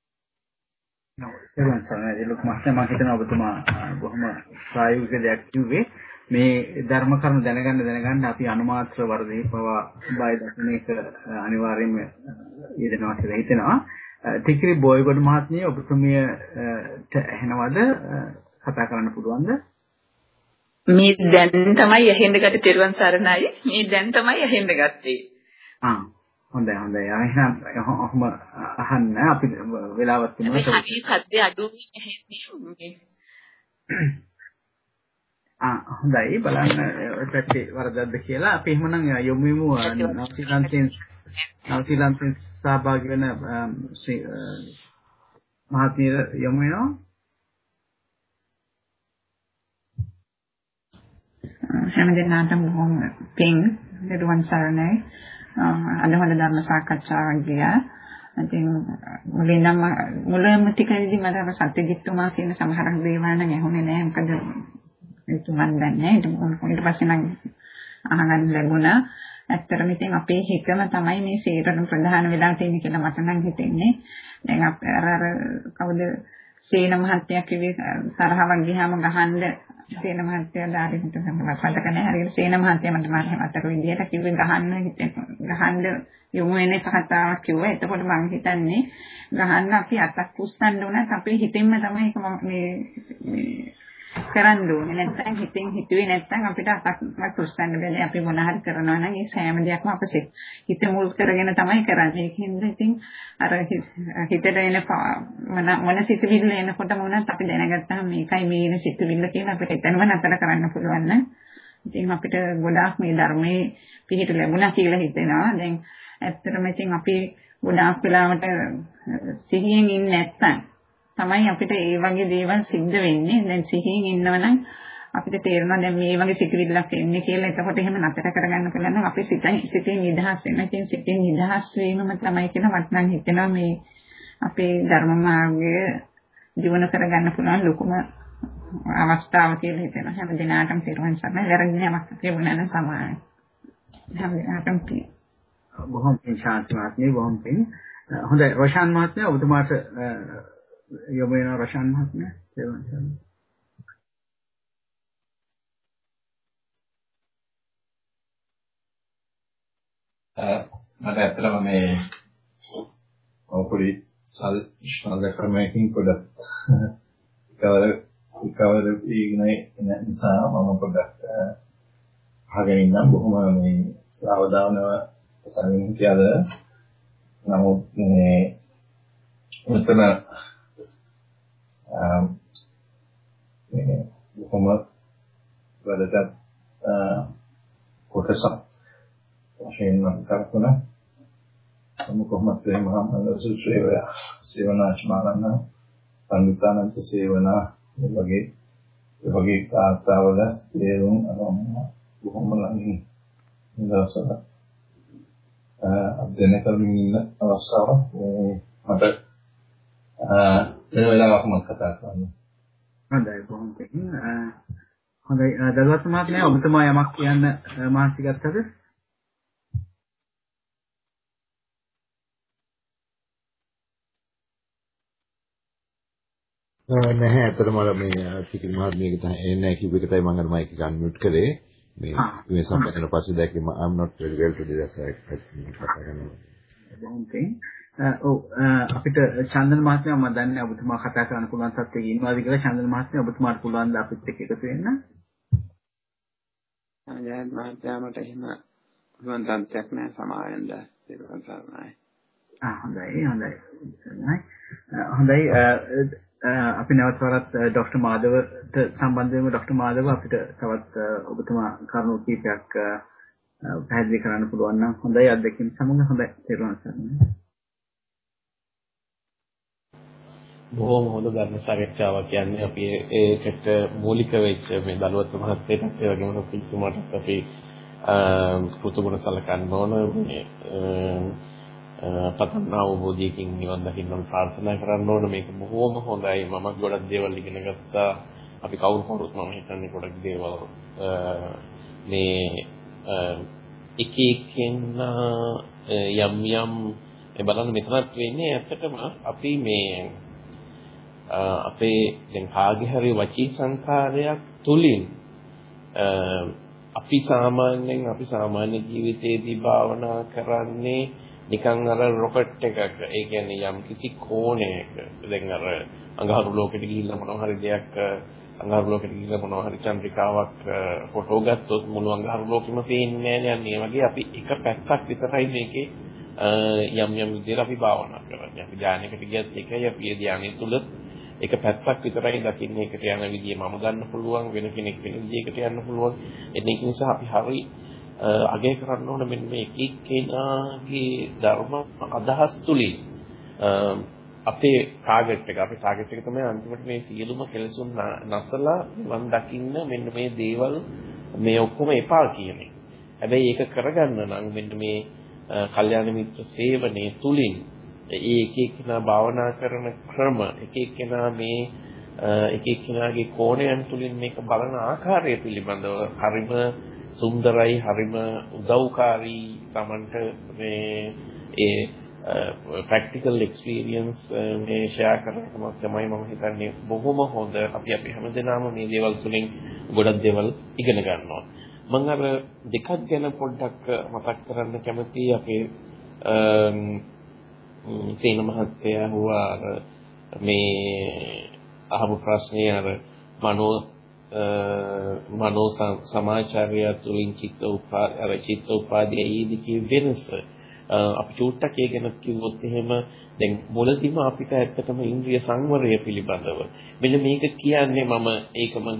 තෙරුවන් සරණයි ලොකු මාස්ටර් මම හිතනවා ඔබතුමා බොහොම ප්‍රායෝගික දෙයක් කිව්වේ. මේ ධර්ම කරුණු දැනගන්න දැනගන්න අපි අනුමාත්‍ර වර්ධේ පවා බය දකින එක අනිවාර්යයෙන්ම යෙදෙනවා කියලා හිතෙනවා. ටිකිරි බෝයගොඩ මහත්මිය ඔබතුමියට ඇහෙනවද කතා කරන්න පුළුවන්ද? මේ දැන් තමයි ඇහෙන්න ගත්තේ තෙරුවන් සරණයි. මේ දැන් තමයි ඇහෙන්න ගත්තේ. ආ හොඳයි හොඳයි. එහෙනම් ඔහොම අහන්න අපි වෙලාවක් තිබුණා. හරි සද්ද අඩු ඇහෙන්නේ. ආ හොඳයි බලන්න පැත්තේ වරදක්ද කියලා අපි එහෙමනම් යොමු යමු නවසීලන්තෙන් නවසීලන්තෙන් සහභාගී වෙන මහත්මිය යොමු වෙනවා හැම දිනාටම බොහොම පිං දරුවන් සරණයි අද හොඳ ධර්ම සාකච්ඡාවක් ගියා. ඉතින් මුලින්ම මුලින්ම ටිකදී මට සත්‍යජිත්තුමා කියන සමහරක් දේවල් නම් ඇහුනේ නෑ. මොකද එතුමන් දන්නේ ඊට පස්සේ නම් අහගන්න ලැබුණා. ඇත්තටම ඉතින් අපේ හිතම තමයි මේ සීරණ ප්‍රධාන වෙලා තියෙන්නේ කියලා මට නම් හිතෙන්නේ. දැන් අර අර කවුද සේන මහත්තයා කිව්වේ තරහවක් ගියාම ගහන්න සේන මහත්තයා ධාරි හිත සම්පතක නැහැ හරියට සේන මහත්තයා මට මාත් මතක විදියට කිව්වේ ගහන්න ගහන්න යොමු වෙන කතාවක් කිව්වා. එතකොට මම හිතන්නේ ගහන්න අපි අතක් උස්සන්න උනත් අපේ හිතින්ම තමයි මේ කරන්න ඕනේ. නැත්නම් හිතෙන් හිතුවේ නැත්නම් අපිට අතක්වත් උස්සන්න බැහැ. අපි මොන හරි කරනවා නම් ඒ සෑම දෙයක්ම අප හිත මුල් කරගෙන තමයි කරන්නේ. ඒකින්ද ඉතින් අර හිතට එන මොන මොන සිතුවිල්ල එනකොටම උනත් අපි දැනගත්තාම මේකයි මේ එන සිතුවිල්ල කියලා අපිට එතනම නතර කරන්න පුළුවන් නම් ඉතින් අපිට ගොඩාක් මේ ධර්මයේ පිහිට ලැබුණා කියලා හිතෙනවා. දැන් ඇත්තටම ඉතින් අපි ගොඩාක් වෙලාවට සිහියෙන් ඉන්නේ නැත්නම් තමයි අපිට ඒ වගේ දේවල් සිද්ධ වෙන්නේ. දැන් සිහියෙන් ඉන්නවනම් අපිට තේරෙනවා දැන් මේ වගේ සිතුවිල්ලක් එන්නේ කියලා. එතකොට එහෙම නතර කරගන්න පුළුවන් නම් අපේ සිතෙන් සිතේ නිදහස් වෙන. ඉතින් සිතේ නිදහස් වීමම තමයි කියන මට නම් හිතෙනවා මේ අපේ ධර්ම මාර්ගය ජීවන කරගන්න පුළුවන් ලොකුම අවස්ථාව කියලා හිතෙනවා. හැම දිනකටම තේරුම් ගන්න. වැරදි නමක් තිබුණා නම් සමානයි. හැම දිනකටම බොහොම පින් ශාන්ති මහත්මිය බොහොම පින්. හොඳයි රොෂාන් මහත්මයා ඔබතුමාට යොමු වෙන රෂාන් මහත්මයා සේවන කරනවා. මට ඇත්තටම මේ පොඩි සල් ඉස්මල් ක්‍රමයකින් පොඩක් කවර කවර ඉගෙන නිසා මම පොඩක් අහගෙන ඉන්නම් බොහොම මේ සාවධානව සමින් කියලා නමුත් මේ මෙතන බොහොම වැදගත් කොටසක් වශයෙන් මම කරකුණා මම කොහොමද මේ මහා මනෝසුත්‍රය සේවනාචමාරණ පන්විතානන්ත සේවනා මේ වගේ ඒ වගේ කාර්යවල තේරුම් අරන් බොහොම ළඟින් ඉඳලා අධ්‍යයනය කරමින් ඉන්න අවස්ථාවක් මට වෙන වෙලාවක මම කතා කරනවා. හොඳයි බොහොම පිං. හොඳයි දලවත් මහත්මයා ඔබතුමා යමක් කියන්න මානසික ගත්තද? නැහැ අතටම මේ ටිකි මහත්මියගේ තමයි එන්නේ නැහැ කිව්ව එක තමයි මම අර මයික් එක අන්මියුට් කරේ. මේ මේ සම්පූර්ණ පස්සේ දැක්කම I'm not very well today that's why I කතා කරනවා. බොහොම පිං. ඔව් අපිට චන්දන මහත්මයා මම දන්නේ ඔබතුමා කතා කරන්න පුළුවන් තත්ත්වයක ඉන්නවාද කියලා චන්දන මහත්මයා ඔබතුමාට පුළුවන් ද අපිත් එක්ක එකතු වෙන්න? ජයන්ත මහත්මයා මට එහෙම පුළුවන් තත්ත්වයක් නැහැ සමාවෙන්න ඒක සරණයි. ආ හොඳයි හොඳයි. හොඳයි අපි නැවත වරත් ડોક્ટર මාධවට සම්බන්ධ වෙමු ડોક્ટર මාධව අපිට තවත් ඔබතුමා කරුණු කීපයක් පැහැදිලි කරන්න පුළුවන් නම් හොඳයි අත්දැකීම් සමග හොඳයි තේරුම් ගන්න. බොහොම හොඳ ධර්ම සාකච්ඡාවක් කියන්නේ අපි ඒකට මූලික වෙච්ච මේ දලුවත් මහත්තයාට ඒ වගේම පිටුමාටත් අපි කෘතගුණ සලකන්න ඕන. මේ පතන අවබෝධයකින් නිවන් දකින්න ප්‍රාර්ථනා කරන්න ඕන. මේක බොහොම හොඳයි. මම ගොඩක් දේවල් ඉගෙන ගත්තා. අපි කවුරු කවුරුත් මම හිතන්නේ ගොඩක් දේවල් මේ එක එක්කෙන යම් යම් බලන්න මෙතනත් වෙන්නේ ඇත්තටම අපි මේ අපේ දැන් කාගේ හරි වචී සංකාරයක් තුලින් අපි සාමාන්‍යයෙන් අපි සාමාන්‍ය ජීවිතයේදී භාවනා කරන්නේ නිකන් අර රොකට් එකක. ඒ කියන්නේ යම් කිසි කෝණයක. දැන් අර අඟහරු ලෝකෙට ගිහිල්ලා මොනවා හරි දෙයක් අඟහරු ලෝකෙට ගිහිල්ලා මොනවා හරි චන්ද්‍රිකාවක් ෆොටෝ ගත්තොත් මුළු අඟහරු ලෝකෙම පේන්නේ නැහැ වගේ අපි එක පැත්තක් විතරයි මේකේ යම් යම් විදිහට අපි භාවනා කරන්නේ. අපි ධානයකට ගියත් එකයි අපි ධානය තුල එක පැත්තක් විතරයි දකින්නේ එකට යන විදිය මම ගන්න පුළුවන් වෙන කෙනෙක් වෙන විදියකට යන්න පුළුවන්. ඒක නිසා අපි හරි අගය කරන්න ඕන මෙන්න මේ එක එක්කෙනාගේ ධර්ම අදහස් තුලින් අපේ ටාගට් එක අපේ ටාගට් එක තමයි අන්තිමට මේ සියලුම කෙලසුන් නැසලා මම දකින්න මෙන්න මේ දේවල් මේ ඔක්කොම එපා කියන්නේ. හැබැයි ඒක කරගන්න නම් මෙන්න මේ කල්යාණ මිත්‍ර සේවනයේ තුලින් ඒ එක එක්කෙනා භාවනා කරන ක්‍රම එක එක්කෙනා මේ එක එක්කෙනාගේ කෝණයන් තුලින් මේක බලන ආකාරය පිළිබඳව හරිම සුන්දරයි හරිම උදව්කාරී Tamanට මේ ඒ ප්‍රැක්ටිකල් එක්ස්පීරියන්ස් මේ ෂෙයා කරනකම තමයි මම හිතන්නේ බොහොම හොඳ. අපි අපි හැමදෙනාම මේ දේවල් තුළින් ගොඩක් දේවල් ඉගෙන ගන්නවා. මම අර දෙකක් ගැන පොඩ්ඩක් මතක් කරන්න කැමතියි අපේ සේන මහත්තයා හුවා අර මේ අහපු ප්‍රශ්නේ අර මනෝ මනෝ සමාචාරය තුළින් චිත්ත උපාද අර චිත්ත උපාදීයේදී කිය වෙනස. අපි චූට්ටක් ඒ ගැන කිව්වොත් එහෙම දැන් මුලදීම අපිට ඇත්තටම ඉන්ද්‍රිය සංවරය පිළිබඳව. මෙන්න මේක කියන්නේ මම ඒක මම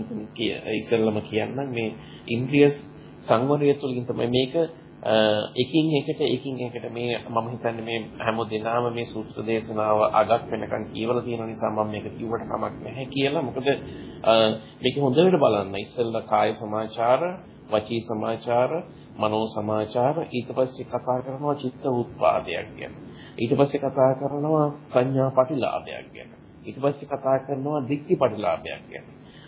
ඉස්සෙල්ලම කියන්නම් මේ ඉන්ද්‍රිය සංවරය තුළින් තමයි. මේක එකින් එකට එකින් එකට මේ මම හිතන්නේ මේ හැම දිනම මේ සූත්‍ර දේශනාව අගක් වෙනකන් කියවලා තියෙන නිසා මම මේක කිව්වට කමක් නැහැ කියලා. මොකද මේක හොඳට බලන්න. ඉස්සෙල්ලා කාය සමාචාර වචී සමාචාර මනෝ සමාචාර ඊට පස්සේ කතා කරනවා චිත්ත උත්පාදයක් ගැන. ඊට පස්සේ කතා කරනවා සංඥා පටිලාභයක් ගැන. ඊට පස්සේ කතා කරනවා දික්ටි පටිලාභයක් ගැන.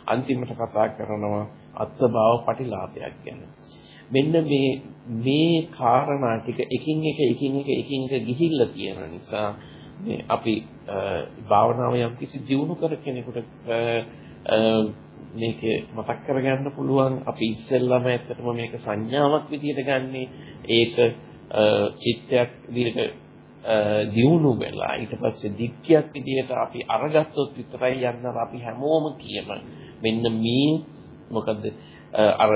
අන්තිමට කතා කරනවා අත්භාව පටිලාභයක් ගැන. මෙන්න මේ මේ කාරණා ටික එකින් එක එකින් එක එකින් එක ගිහිල්ලා තියෙන නිසා මේ අපි භාවනාව යම් කිසි දියුණු කර කෙනෙකුට මේක මතක් කරගන්න පුළුවන් අපි ඉස්සෙල්ලාම ඇත්තටම මේක සංඥාවක් විදිහට ගන්නෙ. ඒක චිත්තයක් විදිහට දියුණු වෙලා ඊට පස්සේ දික්කියක් විදිහට අපි අරගත්තොත් විතරයි යන්න අපි හැමෝම කියන මෙන්න මේ මොකද අර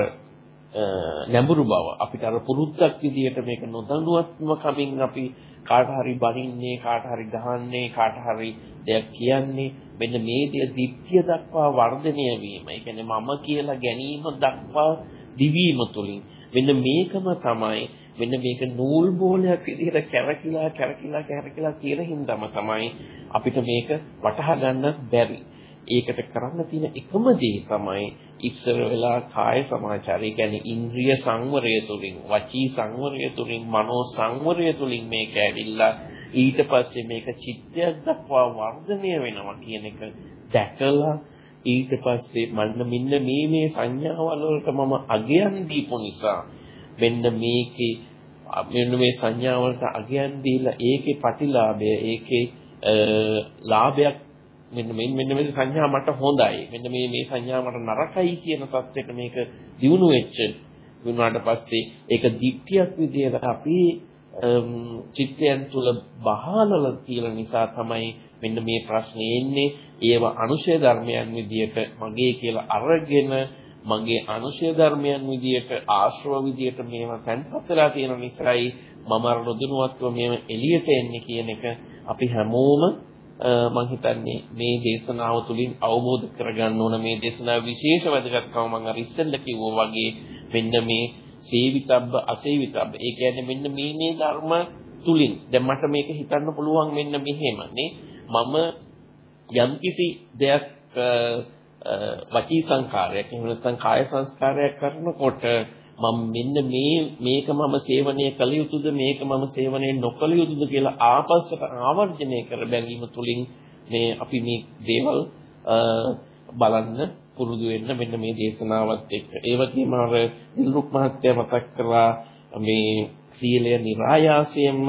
නැඹුරු බව අපිට අර පුරුද්දක් විදියට මේක නොදැනුවත්ම කමින් අපි කාට හරි බනින්නේ කාට හරි ගහන්නේ කාට හරි දෙයක් කියන්නේ මෙන්න මේ දේ දිට්ඨිය දක්වා වර්ධනය වීම. ඒ කියන්නේ මම කියලා ගැනීම දක්වා දිවීම තුලින් මෙන්න මේකම තමයි මෙන්න මේක නූල් බෝලයක් විදිහට කැරකිලා කැරකිලා කැරකිලා කියන හින්දාම තමයි අපිට මේක වටහා ගන්න බැරි. ඒකට කරන්න තියෙන එකම දේ තමයි ඉස්සර වෙලා කාය සමාචාරය කියන්නේ ඉන්ද්‍රිය සංවරය තුලින් වචී සංවරය තුලින් මනෝ සංවරය තුලින් මේක ඇවිල්ලා ඊට පස්සේ මේක චිත්තයක් දක්වා වර්ධනය වෙනවා කියන එක දැකලා ඊට පස්සේ මන්න මෙන්න මේ මේ සංඥාවල් වලට මම අගයන් දීපු නිසා මෙන්න මේකේ මෙන්න මේ සංඥාවලට අගයන් දීලා ඒකේ ප්‍රතිලාභය ඒකේ ලාභයක් මෙන්න මෙන්න මෙන්න මේ සංඥා මට හොඳයි. මෙන්න මේ මේ සංඥා මට නරකයි කියන තත්ත්වයට මේක දිනු වෙච්ච වුණාට පස්සේ ඒක දික්තියක් විදියට අපි චිත්තයන් තුල බහලල කියලා නිසා තමයි මෙන්න මේ ප්‍රශ්නේ එන්නේ. ඒව අනුශය ධර්මයන් විදියට මගේ කියලා අරගෙන මගේ අනුශය ධර්මයන් විදියට ආශ්‍රව විදියට මේවා තැන්පත් වෙලා තියෙන නිසායි මම අර නොදැනුවත්ව මේව එළියට එන්නේ කියන එක අපි හැමෝම මම හිතන්නේ මේ දේශනාව තුළින් අවබෝධ කරගන්න ඕන. මේ දේශනාව විශේෂ වැදගත්කම මම අර ඉස්සෙල්ල කිව්වා වගේ මෙන්න මේ සේවිතබ්බ අසේවිතබ්බ. ඒ කියන්නේ මෙන්න මේ මේ ධර්ම තුලින්. දැන් මට මේක හිතන්න පුළුවන් මෙන්න මෙහෙම නේ? මම යම්කිසි දෙයක් වචී සංකාරයක් එහෙම නැත්නම් කාය සංස්කාරයක් කරනකොට මම මෙන්න මේ මේක මම සේවනය කළ යුතුද මේක මම සේවනය නොකළ යුතුද කියලා ආපස්සට ආවර්ජනය කර බැලීම තුළින් මේ අපි මේ දේවල් බලන්න පුරුදු වෙන්න මෙන්න මේ දේශනාවත් එක්ක. ඒ වගේම අර නිරුක් මහත්තයා මතක් කරලා මේ සීලය નિરાයාසයෙන්ම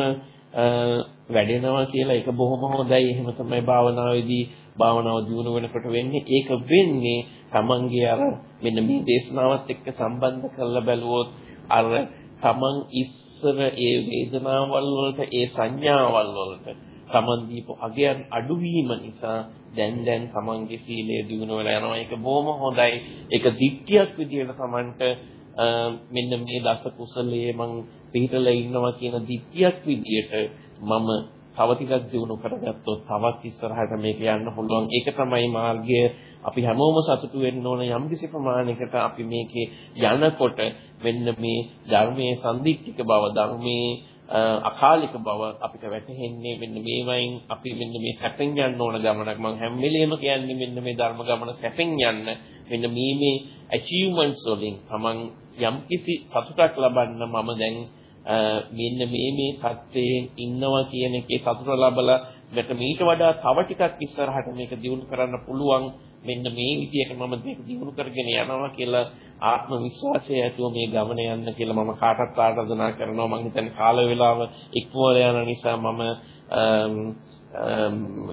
වැඩෙනවා කියලා ඒක බොහොම හොඳයි. එහෙම තමයි භාවනාවේදී භාවනාව දියුණු වෙනකොට වෙන්නේ. ඒක වෙන්නේ තමන්ගේ අර මෙන්න මේ දේශනාවත් එක්ක සම්බන්ධ කරලා බැලුවොත් අර තමන් ඉස්සර ඒ වේදනාවල් වලට ඒ සංඥාවල් වලට තමන් දීපු අගයන් අඩුවීම නිසා දැන් දැන් තමන්ගේ සීලය දියුණු වෙලා යනවා. ඒක බොහොම හොඳයි. ඒක දික්තියක් විදියට තමන්ට මෙන්න මේ දස කුසලයේ මං පිළිතලා ඉන්නවා කියන දික්තියක් විදියට මම තව ටිකක් දියුණු කරගත්තොත් තවත් ඉස්සරහට මේක යන්න පුළුවන්. ඒක තමයි මාර්ගය. අපි හැමෝම සතුටු වෙන්න ඕන යම්කිසි ප්‍රමාණයකට අපි මේකේ යනකොට මෙන්න මේ ධර්මයේ සම්දික්තික බව ධර්මයේ අකාලික බව අපිට වැටහෙන්නේ මෙන්න මේවයින් අපි මෙන්න මේ සැපෙන් යන්න ඕන ගමනක්. මම හැම වෙලෙම කියන්නේ මෙන්න මේ ධර්ම ගමන සැපෙන් යන්න. මෙන්න මේ මේ achievements වලින් තමන් යම්කිසි සතුටක් ලබන්න මම දැන් මෙන්න මේ මේ தත්ත්වයෙන් ඉන්නවා කියන එකේ සතුට ලබලා මට මීට වඩා තව ටිකක් ඉස්සරහට මේක දියුණු කරන්න පුළුවන් මෙන්න මේ විදියට මම මේක දියුණු කරගෙන යනවා කියලා ආත්ම විශ්වාසය ඇතුව මේ ගමන යන්න කියලා මම කාටත් ආරාධනා කරනවා. මම හිතන්නේ කාල වේලාව ඉක්මවල යන නිසා මම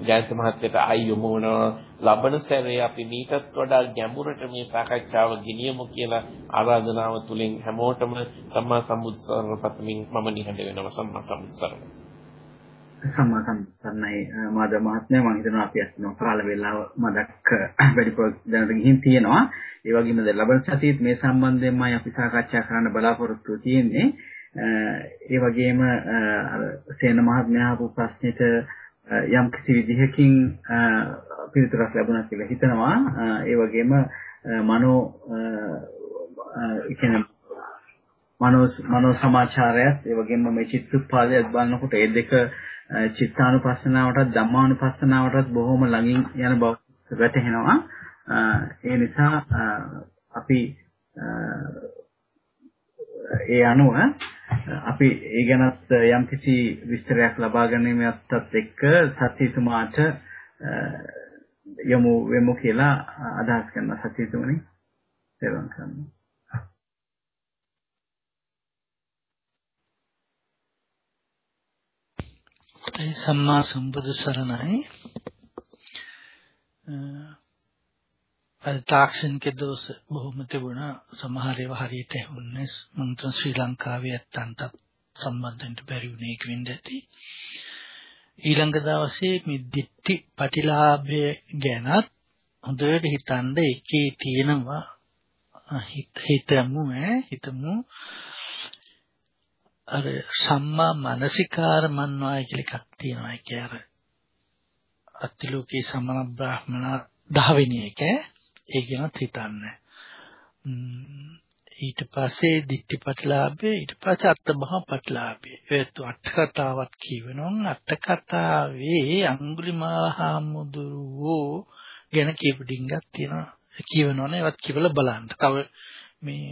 ජයන්ත මහත්තයට ආයි යොමු වෙනවා. ලබන සැරේ අපි මීටත් වඩා ගැඹුරට මේ සාකච්ඡාව ගෙනියමු කියලා ආරාධනාව තුලින් හැමෝටම සම්මා සම්බුද්ධ පතමින් මම නිහඬ වෙනවා. සම්මා සම්බුද්ධ සම්මා සම්පන්නයි මාද මහත්මයා මම හිතනවා අපි අත්නෝ කාල වේලාව මදක් (clears throat) වැඩිපුර දැනට ගිහින් තියෙනවා. ඒ වගේම දැන් ලබන සතියේත් මේ සම්බන්ධයෙන්මයි අපි සාකච්ඡා කරන්න බලාපොරොත්තු තියෙන්නේ. ඒ වගේම අර සේන මහත්මයා අහපු ප්‍රශ්නෙට යම් කිසි විදිහකින් පිළිතුරක් ලැබුණා කියලා හිතනවා. ඒ වගේම මනෝ කියන්නේ මනෝ මනෝ සමාචාරයත් ඒ වගේම මේ චිත්තුප්පාදයක් බලනකොට ඒ දෙක චිත්තානුපස්සනාවටත් ධම්මානුපස්සනාවටත් බොහොම ළඟින් යන බව වැටහෙනවා. ඒ නිසා අපි ඒ අනුව අපි ඒ ගැනත් යම්කිසි විස්තරයක් ලබා ගැනීමත් එක්ක සත්‍යතුමාට යමු වෙමු කියලා අදහස් කරන සත්‍යතුමනි සේවන කරනවා. සම්මා සම්බුදු සරණයි. අද තාක්ෂණික දෝෂ බොහොම තිබුණා. සමහර ඒවා හරියට ඇහුන්නේ මම ශ්‍රී ලංකාවේ ඇත්තන්ට සම්බන්ධෙන්ට බැරි වුණේ ඒක වෙන්න ඇති. ඊළඟ දවසේ මේ දිට්ටි ප්‍රතිලාභය ගැනත් හොඳට හිතන්න එකේ තියෙනවා. හිතමු ඈ හිතමු. අර සම්මා මානසිකාර මන්වාය කියලා එකක් තියෙනවා ඒක අර අත්තිලෝකේ සමන බ්‍රාහ්මණ දහවෙනි එක ඒ ගැනත් හිතන්න. ඊට පස්සේ ditthිපටලාභය ඊට පස්සේ අත්බහ පටලාභය. ඒත් අට කතාවක් කියවෙනවා අට කතාවේ අඟුලිමාල හාමුදුරුවෝ ගැන කියපු ඩිංගක් තියෙනවා. කියවෙනවනේ ඒවත් කියවලා බලන්න. තව මේ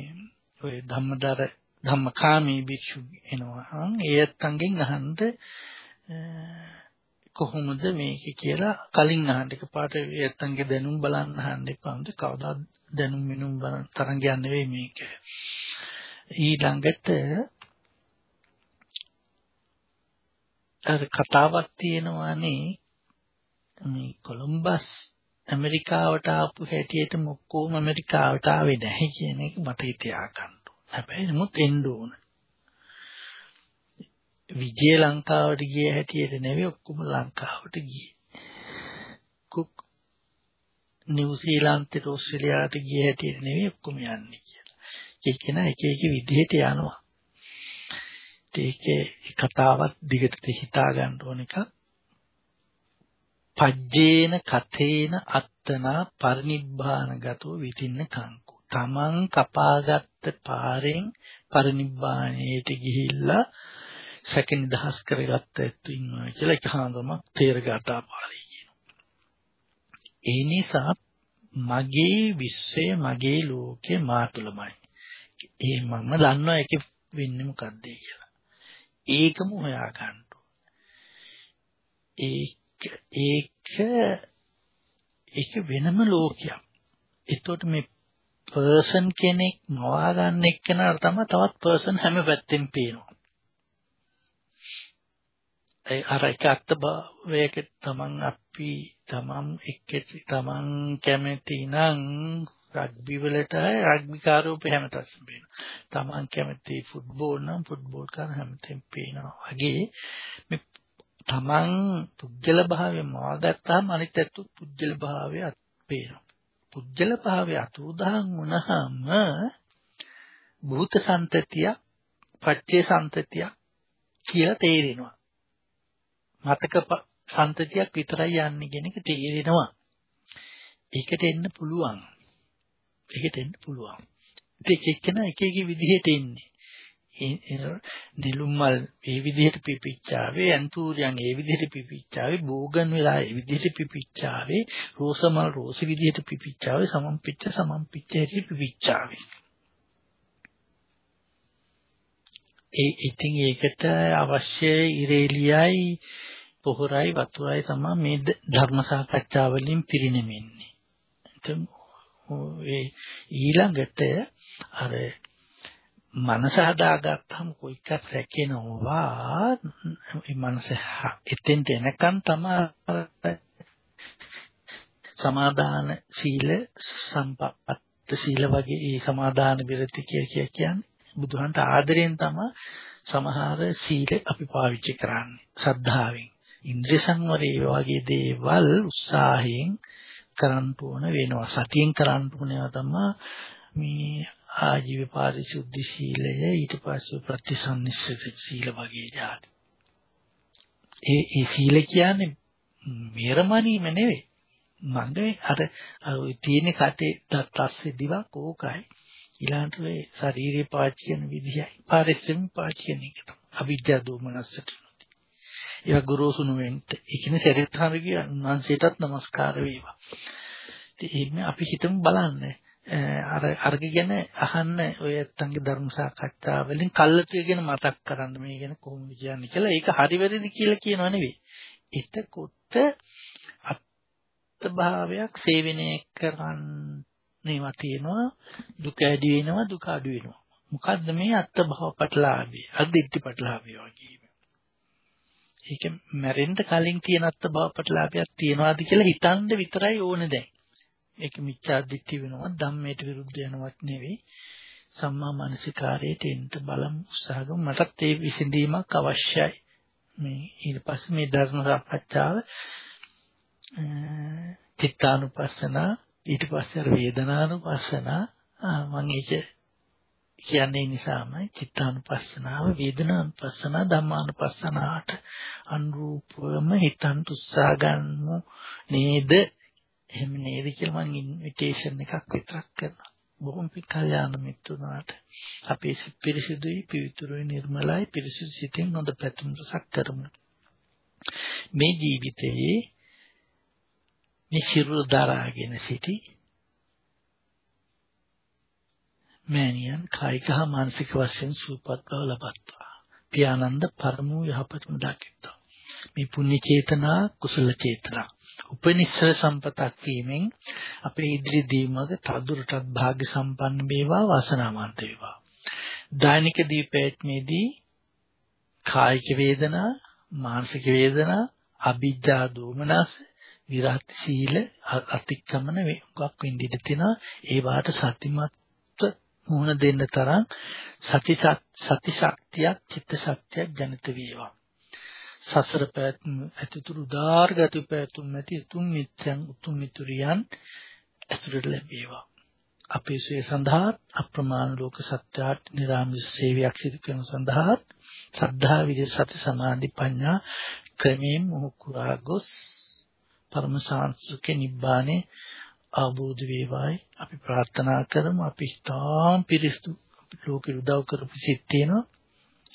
ඔය ධම්මදර ධම්මකාමී භික්ෂු එනවා. ඒත් අංගෙන් අහන්න කොහොමද මේක කියලා කලින් අහන්න එකපාරට ඇත්තන්ගේ දැනුම් බලන්න අහන්න එපාමද කවදා දැනුම් මිනුම් බලන තරම් යන්නේ නෙවෙයි මේක ඊළඟට අර කතාවක් තියෙනවානේ මේ කොලම්බස් ඇමරිකාවට ආපු හැටියට මොක්කෝම ඇමරිකාවට ආවේ නැහැ කියන එක මතක තියාගන්න. හැබැයි නමුත් එන්න ඕන. විජය ලංකාවට ගිය හැටියට නෙවෙයි ඔක්කොම ලංකාවට ගියේ. කුක් නිව්සීලන්තේ ඕස්ට්‍රේලියාවට ගිය හැටියට නෙවෙයි ඔක්කොම යන්නේ කියලා. එක්කෙන එක එක විදිහට යනවා. ඒකේ කතාවක් දිගට හිතා ගන්න ඕන එක. පජ්ජේන කතේන අත්තනා පරිනිබ්බානගතෝ විතින්න කංකු. තමන් කපාගත්ත පාරෙන් පරිනිබ්බාණයට ගිහිල්ලා සැක නිදහස් කරගත්ත ඇත්තු ඉන්නවා කියලා එක හාඳුමක් තේරගතා පාළි කියනවා. ඒ නිසා මගේ විශ්වය මගේ ලෝකේ මා තුළමයි. ඒ මම දන්නවා ඒකේ වෙන්නේ මොකද්ද කියලා. ඒකම හොයා ගන්න ඒක ඒක ඒක වෙනම ලෝකයක්. එතකොට මේ පර්සන් කෙනෙක් මවා ගන්න එක්කනට තමයි තවත් පර්සන් හැම පැත්තෙම පේනවා. ඒ අර එක අත්භවයක තමන් අපි තමන් එක්ක තමන් කැමති නම් රග්බි වලට රග්බි කාරෝප හැමතැනම පේනවා. තමන් කැමති ෆුට්බෝල් නම් ෆුට්බෝල් කාර හැමතැනම පේනවා. වගේ මේ තමන් පුජ්‍යල භාවයෙන් මවාගත්තාම අනිත් ඇත්තොත් පුජ්‍යල භාවය පේනවා. පුජ්‍යල භාවය අතුරුදහන් වුණාම භූත සම්තතිය, පච්චේ සම්තතිය කියලා තේරෙනවා. මතක සම්තතියක් විතරයි යන්නේ කියන එක තේරෙනවා. ඒකට එන්න පුළුවන්. ඒකට එන්න පුළුවන්. ඒක එක්කන එක එක විදිහට එන්නේ. නිලුම්මල් ඒ විදිහට පිපිච්චාවේ ඇන්තූරියන් ඒ විදිහට පිපිච්චාවේ බෝගන් වෙලා ඒ විදිහට පිපිච්චාවේ රෝසමල් රෝස විදිහට පිපිච්චාවේ සමම් පිච්ච සමම් පිච්ච හැටි පිපිච්චාවේ ඒ ඉතින් ඒකට අවශ්‍ය ඉරේලියයි පොහොරයි වතුරයි තමයි මේ ධර්ම සාකච්ඡා වලින් පිරිනැමෙන්නේ. ඉතින් ඊළඟට අර මනස හදාගත්තාම කොයිකක් රැකෙනවා. මේ මනස එතෙන්ට එනකන් තමයි සමාදාන සීල සම්පත්ත සීල වගේ ඒ සමාදාන විරති කිය කියන්නේ. බුදුහන්ට ආදරෙන් තමයි සමහර සීල අපි පාවිච්චි කරන්නේ. සද්ධාවෙන් ඉන්ද්‍රිය සංවරය වගේ දේවල් උත්සාහයෙන් කරන්න ඕන වෙනවා. සතියෙන් කරන්න ඕනවා තමයි මේ ආජීව පාරිශුද්ධ ශීලය ඊට පස්සේ ප්‍රතිසන්නිස්සිත ශීල වගේ જાති. ඒ ඒ ශීල කියන්නේ මෙරමණීම නෙවෙයි. මගේ අර තියෙන කටේ දත්ස්සේ දිවක් ඕකයි. ඊළඟට මේ ශාරීරික පාවිච්චි කරන විදියයි පාරිස්සම් පාවිච්චි කරන එක තමයි. අවිද්‍යා දෝමනස්සට. ඒවා ගුරුසුණු වෙන්න. ඒ කියන්නේ සරිත්තරගේ උන්වහන්සේටත් নমස්කාර වේවා. ඉතින් අපි හිතමු බලන්නේ අර අර්ග ගැන අහන්න ඔය ඇත්තන්ගේ ධර්ම සාකච්ඡා වලින් කල්ලතුය ගැන මතක් කරන්න මේ ගැන කොහොමද කියන්නේ කියලා ඒක හරි වැරදි කියලා කියනව නෙවෙයි. එතකොට අත්භාවයක් සේවනය කරන්නේවා තියෙනවා දුක ඇති වෙනවා දුක අඩු වෙනවා. මොකද්ද මේ අත්භාව පටලාභය? අදිත්‍ය පටලාභය වගේ. ඒක මැරෙන්න කලින් තියෙන අත්භාව පටලාභයක් තියනවාද කියලා හිතන්න විතරයි ඕනේ දැන්. ඒක මිච්ඡා දිට්ඨිය වෙනවා ධම්මයට විරුද්ධ යනවත් නෙවෙයි. සම්මා මානසිකාරයට එන්න බලමු උත්සාහ කරමු. මටත් ඒ විසඳීමක් අවශ්‍යයි. මේ ඊට පස්සේ මේ ධර්ම සාකච්ඡාව චිත්තානුපස්සන ඊට පස්සේ වේදනානුපස්සන මම ඒක කියන්නේ නිසාමයි චිත්තානුපස්සනාව වේදනානුපස්සන ධම්මානුපස්සනාට අනුරූපවම හිතන් උත්සාහ ගන්නු නේද? එහෙම නේද කියලා මම ඉන්විටේෂන් එකක් විතරක් කරනවා. බොහොම කල්යාණ මිත්‍රුණාට අපේ සිත් පිරිසිදුයි, පිවිතුරුයි, නිර්මලයි, පිරිසිදු සිතින් හොඳ පැතුම් රසක් කරමු. මේ ජීවිතයේ මේ සිරුර දරාගෙන සිටි මෑණියන් කායික හා මානසික වශයෙන් සූපත් බව ලබත්වා. පියානන්ද පරමෝ යහපතම දකිත්වා. මේ පුණ්‍ය චේතනා කුසල චේතනා උපනිශ්‍ර සම්පතක් වීමෙන් අපේ ඉදිරි දීමක තදුරටත් භාග්‍ය සම්පන්න වේවා වාසනාවන්ත වේවා. දෛනික දීපේත්මේදී කායික වේදනා, මානසික වේදනා, අභිජ්ජා දෝමනස්, විරත් සීල අතික්‍රමන වේගක් වෙන්න තියෙනවා. ඒ වාට සතිමත් මුහුණ දෙන්න තරම් සති සති ශක්තියක්, චිත්ත ශක්තියක් ජනිත වේවා. සසර පැවැත්ම ඇතිතුරු උදාර්ගත පැවැතුම් නැති උතුම් මිත්‍යන් උතුම් මිතුරියන් ඇසුරට ලැබේවා. අපේ ශ්‍රේ සඳහා අප්‍රමාණ ලෝක සත්‍යාට නිරාමිස සේවයක් සිදු කරන සඳහා සද්ධා විද්‍ය සති සමාධි ප්‍රඥා ක්‍රමයෙන් මොහුකුරා ගොස් පරම සාන්සුකේ නිබ්බානේ අවබෝධ වේවායි. අපි ප්‍රාර්ථනා කරමු. අපි තාම් පිරිසුදු ලෝකෙ උදව් කරපු සිත් තියෙනවා.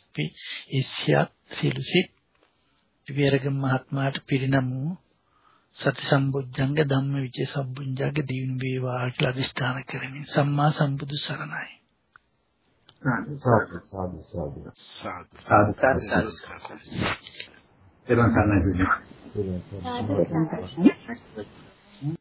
අපි ඉස්සියත් සිළුසිත් විවේරගම මහත්මයාට පිරිනමු. සති සම්බුද්ධංග ධම්ම විචේ සම්බුද්ධංග දිනු වේවා කියලා අදිස්ථාන කරමින් සම්මා සම්බුදු සරණයි. සාදු සාදු සාදු සාදු. සාදු සාදු සාදු. එවන් සන්නයි සාදු